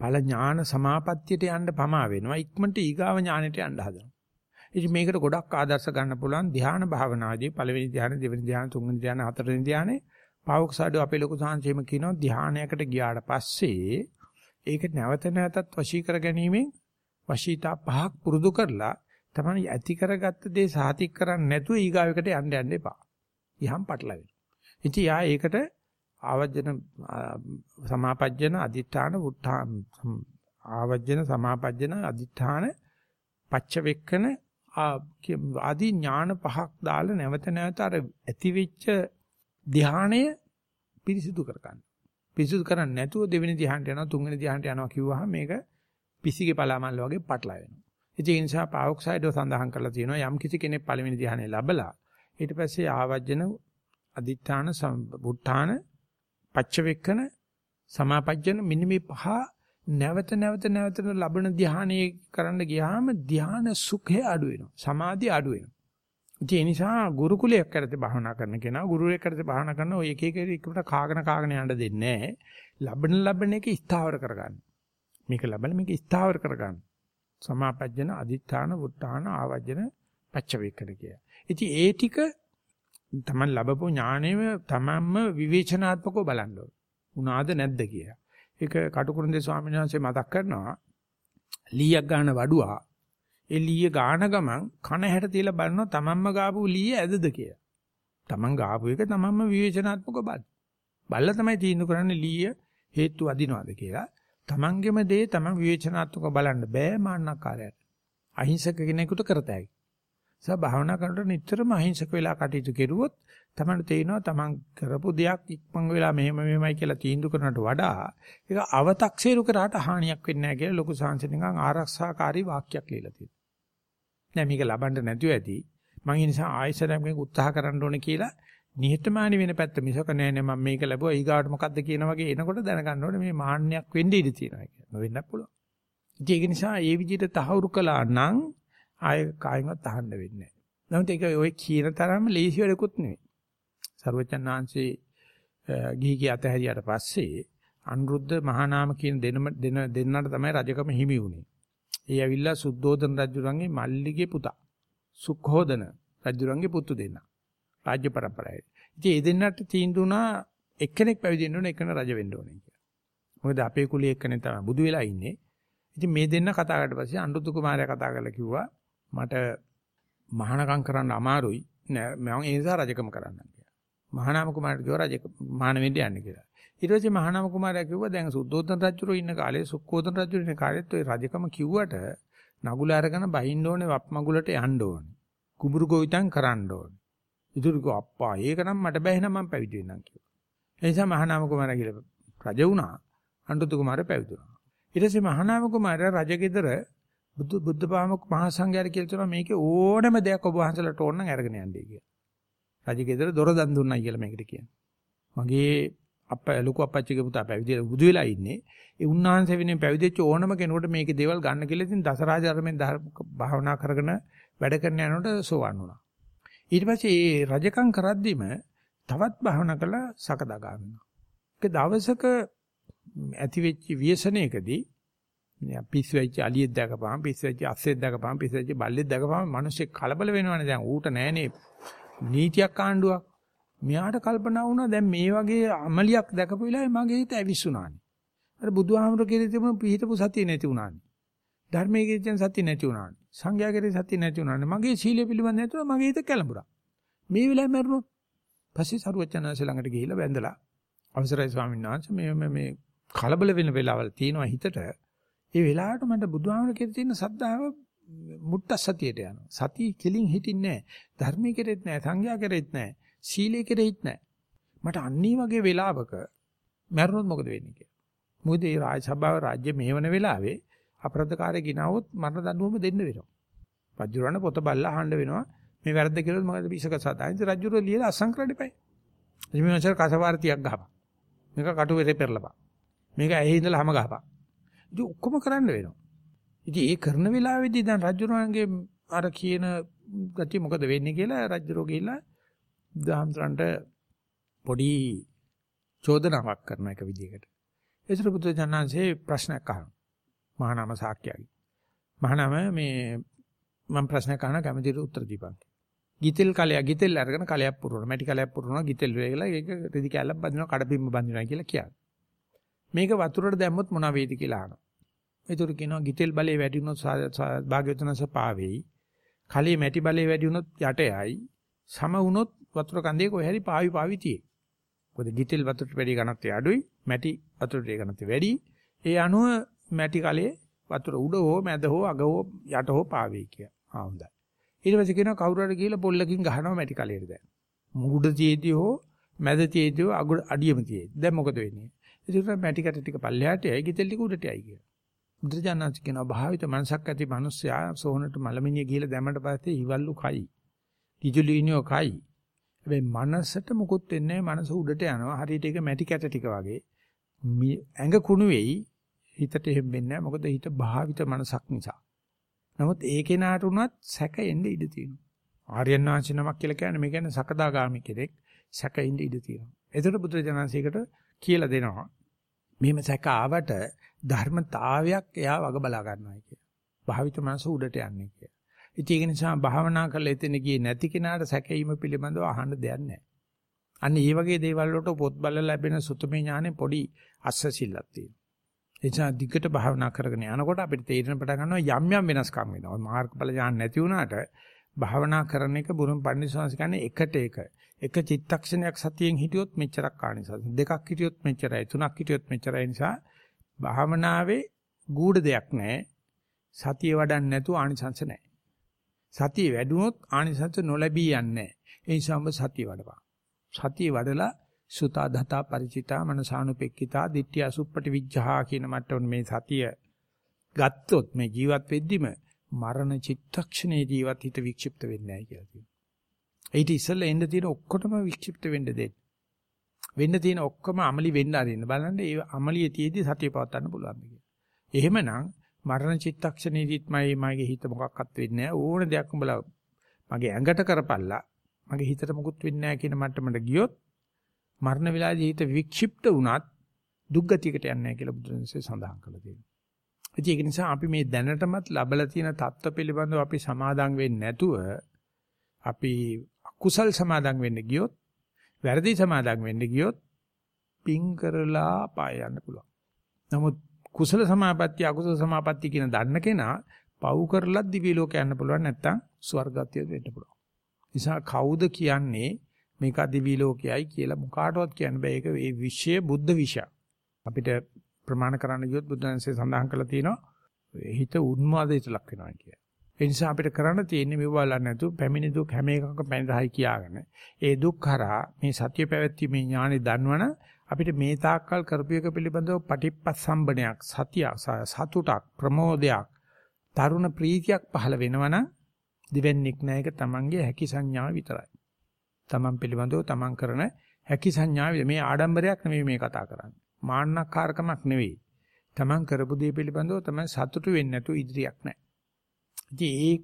ඵල ඥාන සමාපත්තියට යන්න පමා වෙනවා ඉක්මනට ඊගාව ඥානෙට යන්න හදනවා. ඉතින් මේකට ගොඩක් ආදර්ශ ගන්න පුළුවන් ධ්‍යාන භාවනාදී පළවෙනි ධ්‍යාන දෙවෙනි ධ්‍යාන තුන්වෙනි ධ්‍යාන හතරවෙනි ධ්‍යානේ පාවොක්සාඩු අපේ ලොකු සාංශේම කියනවා ධ්‍යානයකට ගියාට පස්සේ ඒක නැවත නැවතත් වශී කර ගැනීමෙන් වශීතා පහක් පුරුදු කරලා තමයි ඇති කරගත්ත දේ සාතික් කරන්නේ නැතුව ඊගාවකට යන්න යන්න එපා. ඉහම් පටලවෙන. ඉතින් යා ඒකට ආවජන සමාපජ්ජන අදිඨාන උත්ථාන ආවජන සමාපජ්ජන අදිඨාන පච්ච වෙක්කන ආදී ඥාන පහක් දාලා නැවත නැවත අර ඇතිවෙච්ච ධානය පිරිසිදු කරගන්න. පිරිසිදු කරන්නේ නැතුව දෙවෙනි ධානයට යනවා තුන්වෙනි ධානයට යනවා කිව්වහම මේක පිසිගේ පලාමල් වගේ පටල වෙනවා. ඒ නිසා පාවොක්සයිඩ් සඳහන් කරලා තියෙනවා යම් කිසි කෙනෙක් පළවෙනි ධානය ලැබලා ඊට පස්සේ ආවජන අදිඨාන බුද්ධාන පච්චවෙක්කන සමාපජ්ජන මෙන්න මේ පහ නැවත නැවත නැවත ලබන ධානයේ කරන්න ගියාම ධාන සුඛය අඩු වෙනවා. සමාධිය අඩු වෙනවා. ඒ නිසා ගුරුකුලයක් කරතේ භාවනා කරන කෙනා ගුරුවරයෙක් කරතේ භාවනා කරන ඔය එක එක එකට කාගෙන කාගෙන යන්න දෙන්නේ නැහැ. ලබන ලබන එක ස්ථාවර කරගන්න. මේක ලබන මේක ස්ථාවර කරගන්න. සමාපජ්ජන අදිත්‍යාන වුත්තාන ආවජන පච්චවේකන කිය. ඉතින් ඒ ටික තමන් ලැබපු ඥාණයම තමන්ම විවේචනාත්මකව බලන්න ඕන. උනාද නැද්ද කියලා. ඒක කටුකුරුන්දේ ස්වාමීන් වහන්සේ මතක් කරනවා. ලීයක් ගන්න වඩුවා ඒ ලීය ගාන ගමන් කන හැට තියලා බලනවා තමන්ම ගාපු ලීය ඇදද කියලා. තමන් ගාපු එක තමන්ම විවේචනාත්මකව බලන්න. බල්ලා තමයි තීන්දුව කරන්නේ ලීය හේතු අදිනවද කියලා. තමන්ගේම දේ තමන් විවේචනාත්මකව බලන්න බෑ මාන්නකාරයට. අහිංසක කෙනෙකුට කරතයි. සා භාවනා කරනකොට නිතරම අහිංසක වෙලා කටයුතු කෙරුවොත් තමයි තේිනවා තමන් කරපු දෙයක් ඉක්මන් වෙලා මෙහෙම මෙහෙමයි කියලා තීන්දුව කරනට වඩා ඒක අව탁සීරු කරාට හානියක් වෙන්නේ නැහැ කියලා ලොකු සංසි නිකන් ආරක්ෂාකාරී වාක්‍යයක් ලියලා තියෙනවා. නෑ මේක ලබන්න නැතුව ඇති. මම ඒ නිසා ආයෙසරම් උත්සාහ කරන්න ඕනේ කියලා නිහතමානී වෙන පැත්ත මිසක නෑ නෑ මම මේක ලැබුවා ඊගාට මොකද්ද කියන වගේ එනකොට දැනගන්න ඕනේ මේ මාන්නයක් වෙන්න ඉඩ තියෙනවා කියලා. නොවෙන්නත් පුළුවන්. ඉතින් ඒක නිසා ඒ විදිහට තහවුරු කළා නම් ආයෙ කායින්වත් අහන්න වෙන්නේ නෑ. නමුත් ඒක ඔය කියන තරම්ම ලේසි වැඩකුත් නෙවෙයි. සර්වචන් ආංශේ ගිහි ගිය අතහැරියට පස්සේ අනුරුද්ධ මහානාම කියන දෙනම දෙන දෙන්නට තමයි රජකම හිමි වුනේ. ඒ ඇවිල්ලා සුද්ධෝදන රජුරන්ගේ මල්ලිගේ පුතා. සුඛෝදන රජුරන්ගේ පුතු දෙන්න. රාජ්‍ය පරම්පරාවේ. ඉතින් ඒ දෙන්නට තීන්දුණා එක්කෙනෙක් පැවිදි වෙන්න ඕනේ එක්කෙනෙක් රජ වෙන්න ඕනේ කියලා. මොකද අපේ කුලයේ එක්කෙනෙක් තමයි බුදු වෙලා ඉන්නේ. ඉතින් මේ දෙන්න කතා කරලා පස්සේ අනුරුද්ධ කුමාරයා කතා කරලා කිව්වා මට මහානකම් කරන්න අමාරුයි. නෑ මම ඒ නිසා රජකම කරන්නම් කියලා. මහානාම කුමාරට කිව්වා රජ මහාන වෙන්න යන්න කියලා. ඊට පස්සේ මහානාම කුමාරයා කිව්වා දැන් සුද්ධෝදන රජුරෝ ඉන්න කාලේ සුක්කෝදන රජුරෝ ඉන්න කාලෙත් ඔය රජකම කිව්වට නගුල අරගෙන බහින්න ඕනේ වප් මගුලට යන්න ඕනේ. කුඹුරු ගොවිතැන් කරන්න ඕනේ. ඉතුරු කෝ අප්පා ඒක නම් මට බැහැ නම් මම පැවිදි වෙන්නම් කිව්වා. ඒ නිසා මහානාම කුමාරයා කියලා රජ වුණා. අනුරුද්ධ කුමාරයා පැවිදි වුණා. ඊට පස්සේ මහානාම කුමාරයා රජගෙදර බුදු බුද්ධපාමක මහා සංඝයාට කියලා තුනා මේකේ ඕනම දෙයක් ඔබ වහන්සේලාට ඕන නම් අරගෙන යන්නයි කියලා. රජගෙදර දොර දන් දුන්නයි කියලා මේකට කියන්නේ. මගේ අප්පා ලොකු අපච්චිගේ පුතා පැවිදි බුදු වෙලා ඉන්නේ. ඒ උන්වහන්සේ වෙනින් පැවිදිච්ච ඕනම කෙනෙකුට මේකේ දේවල් ගන්න කියලා ඉතින් දසරාජ ධර්මෙන් භාවනා කරගෙන වැඩ කරන යනකොට සෝවන් වුණා. ඊට පස්සේ මේ රජකම් කරද්දිම තවත් භාවනා කළා සකදා ගන්නවා. ඒක දවසක ඇති වෙච්ච ව්‍යසනයකදී පිස්සු වෙච්ච අලියෙක් දැකපහම පිස්සු වෙච්ච අස්සෙක් දැකපහම පිස්සු වෙච්ච බල්ලෙක් දැකපහම මිනිස්සු කලබල වෙනවනේ දැන් ඌට නෑනේ නීතියක් ආණ්ඩුවක් මෙයාට කල්පනා වුණා දැන් මේ වගේ අමලියක් දැකපු වෙලාවේ මගේ හිත ඇවිස්සුනානේ. අර බුදුහාමුදුර කියලා තිබුණු පිහිටපු සතිය නැති වුණානේ. ධර්මයේ කියන සතිය නැති වුණානේ. සංඝයා කියන සතිය නැති වුණානේ. මගේ සීලය පිළිබඳ නැතුව මගේ හිත කැළඹුණා. මේ වෙලාවේ මරුණොත් පස්සේ සරුවචනාංශ ළඟට ගිහිල්ලා වැඳලා අවසරයි ස්වාමීන් වහන්සේ මේ මේ කලබල වෙන වෙලාවල් තියෙනවා හිතට. ඒ වෙලාවට මට බුදුහාමුදුර කියලා තියෙන සද්ධාව මුට්ට සතියට යනවා. සතිය කෙලින් හිටින්නේ නැහැ. ධර්මයේ කෙරෙත් නැහැ. සංඝයා කෙරෙත් නැහැ. සීලයේ කෙරෙහිත් නැහැ. මට අන්නී වගේ වෙලාවක මැරුණොත් මොකද වෙන්නේ කියලා. මොකද මේ රාජ සභාව රාජ්‍ය මෙහෙවන වෙලාවේ අපරාධකාරය ගినాවොත් මරණ දඬුවම දෙන්න වෙනවා. රජුරණ පොත බල්ලා අහන්න වෙනවා. මේ වැරද්ද කියලා මොකද විසක සතා. ඉතින් රජුර ලියලා අසංකරණිපයි. ඉතින් මේ වචර කසවාර්තියක් ගහපන්. මේක කටු වෙරේ පෙරලපන්. මේක ඇහි ඉඳලා හැම ගහපන්. ඉතින් ඔක්කොම කරන්න වෙනවා. ඉතින් ඒ කරන වෙලාවේදී දැන් රජුරණගේ අර කියන ගතිය මොකද වෙන්නේ කියලා රජුරෝ ගිහිල්ලා බුදුහාමතුරන්ට පොඩි චෝදනාවක් කරන එක විදිහකට. ඒතර බුදුජානන්සේ ප්‍රශ්නයක් අහනවා. මහානාම සාක්‍යයයි. මහානාම මේ මම ප්‍රශ්නයක් අහන කැමතිට උත්තර දීපන්. ගිතෙල් කලයක් ගිතෙල් අරගෙන කලයක් පුරවනවා. මැටි කලයක් පුරවනවා ගිතෙල් වේගලා ඒක රෙදි කැල්ලක් බඳිනවා කඩපිම්ම බඳිනවා කියලා කියන්නේ. මේක වතුරට දැම්මොත් මොනවා වේද කියලා අහනවා. ඒතර කියනවා ගිතෙල් බලේ වැඩි වුණොත් භාග්‍යවතුන්ස පාවෙයි. කලයේ මැටි බලේ වැඩි වුණොත් යටයයි. සම වුණොත් වතුර කන්දේ කොහේ හරි පාවි පාවි තියේ. මොකද ගිතෙල් වතුරට වැඩි ගණන්ත් අඩුයි, මැටි වතුරට ගණන්ත් වැඩි. ඒ අනුව මැටි කලයේ වතුර උඩ හෝ මැද හෝ අග හෝ යට හෝ පාවේ කිය. ආ හොඳයි. ඊට පස්සේ කියනවා කවුරු හරි කියලා පොල්ලකින් ගහනවා මැටි කලයට දැන්. මුඩ තියේදී හෝ මැද තියේදී හෝ අඩියම තියේදී. දැන් මොකද වෙන්නේ? ඒක මැටි කට ටික පල්ලෙහාට යයි ගිතෙල් ටික උඩට යයි කියලා. බුදුරජාණන් කියනවා භාවිත මනසක් ඇති මිනිස්සයා සෝහනට මලමිනිය ගිහලා දැම්මට පස්සේ ඉවල්ලු කයි. කිජුලිනියෝ කයි. හැබැයි මනසට මුකුත් වෙන්නේ නැහැ. මනස උඩට යනවා. හරියට ඒක මැටි කැට ටික වගේ. ඇඟ කුණු වෙයි. හිතට එහෙම වෙන්නේ නැහැ. මොකද හිත භාවිත මනසක් නිසා. නමුත් ඒ කෙනාට උනත් සැක එන්න ඉඩ තියෙනවා. ආර්යයන් වහන්සේ නමක් කියලා කියන්නේ මේ කියන්නේ සකදාගාමි කෙනෙක් සැක ඉන්න ඉඩ තියෙනවා. ඒතර බුදුරජාණන්සේකට කියලා දෙනවා. මෙහෙම සැක ආවට ධර්මතාවයක් එයා වග බලා ගන්නවා කිය. භාවිත මනස උඩට යන්නේ කිය. ඉතින් ඒක නිසා භාවනා කරලා එතන ගියේ නැති කෙනාට සැකීම පිළිබඳව අහන්න දෙයක් නැහැ. අන්න ඒ වගේ දේවල් වලට පොත් බලලා ලැබෙන සුතමේ ඥානෙ පොඩි අස්සසිල්ලක් තියෙනවා. ඒ නිසා දිගට භාවනා කරගෙන යනකොට අපිට තේරෙන පටන් ගන්නවා යම් යම් වෙනස්කම් වෙනවා. මාර්ගඵල ඥාන නැති වුණාට භාවනා කරන එක බුරුම් පන්සිවාංශ කියන්නේ එකට එක. එක චිත්තක්ෂණයක් සතියෙන් හිටියොත් මෙච්චරක් ආනිසංස. දෙකක් හිටියොත් මෙච්චරයි. තුනක් හිටියොත් මෙච්චරයි නිසා භාවනාවේ ගූඪ දෙයක් නැහැ. සතිය වඩන්න නැතුව ආනිසංස නැහැ. සතිය වැඩුණොත් ආනිසංස නොලැබී යන්නේ ඒ නිසා ඔබ සතිය වඩපන්. සතිය වඩලා සුතා දතා ಪರಿචිතා මනසානුපෙක්කිතා දිට්ඨිය අසුප්පටි විජ්ජහා කියන මට්ටම මේ සතිය ගත්තොත් මේ ජීවත් වෙද්දිම මරණ චිත්තක්ෂණේ ජීවත් හිත වික්ෂිප්ත වෙන්නේ නැහැ කියලා කියනවා. ඊට ඉස්සෙල්ලා එන්න තියෙන ඔක්කොටම වික්ෂිප්ත වෙන්න දෙන්න. වෙන්න තියෙන ඔක්කොම අමලි වෙන්න අරින්න බලන්න ඒ අමලිය තියේදී සතිය පවත්වන්න පුළුවන් කියලා. එහෙමනම් මරණ චිත්තක්ෂණේදීත් මගේ මගේ හිත මොකක්වත් වෙන්නේ නැහැ. ඕන දෙයක් උඹලා මගේ ඇඟට කරපල්ලා. මගේ හිතට මොකුත් වෙන්නේ නැහැ කියන මට්ටමට ගියොත් මරණ වෙලාවේදී හිත වික්ෂිප්ත වුණත් දුක්ගතියකට යන්නේ නැහැ කියලා බුදුරජාණන්සේ සඳහන් කළා තියෙනවා. ඉතින් ඒක නිසා අපි මේ දැනටමත් ලැබලා තියෙන தত্ত্ব පිළිබඳව අපි සමාදම් වෙන්නේ නැතුව අපි අකුසල් සමාදම් වෙන්න ගියොත් වැරදි සමාදම් වෙන්න ගියොත් පින් කරලා පාය යන්න පුළුවන්. නමුත් කුසල සමාපatti අකුසල සමාපatti කියන දන්න කෙනා පව් කරලා දිවි ලෝක යන්න පුළුවන් නැත්තම් ස්වර්ගත්වයට වෙන්න පුළුවන්. නිසා කවුද කියන්නේ මේක දිවි ලෝකයයි කියලා මොකාටවත් කියන්න බෑ. ඒක ඒ විශ්ය බුද්ධ විෂය. අපිට ප්‍රමාණ කරන්න ගියොත් බුදුන්සේ සඳහන් කළා තියෙනවා හිත උන්මාදයට ලක් වෙනවා කිය. ඒ නිසා අපිට කරන්න තියෙන්නේ මෙව බලන්න නැතු පැමිණි දුක් හැම එකකම පැනිරහයි කියාගෙන. ඒ දුක් කරා මේ සත්‍ය පැවැත්ීමේ ඥානෙ දන්වන අපිට මේ තාක්කල් කරපු එක පිළිබඳව පටිප්පසම්බණයක් සතිය සතුටක් ප්‍රමෝදයක් තරුණ ප්‍රීතියක් පහළ වෙනවනම් දිවෙන්නික් නෑ ඒක තමන්ගේ හැකි සංඥාව විතරයි. තමන් පිළිබඳව තමන් කරන හැකි සංඥාව මේ ආඩම්බරයක් නෙමෙයි මේ කතා කරන්නේ. මාන්නකාරකමක් නෙවෙයි. තමන් කරපු දේ පිළිබඳව තමයි සතුටු වෙන්නේ නැතු ඉදිරියක් නැහැ. ඉතින් ඒ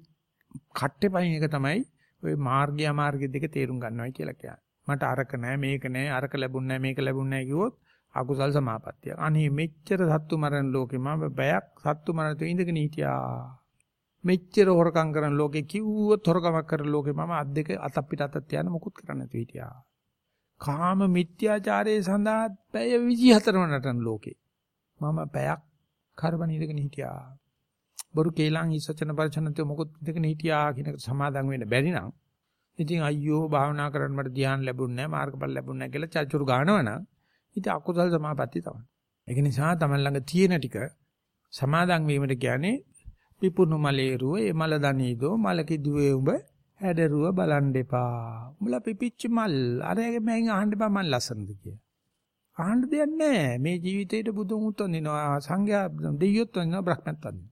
කට්ටේ පයින් එක තමයි ওই මාර්ගය අමාර්ගය දෙක තේරුම් ගන්නවයි කියලා කියන්නේ. මට අරක නැහැ මේක නැහැ අරක ලැබුණ නැහැ මේක ලැබුණ නැහැ කිව්වොත් අකුසල් සමාපත්තිය. අනේ මෙච්චර සත්තු මරන ලෝකෙ මම බයක් සත්තු මරන තු ඉඳගෙන හිටියා. මෙච්චර හොරකම් කරන ලෝකෙ කිව්වොත් හොරකමක් කරන ලෝකෙ මම අත් දෙක අතක් පිට අතක් තියන්න මොකුත් කරන්න නැතුව හිටියා. කාම මිත්‍යාචාරයේ සඳහා පැය 24ම නටන ලෝකේ. මම පැයක් කරබන ඉඳගෙන හිටියා. බොරු කේලම් ඉස්සචන පරිචනතේ මොකුත් ඉඳගෙන හිටියා කියන සමාදම් වෙන්න බැරි නම් ඉතින් අයියෝ භාවනා කරන්න මට ධ්‍යාන ලැබුණ නැහැ මාර්ගඵල ලැබුණ නැහැ කියලා චර්චුරු ගන්නවනම් ඉතින් අකුසල් සමාපatti තමයි. ඒක නිසා තමයි ළඟ තියෙන ටික සමාදන් වීමට කියන්නේ පිපුණු මලේරුව ඒ මල දනීදෝ මල කිදුවේ උඹ හැඩරුව බලන් දෙපා. උඹලා පිපිච්ච මල් අරගෙන මම අහන්න බෑ මල් ලස්සනද කියලා. අහන්න දෙයක් නැහැ. මේ ජීවිතේට බුදුන් උතුම් දෙනවා සංඝයා දෙයියොත් දෙනවා බ්‍රහ්මත්වත් දෙනවා.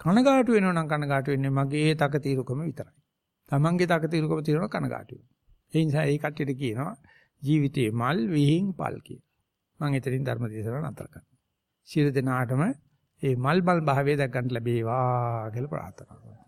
කනගාටු වෙනවා නම් කනගාටු වෙන්නේ මගේ තක తీරුකම විතරයි. තමන්ගේ තකතිරුකම තියෙනවා කනගාටු වෙනවා. ඒ නිසා ඒ කට්ටියට කියනවා ජීවිතේ මල් විහිං පල් කියලා. මම එතනින් ධර්ම දේශනාව නතර කරනවා. සියලු දෙනාටම මේ මල් මල් භාවය දැක් ගන්න ලැබේවා කියලා ප්‍රාර්ථනා කරනවා.